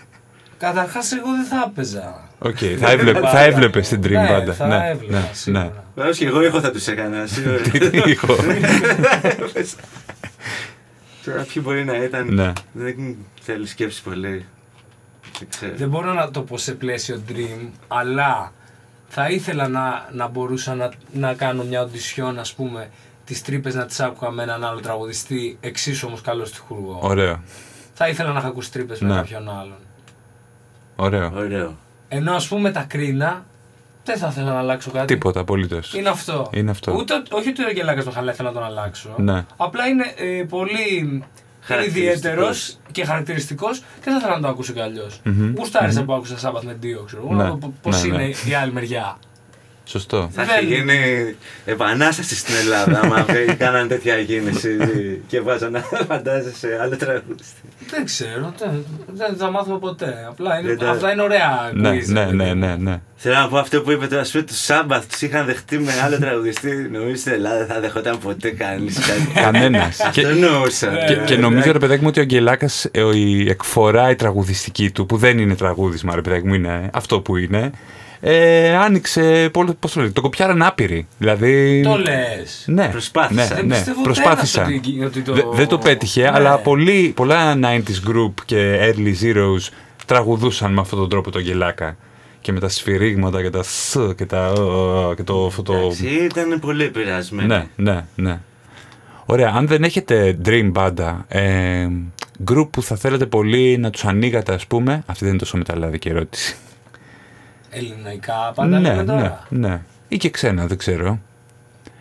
Καταρχάς, εγώ δεν θα έπαιζα. Οκ, θα, έβλεπε, θα έβλεπες την Dream Ναι, Band. Θα Ναι, έβλεπα, ναι, σίγουρα. ναι. Βεβαίως και εγώ ήχο θα τους έκανα. σίγουρα. Τι ήχο; Τώρα ποιοι μπορεί να ήταν. Ναι. Δεν θέλει σκέψη πολύ. Δεν ξέρω. Δεν μπορώ να το πω σε πλαίσιο dream, αλλά θα ήθελα να, να μπορούσα να, να κάνω μια οντισιόν, ας πούμε, τις τρύπες να τις άκουγα με έναν άλλο τραγουδιστή, εξίσου όμως καλός στιχουργό. Ωραίο, Θα ήθελα να είχα ακούσει τρύπες με Ναι. κάποιον άλλον. Ωραίο. Ωραίο. Ενώ ας πούμε τα κρίνα, δεν θα ήθελα να αλλάξω κάτι. Τίποτα, απολύτως. Είναι αυτό. Είναι αυτό. Ούτε, όχι ότι ο Γελάκας με χαλάει, θέλω να τον αλλάξω. Ναι. Απλά είναι ε, πολύ Χαρακτηριστικός. ιδιαίτερος και χαρακτηριστικός και θα ήθελα να το ακούσω κι αλλιώς. Μμμ, Γουστάρισα που άκουσα Σάμπαθ με δύο, ξέρω εγώ. Ναι, να δω πώς ναι, είναι ναι. η άλλη μεριά. Σωστό. Θα Δεν- έχει γίνει επανάσταση στην Ελλάδα άμα κάναν τέτοια κίνηση και βάζανε φαντάζεσαι άλλο τραγουδιστή. Δεν ξέρω, δεν, δεν θα μάθουμε ποτέ. Απλά είναι, Δεν τα- αυτά είναι ωραία Ναι, quiz, ναι, ρε ναι, παιδί μου. ναι, ναι. Θέλω να πω αυτό που είπε τώρα, σου τους Σάμπαθ τους είχαν δεχτεί με άλλο τραγουδιστή. Νομίζω στην Ελλάδα δεν θα δεχόταν ποτέ κανείς κάτι. Κανένας. Αυτό Και- εννοούσα. Ναι, Και, ναι, και νομίζω ρε παιδάκι μου ότι ο Αγγελάκας ε, ο- η εκφορά η τραγουδιστική του που δεν είναι τραγούδισμα ρε παιδάκι μου είναι αυτό που είναι ε, άνοιξε πολύ, πώς το, λέει, το κοπιάραν άπειροι δηλαδή Το λες. ναι, Προσπάθησα. ναι, Δεν ναι, πιστεύω προσπάθησα κανένας ότι- ότι το- Δε- δεν το πέτυχε Ναι. αλλά πολλοί, πολλά 90s group και early zeros τραγουδούσαν με αυτόν τον τρόπο τον Αγγελάκα και με τα σφυρίγματα και τα σ και, τα, ο, και το, αυτό το, Εντάξει, ήταν πολύ επηρεασμένοι. ναι, ναι, ναι. Ωραία, αν δεν έχετε dream banda, ε, group που θα θέλετε πολύ να τους ανοίγατε ας πούμε, αυτή δεν είναι τόσο μεταλλαδική ερώτηση. Ελληνικά πάντα ναι, λέμε ναι, τώρα. ναι. Ή και ξένα, δεν ξέρω.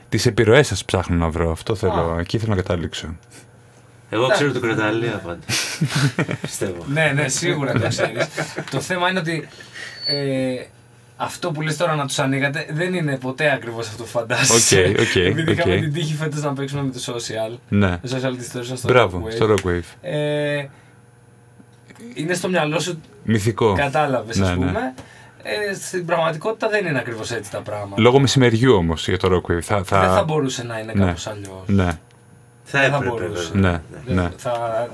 Τις επιρροές σας ψάχνω να βρω, αυτό θέλω, εκεί θέλω να καταλήξω. Εγώ ξέρω το κροταλία πάντα. Πιστεύω. Ναι, ναι, σίγουρα το ξέρεις. το θέμα είναι ότι ε, αυτό που λες τώρα να τους ανοίγατε δεν είναι ποτέ ακριβώς αυτό που φαντάζεσαι. OK, OK, Επειδή οκ. είχαμε την τύχη φέτος να παίξουμε με το Social. Ναι, Το Social Distortion στο μπράβο, Rockwave. στο Rockwave. Ε, είναι στο μυαλό σου, Μυθικό. κατάλαβες Ναι, ας ναι. Πούμε. Ε, στην πραγματικότητα δεν είναι ακριβώς έτσι τα πράγματα. Λόγω μεσημεριού όμως για το Rockwave. Θα, θα... Δεν θα μπορούσε να είναι Ναι. κάπως αλλιώς. Ναι, Θα Δεν θα έπρεπε. μπορούσε. βέβαια. ναι, Δεν ναι. Θα,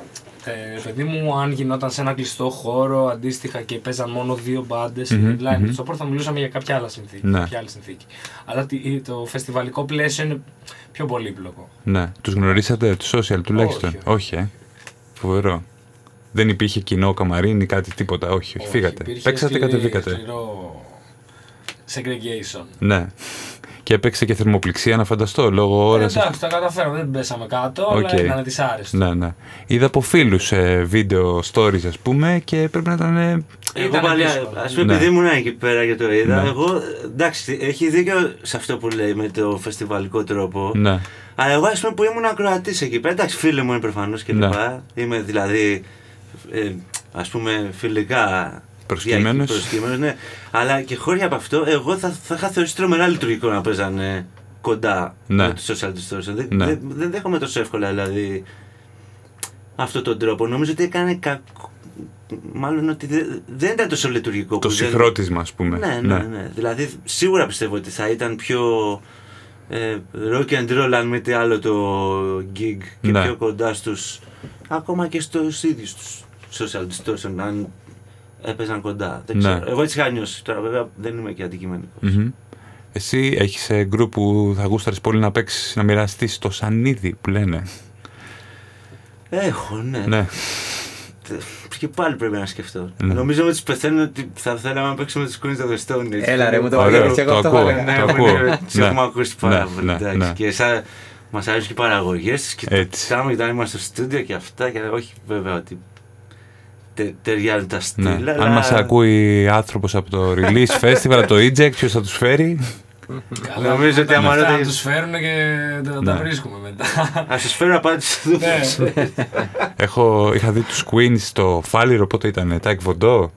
ε, παιδί μου, αν γινόταν σε ένα κλειστό χώρο αντίστοιχα και παίζαν μόνο δύο μπάντες, Μμμ, mm μμμ. στο πρώτο θα μιλούσαμε για κάποια άλλα συνθήκη. Ναι. Κάποια άλλη συνθήκη. Αλλά τι- το φεστιβαλικό πλαίσιο είναι πιο πολύπλοκο. ναι. Τους γνωρίσατε τους social τουλάχιστον; Όχι. όχι ε. Φοβερό. Δεν υπήρχε κοινό καμαρίνι, κάτι τίποτα. Όχι, όχι. φύγατε. υπήρχε Παίξατε, σκληρή- κατεβήκατε. σκληρό segregation. Ναι. Και έπαιξε και θερμοπληξία να φανταστώ λόγω Ε, ώρας. εντάξει, τα καταφέραμε, δεν πέσαμε κάτω, Οκ. αλλά ήταν δυσάρεστο. Ναι, ναι. Είδα από φίλους ε, βίντεο stories, ας πούμε, και πρέπει να ήταν. ε, Εγώ Ήταν πάλι, δύσκολο. ας πούμε, Ναι. επειδή ήμουν εκεί πέρα και το είδα, Ναι. εγώ εντάξει, έχει δίκιο σε αυτό που λέει με το φεστιβαλικό τρόπο. ναι. Αλλά εγώ, ας πούμε, που ήμουν ακροατής εκεί πέρα, εντάξει, φίλοι μου είναι προφανώς και Ναι. λοιπά. Είμαι δηλαδή, ε, ας πούμε, φιλικά. Προσκύμενος. δια- προσκύμενος, ναι. Αλλά και χώρια από αυτό, εγώ θα, θα είχα θεωρήσει τρομερά λειτουργικό να παίζανε κοντά Ναι. με το social distortion. Δεν, Ναι. δεν, δεν δέχομαι τόσο εύκολα δηλαδή αυτόν τον τρόπο. Νομίζω ότι έκανε κακό. Μάλλον ότι δεν, δεν ήταν τόσο λειτουργικό. Το που δεν- συγχρότισμα, ας πούμε. ναι, ναι, ναι, Δηλαδή σίγουρα πιστεύω ότι θα ήταν πιο ε, rock and roll αν μη τι άλλο το gig και Ναι. πιο κοντά στους ακόμα και στους ίδιους τους social distortion αν έπαιζαν κοντά. Δεν Ναι. ξέρω. Εγώ έτσι είχα νιώσει. Τώρα βέβαια δεν είμαι και αντικειμενικός. Μμμ. Εσύ έχει ε, group που θα γούσταρε πολύ να παίξει, να μοιραστεί το σανίδι που λένε. Έχω, ναι. ναι. Και πάλι πρέπει να σκεφτώ. Ναι. Νομίζω ότι πεθαίνω ότι θα θέλαμε να παίξουμε τους Queens of the Stone Age. Έλα ρε, μου το Ωραίο, βάλεις, εγώ το αυτό ακούω. θα έλεγα. Ναι, το μου ακούω. είναι- τις Ναι. έχουμε ακούσει πάρα Ναι, πολύ. ναι, εντάξει. ναι. Και σαν μας αρέσουν και οι παραγωγές τους και το Έτσι. κοιτάμε και όταν είμαστε στο στούντιο και αυτά και όχι βέβαια ότι τε, ταιριάζουν τα στυλ. Ναι. αλλά- Αν μας ακούει άνθρωπος από το Release Festival, από το Eject, ποιος θα τους φέρει; Καλά, Νομίζω ότι άμα μετά ρωτήσεις- τους φέρουν και τα, τα Ναι. βρίσκουμε μετά. Α σας φέρω απάντηση εδώ. Ναι. Έχω, είχα δει τους Queens στο Φάλιρο, πότε ήταν, Τάκ Βοντό.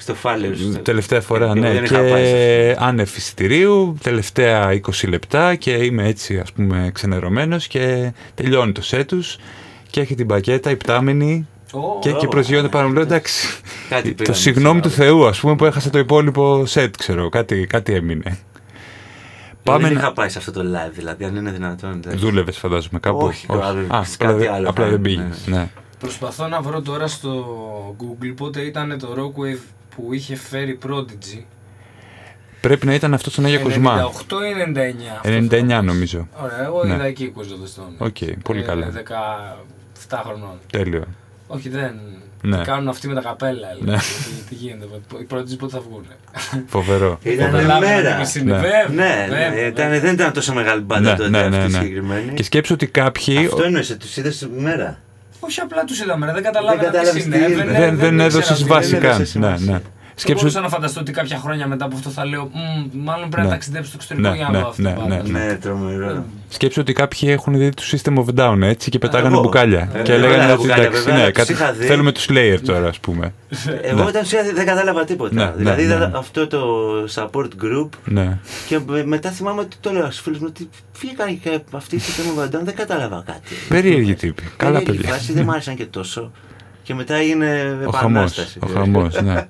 Στο φάλεο. στο- Τελευταία φορά, Εγώ ναι. δεν είχα πάει σε Και άνευ εισιτηρίου, τελευταία 20 λεπτά και είμαι έτσι ας πούμε ξενερωμένος και τελειώνει το σετ τους και έχει την πακέτα υπτάμενη Ω, και εκεί ω, προσγειώνεται πάνω μου. Λέω εντάξει, Κάτι το πήραμε, συγγνώμη του ξέρω. Θεού ας πούμε που έχασα το υπόλοιπο σετ, ξέρω, κάτι, κάτι έμεινε. Πάμε Πάμε δεν να... είχα πάει σε αυτό το live, δηλαδή, αν είναι δυνατόν. εντάξει. Δούλευες φαντάζομαι κάπου. Όχι, άλλο- Α, σε απλά, κάτι δεν- άλλο απλά θα δεν είναι, πήγες. Ναι. Προσπαθώ να βρω τώρα στο Google πότε ήταν το Rockwave που είχε φέρει Prodigy. Πρέπει να ήταν αυτός στον Άγιο Κοσμά. 98 ή 99. αυτός 99 θα πω. νομίζω. Ωραία, εγώ Ναι. είδα εκεί Κοζοδεστόν. Οκ, πολύ καλά. 17 χρονών. Τέλειο. Όχι, δεν. Ναι. Τι κάνουν αυτοί με τα καπέλα. Ναι. Ναι. Τι, τι γίνεται, οι Prodigy πότε θα βγουν. Φοβερό. Ήταν Καταλάβαινε μέρα. ποιος είναι. Ναι. Βέβαια, Ναι, βέβαια, ναι, ήταν, βέβαια. δεν ήταν τόσο μεγάλη μπάντα Ναι, τότε ναι, αυτή ναι, ναι. συγκεκριμένη. Και σκέψου ότι κάποιοι. Αυτό εννοήσε, τους είδες μέρα. Όχι απλά τους είδαμε, ρε, δεν καταλάβαινα τι κατάλαβες τι συνέβαινε. είναι. δεν, δεν ήξερα έδωσες τι βάση δεν έδωσε καν. Ναι, σημασία. ναι. Δεν Σκέψου. μπορούσα να φανταστώ ότι κάποια χρόνια μετά από αυτό θα λέω «Μμμ, Μάλλον πρέπει Ναι. να ταξιδέψω στο εξωτερικό Ναι, για να ναι, δω αυτό ναι, το ναι, πάντα». Ναι, τρομερό. Σκέψου ότι κάποιοι έχουν δει το System of Down έτσι και πετάγανε Εγώ. μπουκάλια. Ε, και δεν λέγανε έλεγα ότι μπουκάλια, εντάξει, βέβαια, ναι, τους κάτι- είχα δει. θέλουμε τους Slayer τώρα, ας πούμε. Εγώ Ναι. όταν σου είδα δεν κατάλαβα τίποτα. Ναι, δηλαδή ναι, είδα ναι. αυτό το support group Ναι. και με- μετά θυμάμαι ότι το λέω στους φίλους μου ότι βγήκαν και αυτοί οι sistema βαντών δεν κατάλαβα κάτι. Περίεργη τύπη. Καλά Περίεργη παιδιά. φάση, δεν μ' άρεσαν και τόσο. Και μετά έγινε Ο χαμός. επανάσταση. Ο χαμός, ναι.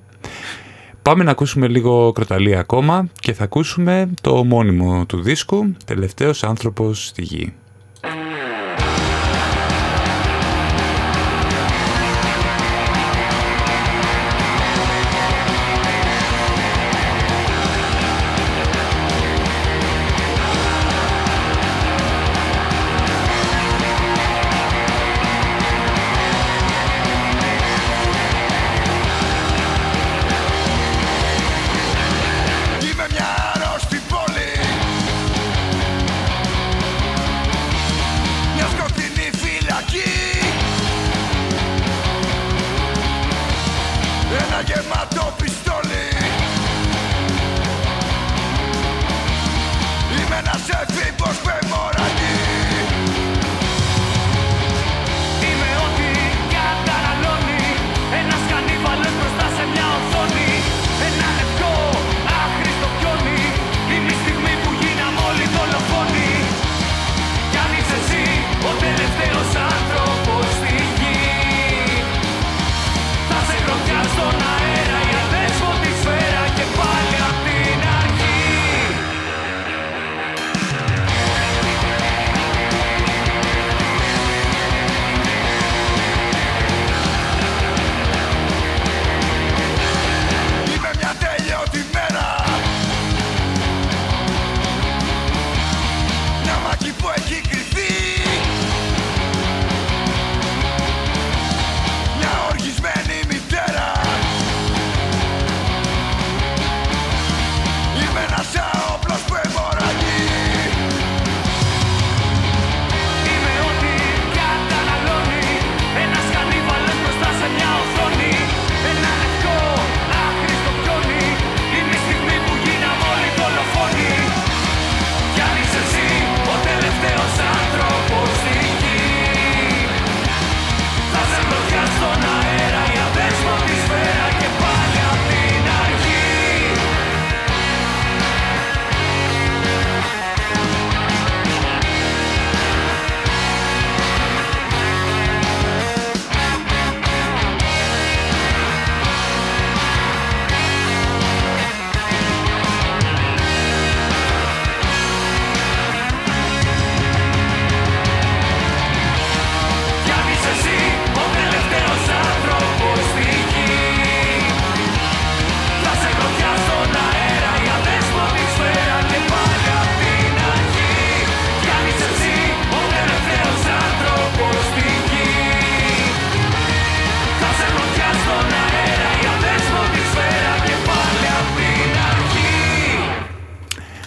Πάμε να ακούσουμε λίγο κροταλία ακόμα και θα ακούσουμε το ομώνυμο του δίσκου «Τελευταίος άνθρωπος στη γη».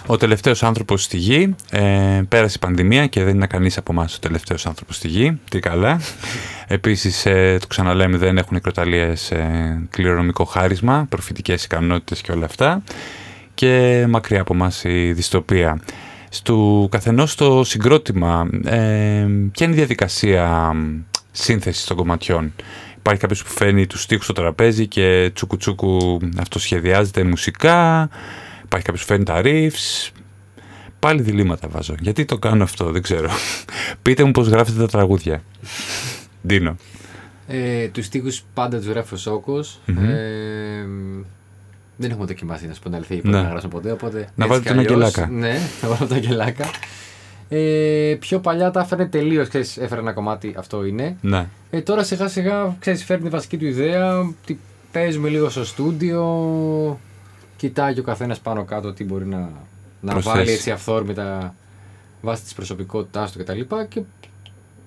Ο τελευταίος άνθρωπος στη γη. Ε, πέρασε η πανδημία και δεν είναι κανείς από εμάς ο τελευταίος άνθρωπος στη γη. Τι καλά. Επίσης, ε, το ξαναλέμε, δεν έχουν οι κροταλίες ε, κληρονομικό χάρισμα, προφητικές ικανότητες και όλα αυτά. Και μακριά από εμάς η δυστοπία. Στου καθενός το συγκρότημα, ε, ποια είναι η διαδικασία σύνθεσης των κομματιών; Υπάρχει κάποιος που φέρνει τους στίχους στο τραπέζι και τσούκου τσούκου αυτοσχεδιάζεται μουσικά; Υπάρχει κάποιος που φέρνει τα riffs. Πάλι διλήμματα βάζω. Γιατί το κάνω αυτό, δεν ξέρω. Πείτε μου πώς γράφετε τα τραγούδια. Ντίνο. Ε, τους στίχους πάντα τους γράφει ο σοκος Μμμ. Ε, δεν έχουμε δοκιμάσει να σου πω την αλήθεια, Ναι. να γράψουμε ποτέ. Οπότε Να έτσι βάλετε κι ένα αλλιώς, αγγελάκα. Ναι, να βάλω τα αγγελάκα. Ε, πιο παλιά τα έφερε τελείως, ξέρεις, έφερε ένα κομμάτι, αυτό είναι. Ναι. Ε, τώρα σιγά σιγά, ξέρεις, φέρνει τη βασική του ιδέα, τι παίζουμε λίγο στο στούντιο, κοιτάει και ο καθένας πάνω κάτω τι μπορεί να, να Προσθέσει. βάλει έτσι αυθόρμητα βάσει της προσωπικότητάς του κτλ. Και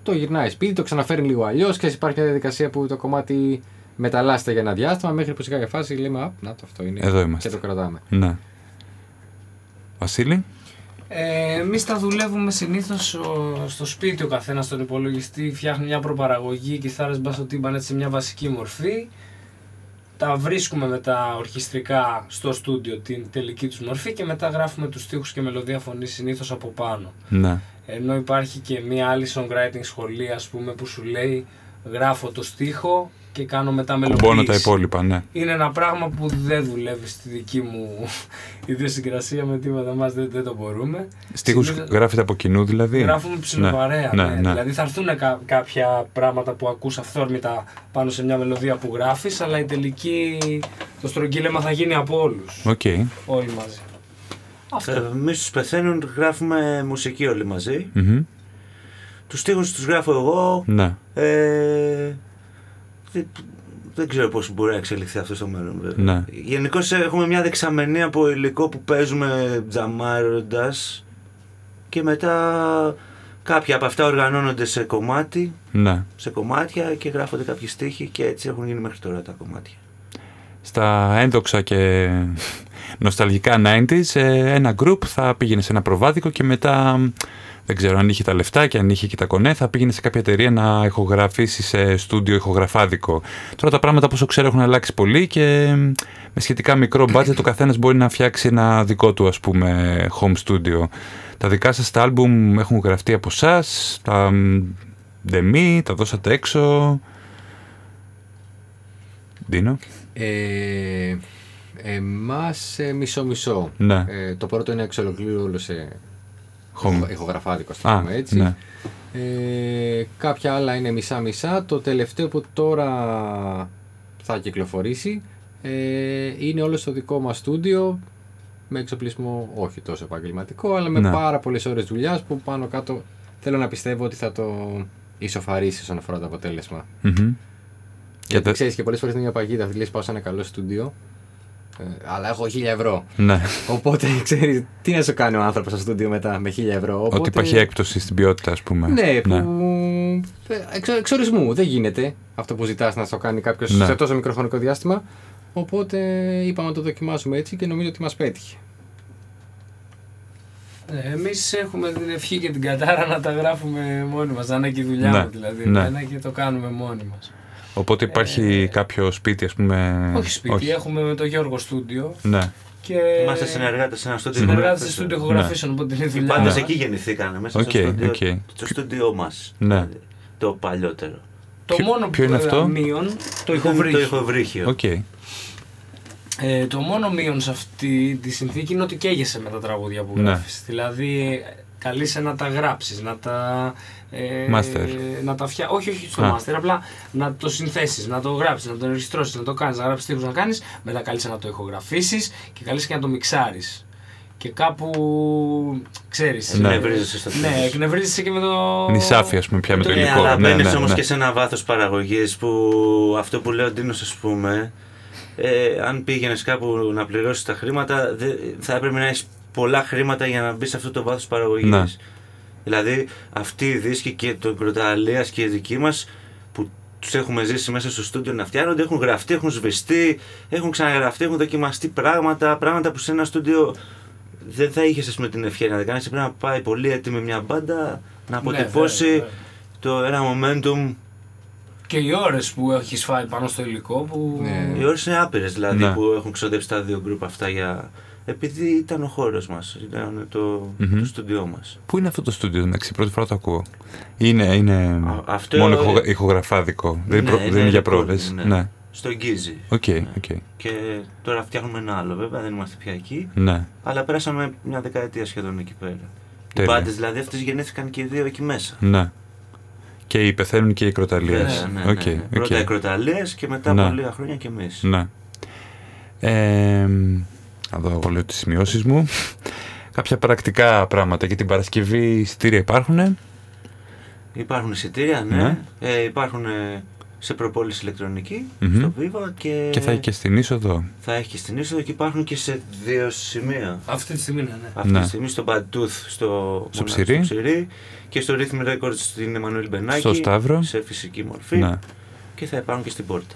το γυρνάει σπίτι, το ξαναφέρνει λίγο αλλιώς και υπάρχει μια διαδικασία που το κομμάτι μεταλλάσσεται για ένα διάστημα μέχρι που σε κάποια φάση λέμε Α, να το αυτό είναι. Εδώ είμαστε. Και το κρατάμε. Ναι. Βασίλη; Ε, Εμείς τα δουλεύουμε συνήθως στο σπίτι ο καθένας στον υπολογιστή. Φτιάχνει μια προπαραγωγή, κιθάρες, μπάσο τύμπαν έτσι σε μια βασική μορφή. Τα βρίσκουμε μετά ορχιστρικά στο στούντιο την τελική τους μορφή και μετά γράφουμε τους στίχους και μελωδία φωνής συνήθως από πάνω. Ναι. Ενώ υπάρχει και μια άλλη songwriting σχολή ας πούμε που σου λέει γράφω το στίχο και κάνω μετά Κουμπώνω μελοποίηση. τα υπόλοιπα, ναι. Είναι ένα πράγμα που δεν δουλεύει στη δική μου ιδιοσυγκρασία με τίποτα μας, δεν, δεν το μπορούμε. Στίχους Συνήθως γράφετε από κοινού δηλαδή; Γράφουμε ψιλοπαρέα, Ναι, ναι, ναι, ναι. Δηλαδή θα έρθουν κα- κάποια πράγματα που ακούς αυθόρμητα πάνω σε μια μελωδία που γράφεις, αλλά η τελική, το στρογγύλεμα θα γίνει από όλους, Οκ. όλοι μαζί. Αυτό. Εμείς στους Πεθαίνουν γράφουμε μουσική όλοι μαζί. Μμμ. Τους στίχους τους γράφω εγώ. Ναι. Ε, δεν, δεν ξέρω πώς μπορεί να εξελιχθεί αυτό στο μέλλον βέβαια. Ναι. Γενικώς έχουμε μια δεξαμενή από υλικό που παίζουμε τζαμάροντας και μετά κάποια από αυτά οργανώνονται σε κομμάτι, Ναι. σε κομμάτια και γράφονται κάποιοι στίχοι και έτσι έχουν γίνει μέχρι τώρα τα κομμάτια. Στα ένδοξα και νοσταλγικά 90s ε, ένα group θα πήγαινε σε ένα προβάδικο και μετά δεν ξέρω αν είχε τα λεφτά και αν είχε και τα κονέ θα πήγαινε σε κάποια εταιρεία να ηχογραφήσει σε στούντιο ηχογραφάδικο. Τώρα τα πράγματα όπως ξέρω έχουν αλλάξει πολύ και με σχετικά μικρό budget ο καθένας μπορεί να φτιάξει ένα δικό του ας πούμε home studio. Τα δικά σας τα άλμπουμ έχουν γραφτεί από εσά, τα δεμί, τα δώσατε έξω. Ντίνο; Ε, εμάς ε, μισό-μισό. Ναι. Ε, το πρώτο είναι εξ ολοκλήρου όλο σε Home. Ηχογραφάδικο, ας το Α, πούμε έτσι. ναι. Ε, κάποια άλλα είναι μισά-μισά. Το τελευταίο που τώρα θα κυκλοφορήσει ε, είναι όλο στο δικό μας στούντιο με εξοπλισμό όχι τόσο επαγγελματικό αλλά με Ναι. πάρα πολλές ώρες δουλειάς που πάνω κάτω θέλω να πιστεύω ότι θα το ισοφαρίσει όσον αφορά το αποτέλεσμα. Μμμ. Γιατί τα- ξέρεις και πολλές φορές είναι μια παγίδα, δηλαδή λες πάω σε ένα καλό στούντιο ε, αλλά έχω 1000 ευρώ. Ναι. Οπότε ξέρεις τι να σου κάνει ο άνθρωπος στο στούντιο μετά με 1000 ευρώ. Οπότε... Ότι υπάρχει έκπτωση στην ποιότητα, ας πούμε. Ναι, που. ε, Εξ, εξορισμού δεν γίνεται αυτό που ζητάς να το κάνει κάποιος Ναι. σε τόσο μικρό χρονικό διάστημα. Οπότε είπαμε να το δοκιμάσουμε έτσι και νομίζω ότι μας πέτυχε. Ε, εμείς έχουμε την ευχή και την κατάρα να τα γράφουμε μόνοι μας, να είναι και η δουλειά Ναι, μου δηλαδή, ναι. εμένα και το κάνουμε μόνοι μας. Οπότε υπάρχει κάποιο σπίτι, ας πούμε. όχι σπίτι, έχουμε με το Γιώργο στούντιο Ναι. και Είμαστε συνεργάτες σε ένα στούντιο. συνεργάτες σε ηχογραφήσεων. στούντιο ηχογραφήσεων, οπότε είναι η Και δουλειά πάντως μας. εκεί γεννηθήκανε, μέσα Οκ, στο στούντιο, οκ. στο στούντιό μας. Ναι. δηλαδή, Το παλιότερο. Το Ποιο- μόνο ποιο είναι που αυτό; μείον, το Το ηχοβρύχιο. ηχοβρύχιο. Οκ. Ε, το μόνο μείον σε αυτή τη συνθήκη είναι ότι καίγεσαι με τα τραγούδια που Ναι. γράφεις. Δηλαδή, καλείσαι να τα γράψεις, να τα... Ε, Master. Να τα φτιά... Όχι, όχι στο Α. master, απλά να το συνθέσεις, να το γράψεις, να το ενορχηστρώσεις, να το κάνεις, να γράψεις στίχους να κάνεις, μετά καλείσαι να το ηχογραφήσεις και καλείσαι και να το μιξάρεις. Και κάπου, ξέρεις... Ναι. Εκνευρίζεσαι στο Ναι, τέλος. εκνευρίζεσαι και με το... Νησάφι, ας πούμε, πια με το Ναι, υλικό. αλλά Ναι, μπαίνεις ναι, όμως ναι. και σε ένα βάθος παραγωγής που αυτό που λέει ο Ντίνος ας πούμε ε, αν πήγαινες κάπου να πληρώσεις τα χρήματα δε, θα έπρεπε να έχεις πολλά χρήματα για να μπεις σε αυτό το βάθος παραγωγής. Ναι. Δηλαδή αυτοί οι δίσκοι και των Κροταλίας και οι δικοί μας που τους έχουμε ζήσει μέσα στο στούντιο να φτιάχνονται έχουν γραφτεί, έχουν σβηστεί, έχουν ξαναγραφτεί, έχουν δοκιμαστεί πράγματα, πράγματα που σε ένα στούντιο δεν θα είχες πούμε, την ευχέρεια να το κάνεις. Πρέπει να πάει πολύ έτοιμη μια μπάντα να Ναι, αποτυπώσει βέβαια, βέβαια. το ένα momentum. Και οι ώρες που έχεις φάει πάνω στο υλικό που. Ναι. Οι ώρες είναι άπειρες δηλαδή Ναι. που έχουν ξοδέψει τα δύο γκρουπ αυτά για. Επειδή ήταν ο χώρος μας, ήταν το, Μμμ. το στούντιό μας. Πού είναι αυτό το στούντιο, εντάξει, πρώτη φορά το ακούω. Είναι, είναι Α, αυτό- μόνο ηχο, ηχογραφάδικο. δεν, είναι Ναι, προ- δεν ναι, είναι για recording, πρόβες. ναι. Ναι. Στο Γκίζι. Οκ, Ναι. οκ. Και τώρα φτιάχνουμε ένα άλλο βέβαια, δεν είμαστε πια εκεί. Ναι. Αλλά περάσαμε μια δεκαετία σχεδόν εκεί πέρα. Οι Τέλεια. μπάντες δηλαδή αυτές γεννήθηκαν και οι δύο εκεί μέσα. Ναι. Και οι πεθαίνουν και οι κροταλίες. Βέβαια, ναι, ναι, Οκ, ναι. οκ. Πρώτα οι κροταλίες και μετά Ναι. από λίγα χρόνια κι εμείς. Ναι. Ε, να δω εγώ λέω τις σημειώσεις μου. Κάποια πρακτικά πράγματα για την Παρασκευή εισιτήρια υπάρχουν. Υπάρχουν εισιτήρια, ναι. Ναι. Ε, υπάρχουν ε, σε προπόληση ηλεκτρονική, Μμμ. στο Viva και, Και θα έχει και στην είσοδο. θα έχει και στην είσοδο και υπάρχουν και σε δύο σημεία. Αυτή τη στιγμή, ναι. ναι. Αυτή Ναι. τη στιγμή στο Bad Tooth, στο, Στο μονά- Ψηρή. Ψηρή και στο Rhythm Records στην Εμμανουήλ Μπενάκη. Στο Σταύρο. Σε φυσική μορφή. Ναι. Και θα υπάρχουν και στην πόρτα.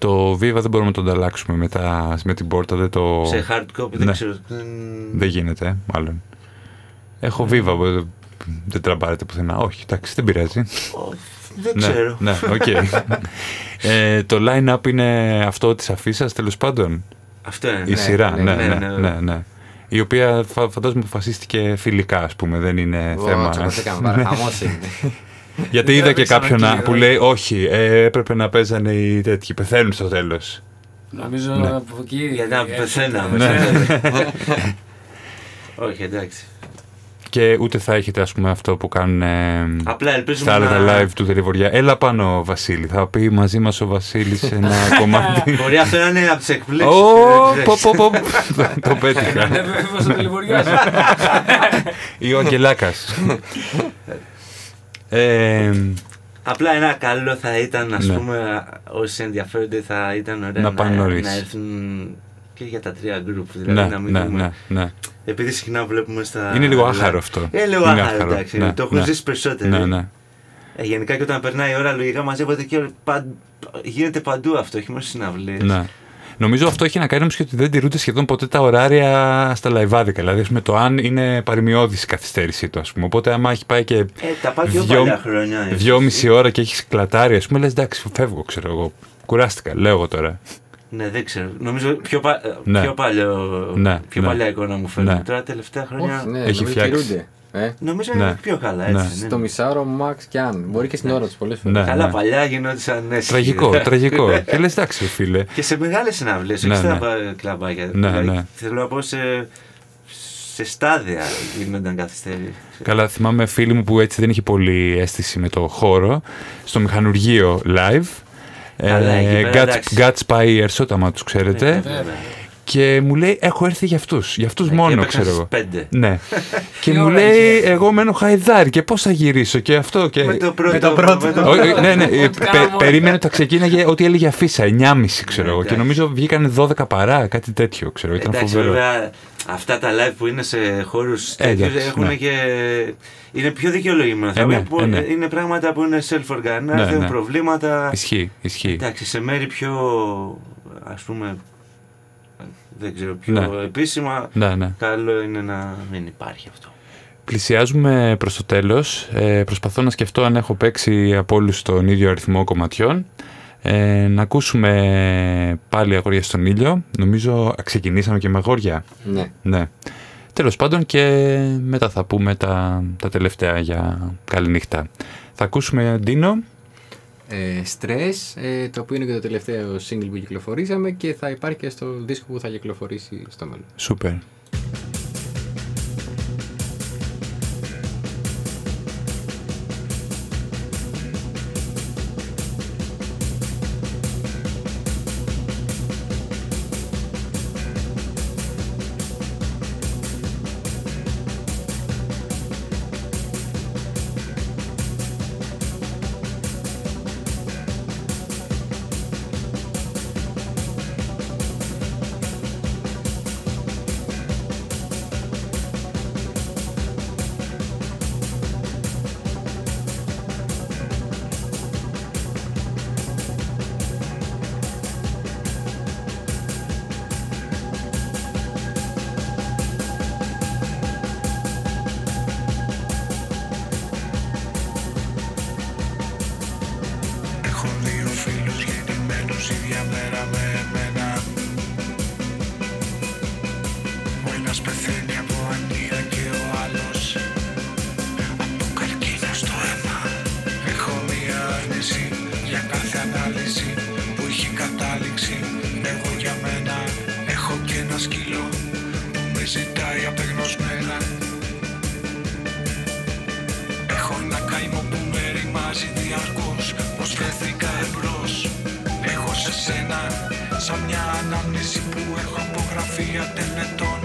Το Viva δεν μπορούμε να το ανταλλάξουμε με, τα, με την πόρτα. Δεν, το... Σε hard copy Ναι. δεν ξέρω. δεν- δεν γίνεται, ε, μάλλον. Έχω Viva, ε, δεν τραμπάρετε πουθενά. Όχι, εντάξει, δεν πειράζει. Ω, Δεν ναι, ξέρω. Ναι, οκ. ε, το line-up είναι αυτό της αφίσας, τέλος πάντων. Αυτό είναι. Η ναι. σειρά, ναι, ναι, ναι, ναι, ναι, ναι. Η οποία φα- φαντάζομαι αποφασίστηκε φιλικά, ας πούμε, δεν είναι Ω, θέμα. τσακωθήκαμε πάρα, χαμός είναι. Γιατί είδα και Έπαιξαν κάποιον να- εκεί, που ε. λέει όχι, ε, έπρεπε να παίζανε οι τέτοιοι, πεθαίνουν στο τέλος. Νομίζω Ναι. από εκεί. Γιατί να έρχεται- πεθαίναμε. Ναι. Όχι, εντάξει. Και ούτε θα έχετε, ας πούμε, αυτό που κάνουν ε, Απλά ελπίζουμε στα άλλα να... τα live του Δελιβοριά. Έλα πάνω, Βασίλη. Θα πει μαζί μας ο Βασίλης ένα κομμάτι. Μπορεί αυτό να είναι από τις εκπλήξεις. Ω, πω, πω, πω. Το- Το πέτυχα. Ναι, βέβαια, στο τηλεβοριάζει. Ή ο Αγγελάκας. Ε, Απλά ένα καλό θα ήταν, ας Ναι. πούμε, όσοι ενδιαφέρονται θα ήταν ωραία Να πάνε νωρίς. να έρθουν και για τα τρία γκρουπ. Δηλαδή ναι, να μην ναι, δούμε. ναι, ναι. Επειδή συχνά βλέπουμε στα. Είναι λίγο live. άχαρο αυτό. Είναι λίγο Είναι άχαρο, άχαρο, εντάξει. ναι, το έχουν ναι. ζήσει περισσότερο. Ναι, ναι. Ε, γενικά και όταν περνάει η ώρα, λογικά μαζεύονται και όλοι παν- γίνεται παντού αυτό, όχι μόνο στις συναυλίες. Ναι. Νομίζω αυτό έχει να κάνει όμως και ότι δεν τηρούνται σχεδόν ποτέ τα ωράρια στα λαϊβάδικα. Δηλαδή, ας πούμε, το αν είναι παρημιώδης η καθυστέρησή του, ας πούμε. Οπότε, άμα έχει πάει και Ε, τα πάει πιο δυο- παλιά χρόνια. ίσως. δυόμιση ώρα και έχει κλατάρει, ας πούμε, λες εντάξει, φεύγω, ξέρω εγώ. Κουράστηκα, λέω εγώ τώρα. Ναι, δεν ξέρω. Νομίζω πιο, πα... Ναι. πιο, παλιό... Ναι, πιο ναι. παλιά εικόνα μου φαίνεται. Ναι. Τώρα τελευταία χρόνια. Όχι, ναι, Έχει νομίζω φτιάξει. Τηρούνται. Ε, Νομίζω Ναι. είναι πιο καλά Ναι. έτσι. Ναι. στο μισάωρο max και αν. Μπορεί και στην ώρα τους πολλέ φορέ. Ναι. Καλά, παλιά γινόντουσαν ναι, Τραγικό, τραγικό. και λες εντάξει, φίλε. Και σε μεγάλες συναυλίες, όχι Ναι, στα ναι. πα- κλαμπάκια. Ναι, Δηλαδή, ναι. Θέλω να πω σε, σε στάδια γίνονταν καθυστέρηση. Καλά, θυμάμαι φίλη μου που έτσι δεν είχε πολύ αίσθηση με το χώρο, στο μηχανουργείο live. Καλά, εκεί Ε, πέρα, Guts, εντάξει. Guts Spires, άμα τους ξέρετε. Ναι, βέβαια. Και μου λέει, έχω έρθει για αυτούς, για αυτούς Ε, και μόνο, έπαιξαν ξέρω στις εγώ. πέντε. Ναι. και Τι μου ώρα λέει, είχε. εγώ μένω χαϊδάρι και πώς θα γυρίσω και αυτό. Και... Με το πρώτο. με το πρώτο. με το Όχι, όχι, ναι, ναι, ε, Ό,τι πε- κάναμε όλοι. περίμενε ότι θα ξεκίναγε ό,τι έλεγε αφίσα, 9.30 ξέρω Ναι, εγώ. Και εντάξει. νομίζω βγήκαν 12 παρά, κάτι τέτοιο, ξέρω. Ήταν Εντάξει, φοβερό. βέβαια, αυτά τα live που είναι σε χώρους Ε, τέτοιους εντάξει, έχουν ναι. και. είναι πιο δικαιολογημένα. Θα Ε, ναι, πω, που ε, ναι. Είναι πράγματα που είναι self-organized, Ναι, έχουν ναι. προβλήματα. Ισχύει, ισχύει. Εντάξει, σε μέρη πιο. ας πούμε. Δεν ξέρω, πιο Ναι. επίσημα. Ναι, ναι. Καλό είναι να μην υπάρχει αυτό. Πλησιάζουμε προς το τέλος. Ε, προσπαθώ να σκεφτώ αν έχω παίξει από όλους τον ίδιο αριθμό κομματιών. Ε, να ακούσουμε πάλι αγόρια στον ήλιο. Νομίζω ξεκινήσαμε και με αγόρια. Ναι. Ναι. Τέλος πάντων και μετά θα πούμε τα, τα τελευταία για καληνύχτα. Θα ακούσουμε Ντίνο. Ε, Stress, ε, το οποίο είναι και το τελευταίο single που κυκλοφορήσαμε και θα υπάρχει και στο δίσκο που θα κυκλοφορήσει στο μέλλον. Σούπερ. Σαν μια ανάμνηση που έχω από γραφεία τελετών.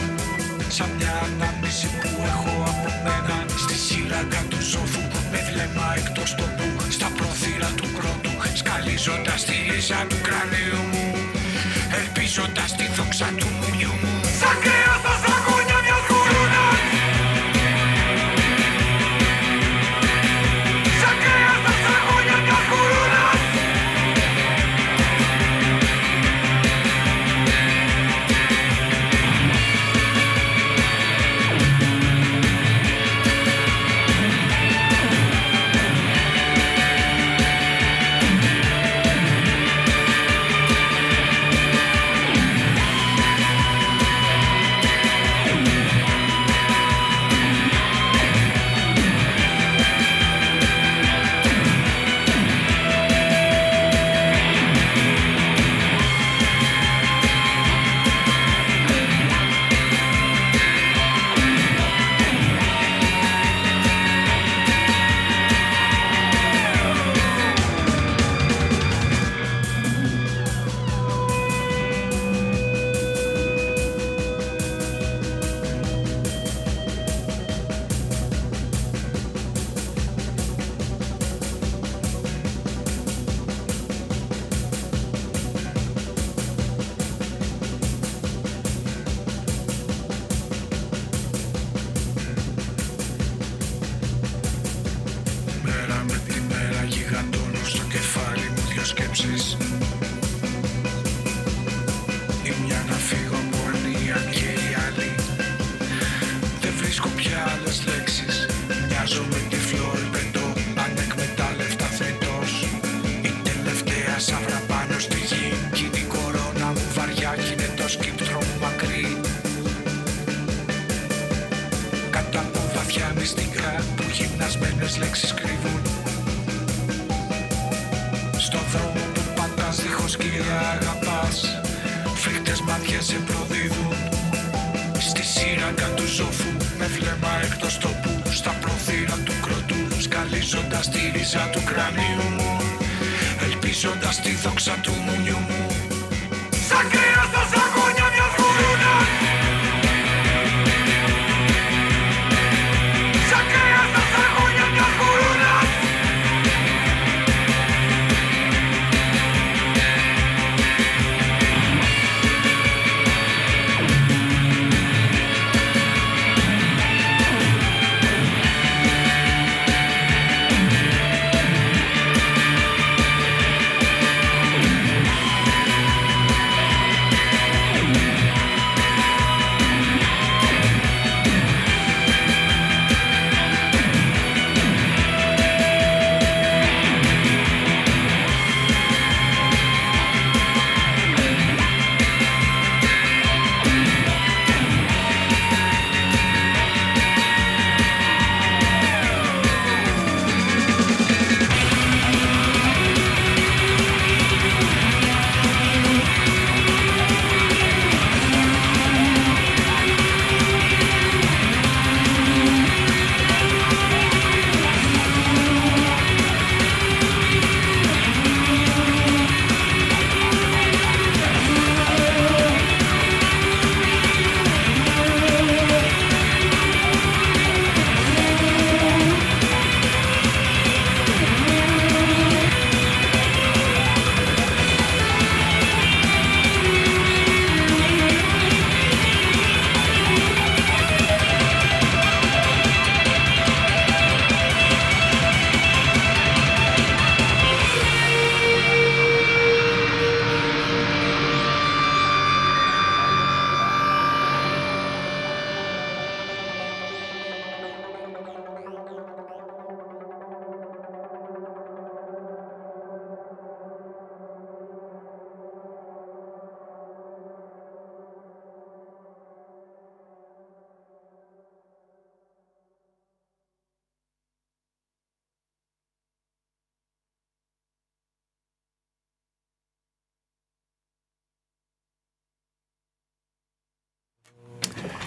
Σαν μια ανάμνηση που έχω από μέγαν Στη σύραγγα του σόφου με βλέμμα εκτός τόπου Στα προθύρα του κρότου σκαλίζοντας τη λύσα του κρανίου μου. Ελπίζοντας τη δόξα του μουνιού μου. Θα θα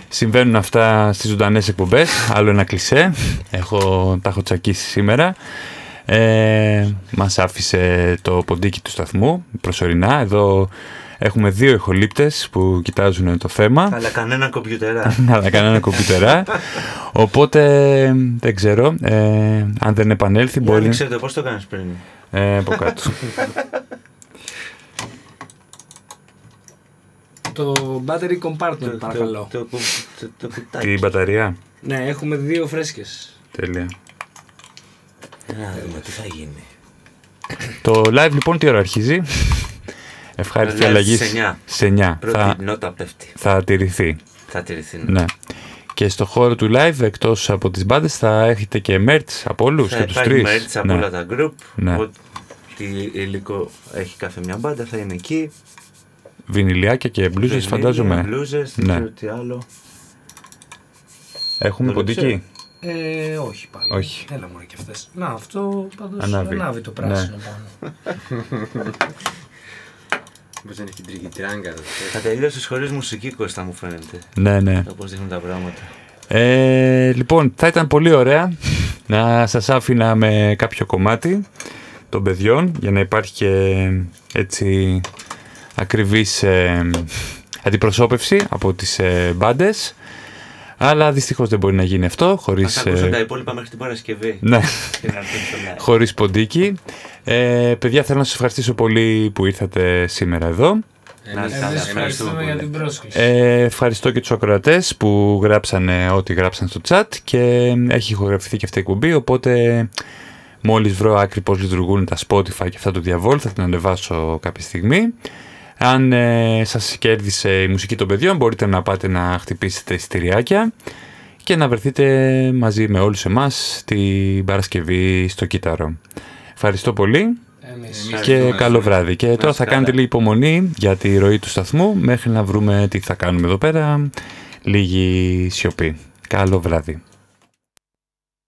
Συμβαίνουν αυτά στις ζωντανές εκπομπές, άλλο ένα κλισέ, έχω, τα έχω τσακίσει σήμερα. Ε, μας άφησε το ποντίκι του σταθμού προσωρινά, εδώ Έχουμε δύο ηχολήπτες που κοιτάζουν το θέμα. Αλλά κανένα κομπιουτερά. Αλλά κανένα κομπιουτερά. Οπότε δεν ξέρω. Ε, αν δεν επανέλθει μπορεί... Δεν ξέρω πώς το κάνεις πριν; Ε, από κάτω. Το battery compartment, παρακαλώ. Το, το, το, το κουτάκι. Την μπαταρία. Ναι, έχουμε δύο φρέσκες. Τέλεια. Να δούμε τι θα γίνει. Το live λοιπόν τι ώρα αρχίζει; Ευχάριστη Το live αλλαγή. στις 9. Σε 9. Πρώτη Θα, νότα πέφτει. θα τηρηθεί. Θα τηρηθεί. ναι. Ναι. Και στο χώρο του live, εκτός από τις μπάντες, θα έχετε και merch από όλους Θα και τους υπάρχει τρεις. merch από Ναι. όλα τα group. Ναι. Ό,τι υλικό έχει κάθε μια μπάντα θα είναι εκεί. Βινιλιάκια και μπλούζες φαντάζομαι. Μπλούζες, δεν Ναι. ξέρω τι άλλο. Έχουμε Το ποντίκι; Ε, όχι πάλι. Όχι. Έλα μου και αυτές. Να, αυτό πάντως Ανάβει. ανάβει, το πράσινο Ναι. πάνω. Πώς δεν έχει την τριγιτράγκα. Θα τελειώσεις χωρίς μουσική Κώστα μου φαίνεται. Ναι, ναι. Όπως δείχνουν τα πράγματα. Ε, λοιπόν, θα ήταν πολύ ωραία να σας άφηνα με κάποιο κομμάτι των παιδιών για να υπάρχει και έτσι ακριβής ε, αντιπροσώπευση από τις ε, μπάντες. Αλλά δυστυχώς δεν μπορεί να γίνει αυτό Ας χωρίς, ακούσουν ε, τα υπόλοιπα μέχρι την Παρασκευή. ναι, Και να έρθουν στο live. χωρίς ποντίκι. Ε, παιδιά, θέλω να σας ευχαριστήσω πολύ που ήρθατε σήμερα εδώ. Να είστε καλά, Εμείς ευχαριστούμε ευχαριστούμε για πολύ. την πρόσκληση. Ε, ευχαριστώ και τους ακροατές που γράψανε ό,τι γράψαν στο chat και έχει ηχογραφηθεί και αυτή η εκπομπή, οπότε μόλις βρω άκρη πώς λειτουργούν τα Spotify και αυτά του διαβόλου θα την ανεβάσω κάποια στιγμή. Αν ε, σας κέρδισε η μουσική των παιδιών μπορείτε να πάτε να χτυπήσετε εισιτηριάκια και να βρεθείτε μαζί με όλους εμάς την Παρασκευή στο Κύτταρο. Ευχαριστώ πολύ Εμείς. και καλό βράδυ. Και τώρα θα καλά. κάνετε λίγη υπομονή για τη ροή του σταθμού μέχρι να βρούμε τι θα κάνουμε εδώ πέρα. Λίγη σιωπή. Καλό βράδυ.